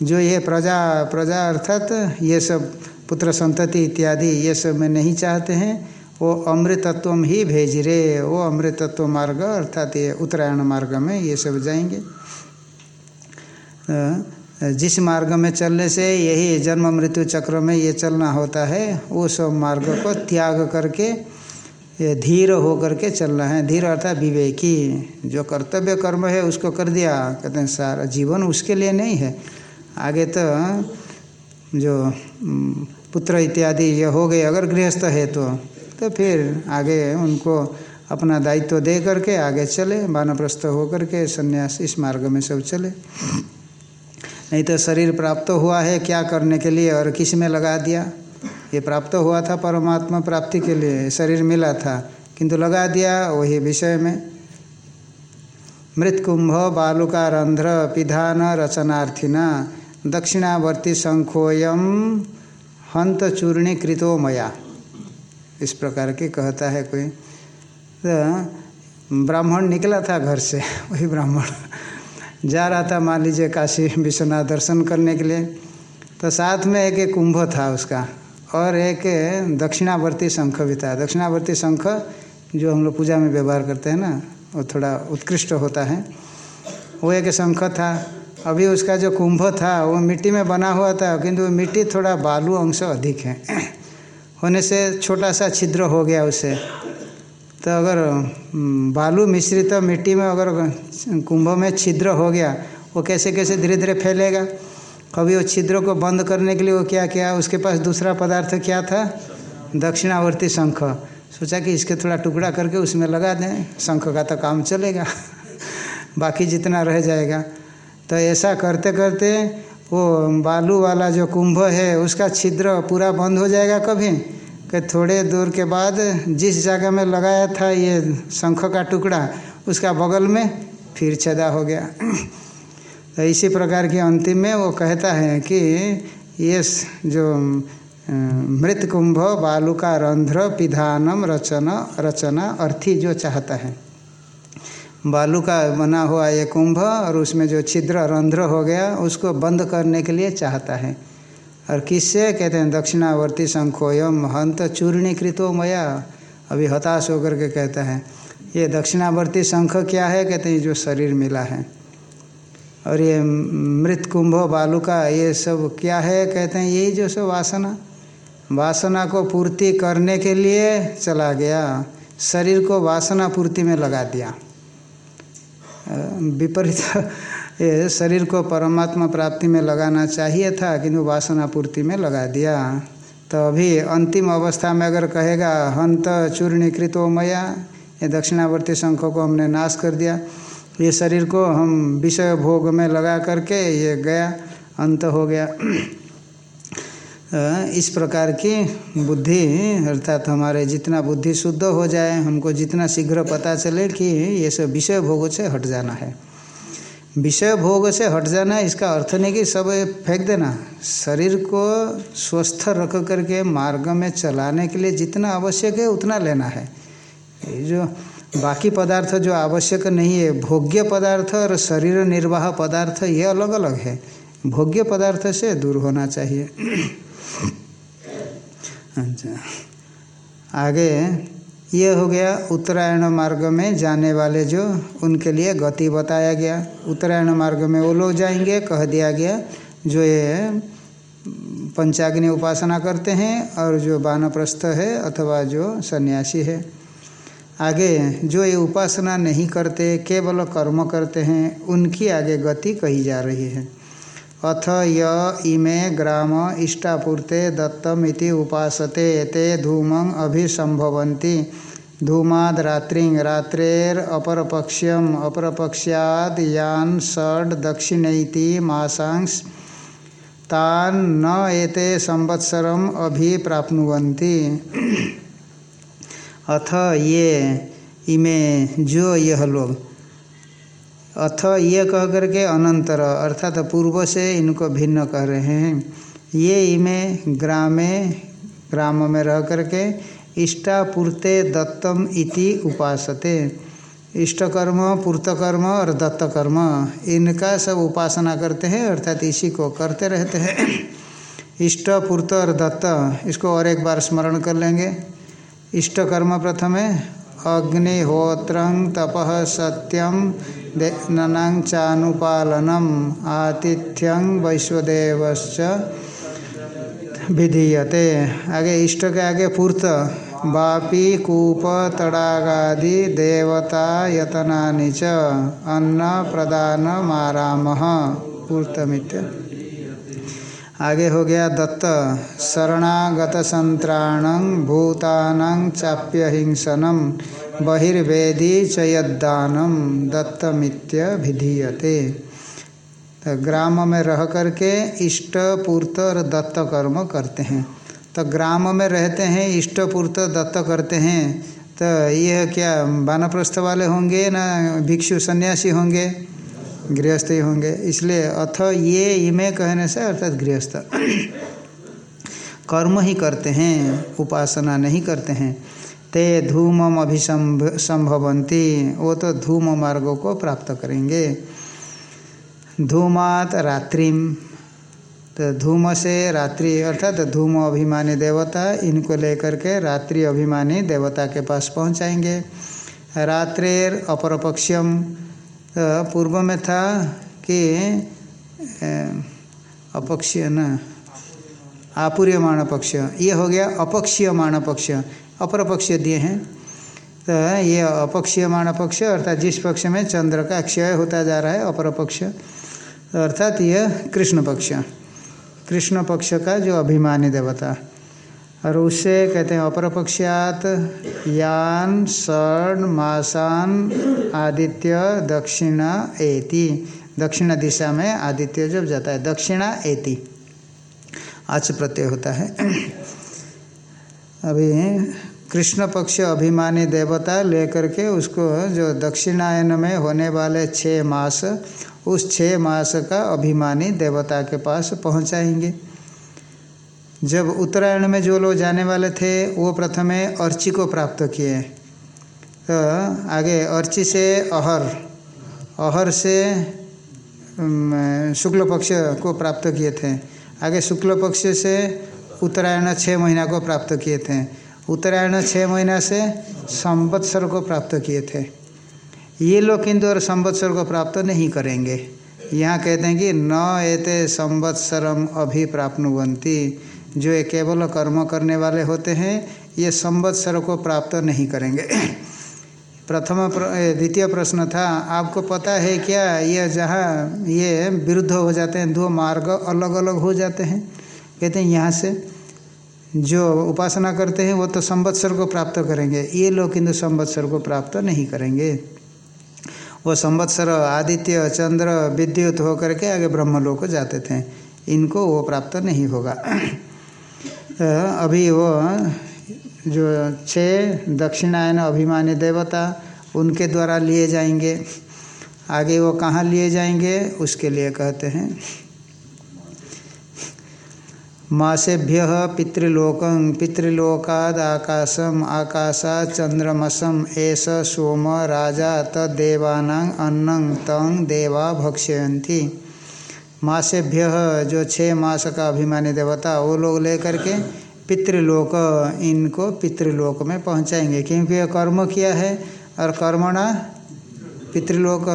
A: जो ये प्रजा प्रजा अर्थात ये सब पुत्र संतति इत्यादि, ये सब में नहीं चाहते हैं वो अमृतत्व ही भेज रे, वो अमृतत्व मार्ग, अर्थात ये उत्तरायण मार्ग में ये सब जाएँगे। जिस मार्ग में चलने से यही जन्म मृत्यु चक्र में ये चलना होता है, वो सब मार्ग को त्याग करके धीर हो करके चलना है। धीर अर्थात विवेकी, जो कर्तव्य कर्म है उसको कर दिया। कहते हैं, सारा जीवन उसके लिए नहीं है। आगे तो जो पुत्र इत्यादि ये हो गए, अगर गृहस्थ है तो। तो फिर आगे उनको अपना दायित्व दे करके आगे चले वानप्रस्थ होकर के संन्यास इस मार्ग में सब चले। नहीं तो शरीर प्राप्त हुआ है क्या करने के लिए और किसमें लगा दिया? ये प्राप्त हुआ था परमात्मा प्राप्ति के लिए, शरीर मिला था, किंतु लगा दिया वही विषय में। मृतकुंभ बालुका रंध्र पिधान रचनार्थिना दक्षिणावर्ती शंखोयम हंत चूर्णी कृतो मया। इस प्रकार के कहता है कोई। तो ब्राह्मण निकला था घर से, वही ब्राह्मण। जा रहा था मान लीजिए काशी विश्वनाथ दर्शन करने के लिए। तो साथ में एक एक कुंभ था उसका और एक दक्षिणावर्ती शंख भी था। दक्षिणावर्ती शंख जो हम लोग पूजा में व्यवहार करते हैं ना, वो थोड़ा उत्कृष्ट होता है। वो एक शंख था। अभी उसका जो कुंभ था, वो मिट्टी में बना हुआ था, किंतु मिट्टी थोड़ा बालू अंश अधिक है। होने से छोटा सा छिद्र हो गया उसे। तो अगर बालू मिश्रित तो मिट्टी में अगर कुंभ में छिद्र हो गया, वो कैसे कैसे धीरे धीरे फैलेगा? कभी वो छिद्रों को बंद करने के लिए वो क्या किया? उसके पास दूसरा पदार्थ क्या था? दक्षिणावर्ती शंख। सोचा कि इसके थोड़ा टुकड़ा करके उसमें लगा दें, शंख का तो काम चलेगा। बाकी जितना रह जाएगा। तो ऐसा करते करते वो बालू वाला जो कुंभ है, उसका छिद्र पूरा बंद हो जाएगा कभी? कि थोड़े दूर के बाद जिस जगह में लगाया था ये शंख का टुकड़ा, उसका बगल में फिर छेदा हो गया। तो इसी प्रकार के अंतिम में वो कहता है कि ये जो मृत कुंभ बालू का रंध्र, पिधानम, रचना रचना, अर्थी जो चाहता है। बालू का बना हुआ ये कुंभ और उसमें जो छिद्र रंध्र हो गया, उसको बंद करने के लिए चाहता है। और किससे? कहते हैं, दक्षिणावर्ती शंखोयम हंत चूर्णीकृतो मया। अभी हताश होकर के कहता है, ये दक्षिणावर्ती शंख क्या है? कहते हैं जो शरीर मिला है। और ये मृत कुंभ, बालू का, ये सब क्या है? कहते हैं, यही जो सब वासना। वासना को पूर्ति करने के लिए चला गया। शरीर को वासना पूर्ति में लगा दिया। विपरीत, ये शरीर को परमात्मा प्राप्ति में लगाना चाहिए था, किंतु वासना पूर्ति में लगा दिया। तो अभी अंतिम अवस्था में अगर कहेगा, हंत चूर्णीकृतो मया, ये दक्षिणावर्ती शंख को हमने नाश कर दिया। ये शरीर को हम विषय भोग में लगा करके ये गया, अंत हो गया। इस प्रकार की बुद्धि, अर्थात हमारे जितना बुद्धि शुद्ध हो जाए, हमको जितना शीघ्र पता चले कि ये सब विषय भोग से हट जाना है। विषय भोग से हट जाना, इसका अर्थ नहीं कि सब फेंक देना। शरीर को स्वस्थ रख करके मार्ग में चलाने के लिए जितना आवश्यक है, उतना लेना है। ये जो बाकी पदार्थ जो आवश्यक नहीं है, भोग्य पदार्थ और शरीर निर्वाह पदार्थ, ये अलग अलग है। भोग्य पदार्थ से दूर होना चाहिए। अच्छा। आगे, ये हो गया उत्तरायण मार्ग में जाने वाले जो उनके लिए गति बताया गया। उत्तरायण मार्ग में वो लोग जाएँगे, कह दिया गया, जो ये पंचाग्नि उपासना करते हैं और जो बानप्रस्थ है अथवा जो सन्यासी है। आगे, जो ये उपासना नहीं करते, केवल कर्म करते हैं, उनकी आगे गति कही जा रही है। अथ य इमे ग्राम इष्टापूर्ते दत्तम इति उपासते ते धूमं अभिसंभवन्ति धूमाद रात्रि रात्रेर अपरपक्ष्यम अपरपक्ष्याद यान षड दक्षिणैति मासांस तान न एते संवत्सरम अभिप्राप्नुवन्ति। अथ ये इमे जो यह लोग अथ ये कह करके अनंतर, अर्थात पूर्व से इनको भिन्न कह रहे हैं। ये इमे ग्रामे, ग्राम में रह करके इष्टापूर्ते दत्तम इति उपासते। इष्टकर्म, पूर्तकर्म और दत्तकर्म, इनका सब उपासना करते हैं, अर्थात इसी को करते रहते हैं। इष्ट, पूर्त और दत्त, इसको और एक बार स्मरण कर लेंगे। इष्टकर्म प्रथम, अग्निहोत्र तप सत्यम ननांग चानुपालनम आतिथ्यं वैश्वदेवश्च विधीयते आगे इष्ट के आगे पूर्त बापी कूप तड़ागादि देवता यतना च अन्न प्रदान माराम पूर्तमित्य आगे हो गया दत्त शरणागत संत्राण भूतान चाप्य हिंसनम बहिर्वेदी चयदानम दत्तमित्य विधीयते। तो ग्राम में रह करके इष्ट, पूर्त और दत्त कर्म करते हैं। तो ग्राम में रहते हैं, इष्ट, पूर्त, दत्त करते हैं। तो यह क्या, वानप्रस्थ वाले होंगे ना भिक्षु सन्यासी होंगे? गृहस्थ ही होंगे। इसलिए अथ ये इमे कहने से अर्थात गृहस्थ। कर्म ही करते हैं, उपासना नहीं करते हैं। ते धूमम अभिसंभवंती वो तो धूम मार्गों को प्राप्त करेंगे। धूमात रात्रिम। तो धूम से रात्रि, अर्थात तो धूम अभिमानी देवता, इनको लेकर के रात्रि अभिमानी देवता के पास पहुंचाएँगे। रात्रेर अपरपक्षम तो पूर्व में था कि अपक्षीय न, आपूर्यमाण पक्ष। ये हो गया अपक्षीयमाण पक्ष। अपर पक्ष दिए हैं। तो ये अपक्षीयमाण पक्ष अर्थात जिस पक्ष में चंद्र का क्षय होता जा रहा है अपर पक्ष अर्थात यह कृष्ण पक्ष। कृष्ण पक्ष का जो अभिमानी देवता। और उससे कहते हैं अपर पक्षात यान षण मासान, आदित्य, दक्षिणा, एति। दक्षिण दिशा में आदित्य जब जाता है, दक्षिणा एति। आच प्रत्यय होता है। अभी कृष्ण पक्ष अभिमानी देवता लेकर के उसको जो दक्षिणायन में होने वाले छः मास, उस छः मास का अभिमानी देवता के पास पहुंचाएँगे। जब उत्तरायण में जो लोग जाने वाले थे, वो प्रथमे अर्ची को प्राप्त किए। तो आगे अर्ची से अहर अहर से शुक्ल पक्ष को प्राप्त किए थे। आगे शुक्ल पक्ष से उत्तरायण छः महीना को प्राप्त किए थे। उत्तरायण छः महीना से संवत्सर को प्राप्त किए थे। ये लोग किंतु और संवत्सर को प्राप्त नहीं करेंगे। यहाँ कहते हैं कि न एते संवत्सरम अभी प्राप्नुवंती जो ये केवल कर्म करने वाले होते हैं ये संवत्सर को प्राप्त नहीं करेंगे। प्रथम प्र, द्वितीय प्रश्न था आपको पता है क्या ये जहाँ ये विरुद्ध हो जाते हैं दो मार्ग अलग अलग हो जाते हैं? कहते हैं यहाँ से जो उपासना करते हैं, वो तो संवत्सर को प्राप्त करेंगे। ये लोग किंतु संवत्सर को प्राप्त नहीं करेंगे। वो संवत्सर, आदित्य, चंद्र, विद्युत होकर के आगे ब्रह्मलोक को जाते थे। इनको वो प्राप्त नहीं होगा। तो अभी वो जो छः दक्षिणायन अभिमानी देवता, उनके द्वारा लिए जाएँगे। आगे वो कहाँ लिए जाएँगे, उसके लिए कहते हैं। मासेभ्य पितृलोक पितृलोकाद आकाशम आकाशा चंद्रमसम एस सोम राजा तदेवानांग अन्नं तंग देवा भक्ष्यंती मासेभ्य जो छः मास का अभिमानी देवता, वो लोग लेकर के पितृलोक, इनको पितृलोक में पहुंचाएँगे। क्योंकि ये कर्म किया है, और कर्मणा पितृलोक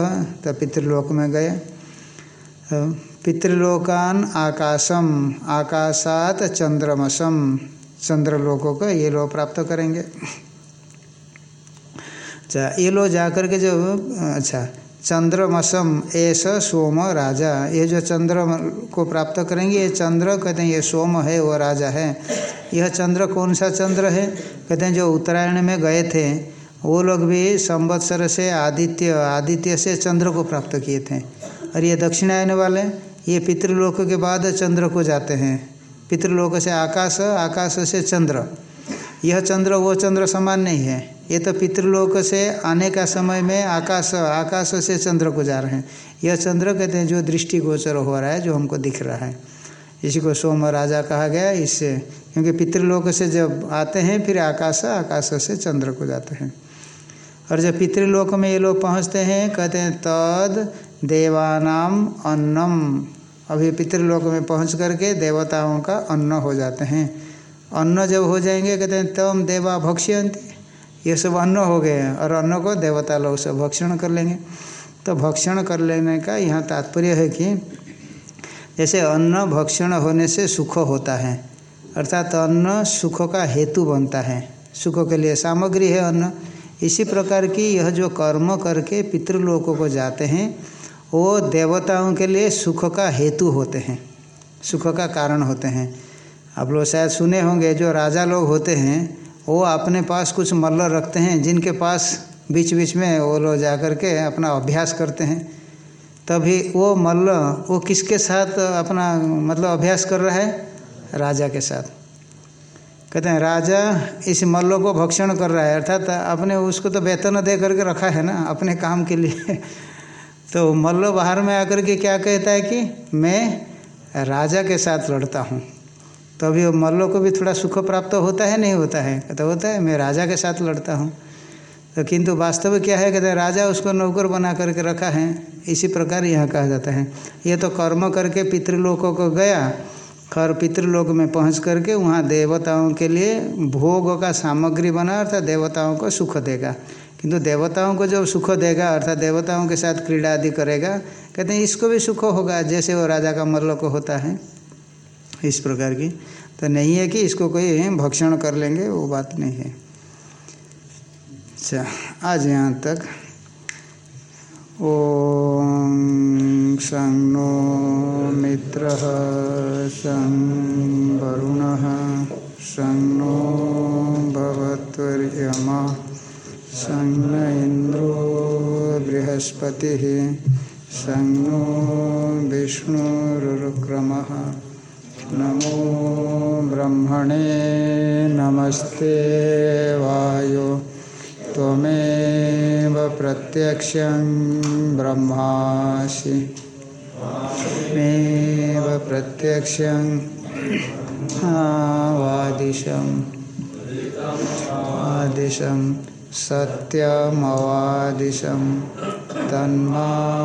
A: तो पितृलोक में गए। पितृलोकान आकाशम, आकाशात चंद्रमसम। चंद्रलोकों को ये लोग प्राप्त करेंगे। अच्छा ये लोग जाकर के जो अच्छा चंद्रमसम ऐसा सोम राजा, ये जो चंद्र को प्राप्त करेंगे, ये चंद्र कहते हैं, ये सोम है, वो राजा है। यह चंद्र कौन सा चंद्र है? कहते हैं, जो उत्तरायण में गए थे, वो लोग भी संवत्सर से आदित्य आदित्य से चंद्र को प्राप्त किए थे। और ये दक्षिणायन वाले ये पितृलोक के बाद चंद्र को जाते हैं। पितृलोक से आकाश आकाश से चंद्र। यह चंद्र, वो चंद्र समान नहीं है। ये तो पितृलोक से आने का समय में आकाश आकाश से चंद्र को जा रहे हैं। यह चंद्र कहते हैं जो दृष्टिगोचर हो रहा है, जो हमको दिख रहा है। इसी को सोम राजा कहा गया इससे, क्योंकि पितृलोक से जब आते हैं, फिर आकाश आकाश से चंद्र को जाते हैं। और जब पितृलोक में ये लोग पहुँचते हैं, कहते हैं, तद देवानाम अन्नम। अभी पितृलोक में पहुँच करके देवताओं का अन्न हो जाते हैं। अन्न जब हो जाएँगे, कहते हैं, तम देवा भक्ष्यंती ये सब अन्न हो गए हैं और अन्न को देवता लोग सब भक्षण कर लेंगे। तो भक्षण कर लेने का यहाँ तात्पर्य है कि जैसे अन्न भक्षण होने से सुख होता है, अर्थात अन्न सुख का हेतु बनता है। सुख के लिए सामग्री है अन्न। इसी प्रकार की यह जो कर्म करके पितृलोकों को जाते हैं वो देवताओं के लिए सुख का हेतु होते हैं, सुख का कारण होते हैं। आप लोग शायद सुने होंगे, जो राजा लोग होते हैं, वो अपने पास कुछ मल्ल रखते हैं, जिनके पास बीच बीच में वो लोग जा कर के अपना अभ्यास करते हैं। तभी वो मल्ल, वो किसके साथ अपना मतलब अभ्यास कर रहा है? राजा के साथ। कहते हैं, राजा, इस मल्ल को भक्षण कर रहा है। अर्थात अपने उसको तो वेतन दे करके रखा है ना, अपने काम के लिए। तो मल्ल बाहर में आकर के क्या कहता है कि मैं राजा के साथ लड़ता हूँ। तो अभी वो मल्लों को भी थोड़ा सुख प्राप्त होता है, नहीं होता है? कहते, होता है, मैं राजा के साथ लड़ता हूँ। तो किंतु वास्तव क्या है? कहते, राजा उसको नौकर बना करके रखा है। इसी प्रकार यहाँ कहा जाता है। ये तो कर्म करके पितृलोकों को गया खर पितृलोक में पहुँच करके वहाँ देवताओं के लिए भोग का सामग्री बना अर्थात देवताओं को सुख देगा। किंतु देवताओं को जब सुख देगा, अर्थात देवताओं के साथ क्रीड़ा आदि करेगा, कहते हैं, इसको भी सुख होगा, जैसे वो राजा का मल्ल को होता है, इस प्रकार की। तो नहीं है कि इसको कोई भक्षण कर लेंगे, वो बात नहीं है। अच्छा आज यहाँ तक। ॐ शं नो मित्रः शं वरुणः शं नो शं न इन्द्रो बृहस्पतिः विष्णुरुक्रमः नमो ब्रह्मणे नमस्ते वायो। त्वमेव प्रत्यक्षं ब्रह्मासि। प्रत्यक्षं वादिशं वादिशं सत्यमवादिशं तन्मावेत्